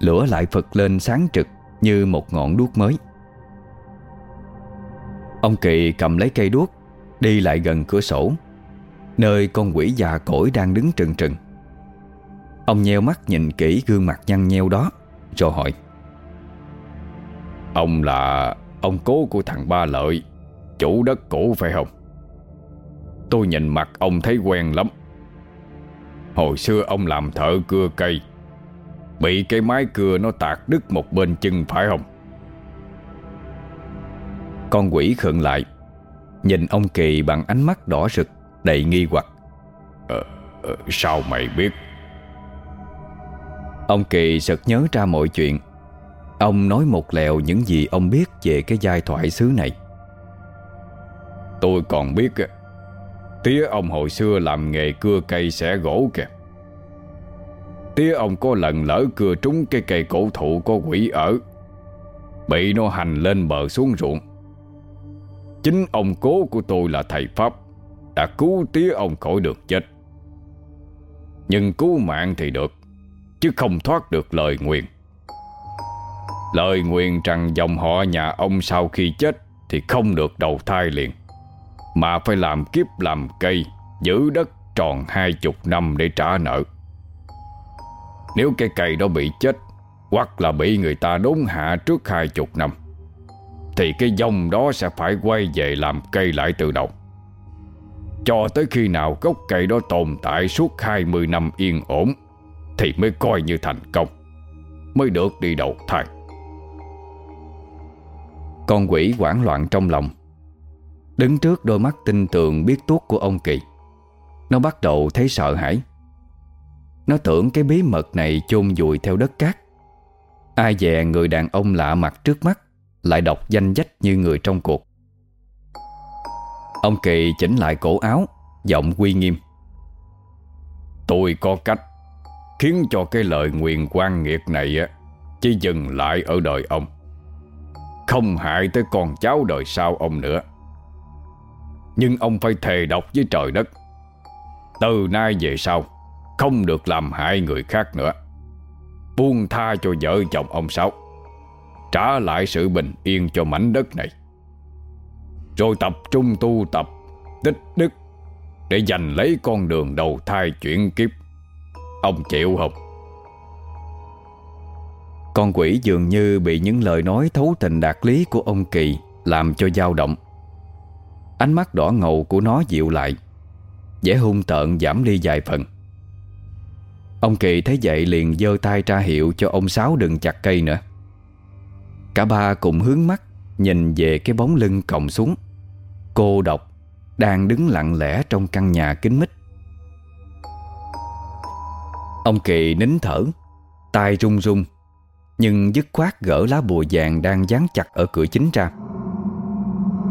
Lửa lại phật lên sáng trực Như một ngọn đuốc mới. Ông Kỳ cầm lấy cây đuốc, Đi lại gần cửa sổ, Nơi con quỷ già cỗi đang đứng trừng trừng. Ông nheo mắt nhìn kỹ gương mặt nhăn nheo đó, Rồi hỏi, Ông là ông cố của thằng Ba Lợi Chủ đất cũ phải không? Tôi nhìn mặt ông thấy quen lắm. Hồi xưa ông làm thợ cưa cây Bị cái mái cưa nó tạc đứt một bên chân phải không? Con quỷ khựng lại Nhìn ông Kỳ bằng ánh mắt đỏ rực Đầy nghi hoặc. Ờ, ờ, Sao mày biết? Ông Kỳ sực nhớ ra mọi chuyện. Ông nói một lèo những gì ông biết Về cái giai thoại xứ này. Tôi còn biết Tía ông hồi xưa làm nghề cưa cây xẻ gỗ kìa. Tía ông có lần lỡ cưa trúng cái cây cổ thụ có quỷ ở. Bị nó hành lên bờ xuống ruộng. Chính ông cố của tôi là thầy Pháp, Đã cứu tía ông khỏi được chết. Nhưng cứu mạng thì được, Chứ không thoát được lời nguyện. Lời nguyện rằng dòng họ nhà ông sau khi chết Thì không được đầu thai liền. Mà phải làm kiếp làm cây, Giữ đất tròn hai chục năm để trả nợ. Nếu cây cây đó bị chết, Hoặc là bị người ta đốn hạ trước hai chục năm, Thì cái dòng đó sẽ phải quay về làm cây lại từ đầu. Cho tới khi nào gốc cây đó tồn tại suốt 20 năm yên ổn, Thì mới coi như thành công, Mới được đi đầu thai. Con quỷ hoảng loạn trong lòng Đứng trước đôi mắt tinh tường biết tuốt của ông Kỳ, Nó bắt đầu thấy sợ hãi. Nó tưởng cái bí mật này chôn vùi theo đất cát. Ai dè người đàn ông lạ mặt trước mắt Lại đọc danh dách như người trong cuộc. Ông Kỳ chỉnh lại cổ áo, Giọng uy nghiêm. Tôi có cách Khiến cho cái lời nguyền quan nghiệt này Chỉ dừng lại ở đời ông, Không hại tới con cháu đời sau ông nữa. Nhưng ông phải thề độc với trời đất. Từ nay về sau, Không được làm hại người khác nữa. Buông tha cho vợ chồng ông Sáu. Trả lại sự bình yên cho mảnh đất này. Rồi tập trung tu tập, Tích đức Để giành lấy con đường đầu thai chuyển kiếp. Ông chịu không? Con quỷ dường như bị những lời nói thấu tình đạt lý của ông Kỳ Làm cho dao động. Ánh mắt đỏ ngầu của nó dịu lại, vẻ hung tợn giảm đi vài phần. Ông Kỳ thấy vậy liền giơ tay ra hiệu cho ông Sáu đừng chặt cây nữa. Cả ba cùng hướng mắt, Nhìn về cái bóng lưng còng xuống. Cô độc Đang đứng lặng lẽ trong căn nhà kính mít. Ông Kỳ nín thở tay run run, Nhưng dứt khoát gỡ lá bùa vàng Đang dán chặt ở cửa chính ra.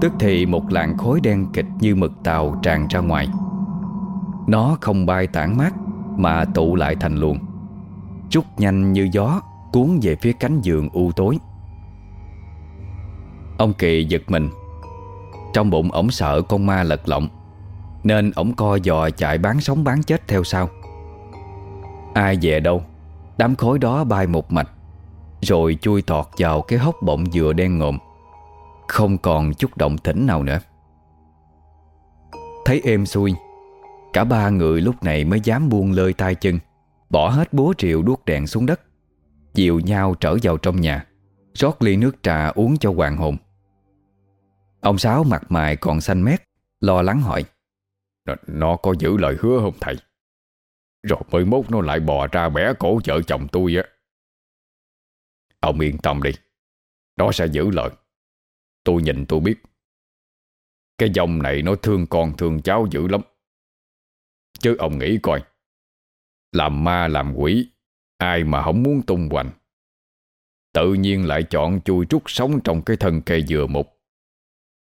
Tức thì một làn khối đen kịch Như mực tàu tràn ra ngoài. Nó không bay tản mát, Mà tụ lại thành luồng. Trút nhanh như gió, Cuốn về phía cánh giường u tối. Ông Kỳ giật mình. Trong bụng ổng sợ con ma lật lọng, Nên ổng co giò chạy bán sống bán chết theo sau. Ai về đâu, Đám khối đó bay một mạch, Rồi chui tọt vào cái hốc bọng dừa đen ngộm không còn chút động tĩnh nào nữa. Thấy êm xuôi Cả ba người lúc này mới dám buông lơi tay chân Bỏ hết búa rượu đuốc đèn xuống đất Dịu nhau trở vào trong nhà rót ly nước trà uống cho hoàng hồn. Ông Sáu mặt mày còn xanh mét Lo lắng hỏi Nó, nó có giữ lời hứa không thầy? Rồi mới mốt nó lại bò ra bẻ cổ vợ chồng tôi á. Ông yên tâm đi Nó sẽ giữ lời. Tôi nhìn tôi biết. Cái dòng này nó thương con thương cháu dữ lắm. Chứ ông nghĩ coi, Làm ma làm quỷ, Ai mà không muốn tung hoành. Tự nhiên lại chọn chui trúc sống trong cái thân cây dừa mục.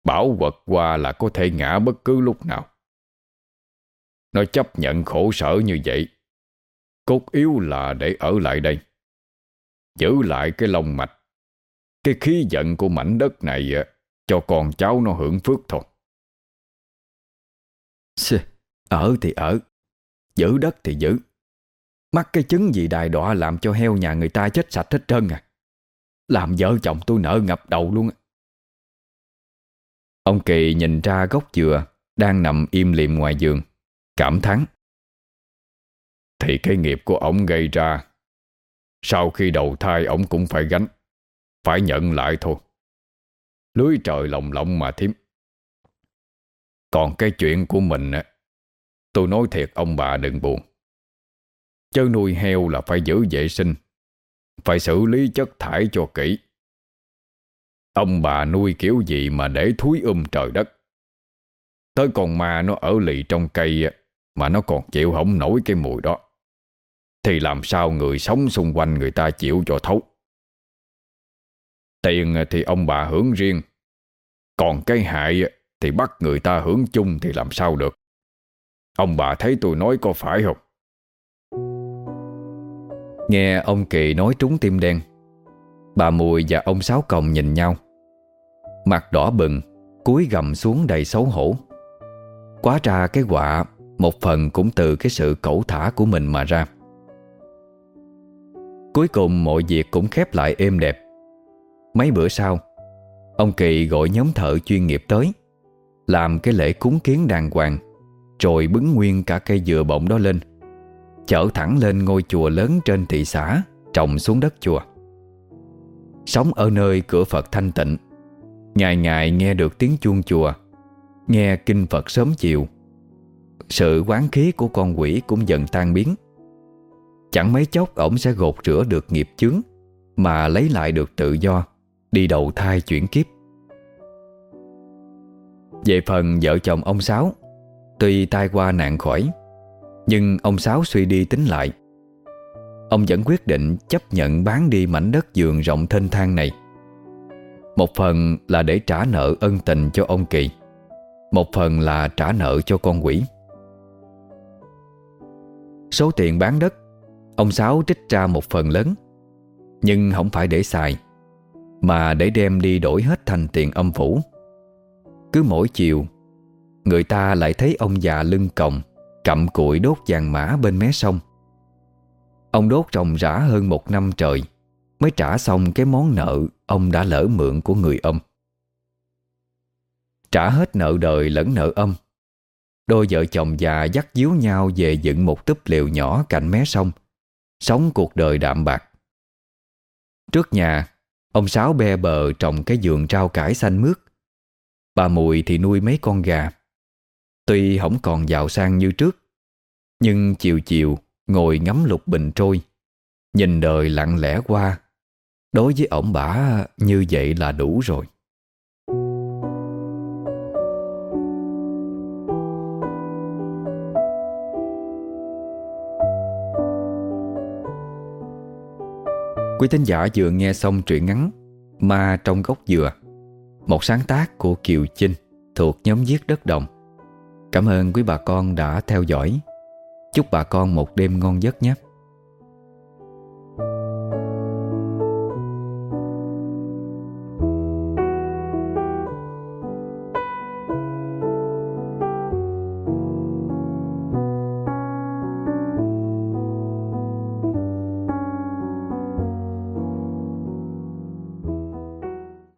Bảo vật qua là có thể ngã bất cứ lúc nào. Nó chấp nhận khổ sở như vậy. Cốt yếu là để ở lại đây. Giữ lại cái lòng mạch. Cái khí giận của mảnh đất này Cho con cháu nó hưởng phước thôi. Ở thì ở Giữ đất thì giữ. Mắc cái chứng gì đài đọa làm cho heo nhà người ta chết sạch hết trơn à. Làm vợ chồng tôi nợ ngập đầu luôn Ông Kỳ nhìn ra gốc dừa Đang nằm im liệm ngoài giường Cảm thán. Thì cái nghiệp của ông gây ra Sau khi đầu thai ông cũng phải gánh phải nhận lại thôi. Lưới trời lồng lộng mà thím. Còn cái chuyện của mình á, Tôi nói thiệt ông bà đừng buồn. Chớ nuôi heo là phải giữ vệ sinh, Phải xử lý chất thải cho kỹ. Ông bà nuôi kiểu gì mà để thúi um trời đất? Tới con ma nó ở lì trong cây Mà nó còn chịu không nổi cái mùi đó. Thì làm sao người sống xung quanh người ta chịu cho thấu? Tiền thì ông bà hưởng riêng, Còn cái hại thì bắt người ta hưởng chung thì làm sao được? Ông bà thấy tôi nói có phải không? Nghe ông Kỳ nói trúng tim đen, Bà Mùi và ông Sáu Còng nhìn nhau. Mặt đỏ bừng, cúi gầm xuống đầy xấu hổ. Quá ra cái quả, Một phần cũng từ cái sự cẩu thả của mình mà ra. Cuối cùng mọi việc cũng khép lại êm đẹp. Mấy bữa sau, Ông Kỳ gọi nhóm thợ chuyên nghiệp tới, Làm cái lễ cúng kiến đàng hoàng, Rồi bứng nguyên cả cây dừa bọng đó lên, Chở thẳng lên ngôi chùa lớn trên thị xã, Trồng xuống đất chùa. Sống ở nơi cửa Phật thanh tịnh, Ngày ngày nghe được tiếng chuông chùa, Nghe kinh Phật sớm chiều, Sự quán khí của con quỷ cũng dần tan biến. Chẳng mấy chốc ổng sẽ gột rửa được nghiệp chướng Mà lấy lại được tự do. Đi đầu thai chuyển kiếp. Về phần vợ chồng ông Sáu, Tuy tai qua nạn khỏi, Nhưng ông Sáu suy đi tính lại. Ông vẫn quyết định chấp nhận bán đi mảnh đất giường rộng thênh thang này. Một phần là để trả nợ ân tình cho ông Kỳ, Một phần là trả nợ cho con quỷ. Số tiền bán đất, Ông Sáu trích ra một phần lớn, Nhưng không phải để xài. Mà để đem đi đổi hết thành tiền âm phủ. Cứ mỗi chiều, Người ta lại thấy ông già lưng còng, Cặm cụi đốt vàng mã bên mé sông. Ông đốt ròng rã hơn một năm trời, Mới trả xong cái món nợ Ông đã lỡ mượn của người âm Trả hết nợ đời lẫn nợ âm, Đôi vợ chồng già dắt díu nhau Về dựng một túp liều nhỏ cạnh mé sông, Sống cuộc đời đạm bạc. Trước nhà Ông Sáu be bờ trồng cái vườn rau cải xanh mướt. Bà Mùi thì nuôi mấy con gà. Tuy không còn giàu sang như trước, Nhưng chiều chiều Ngồi ngắm lục bình trôi, Nhìn đời lặng lẽ qua. Đối với ổng bả như vậy là đủ rồi. Quý thính giả vừa nghe xong truyện ngắn Ma trong gốc dừa, Một sáng tác của Kiều Chinh Thuộc nhóm viết đất đồng. Cảm ơn quý bà con đã theo dõi. Chúc bà con một đêm ngon giấc nhé.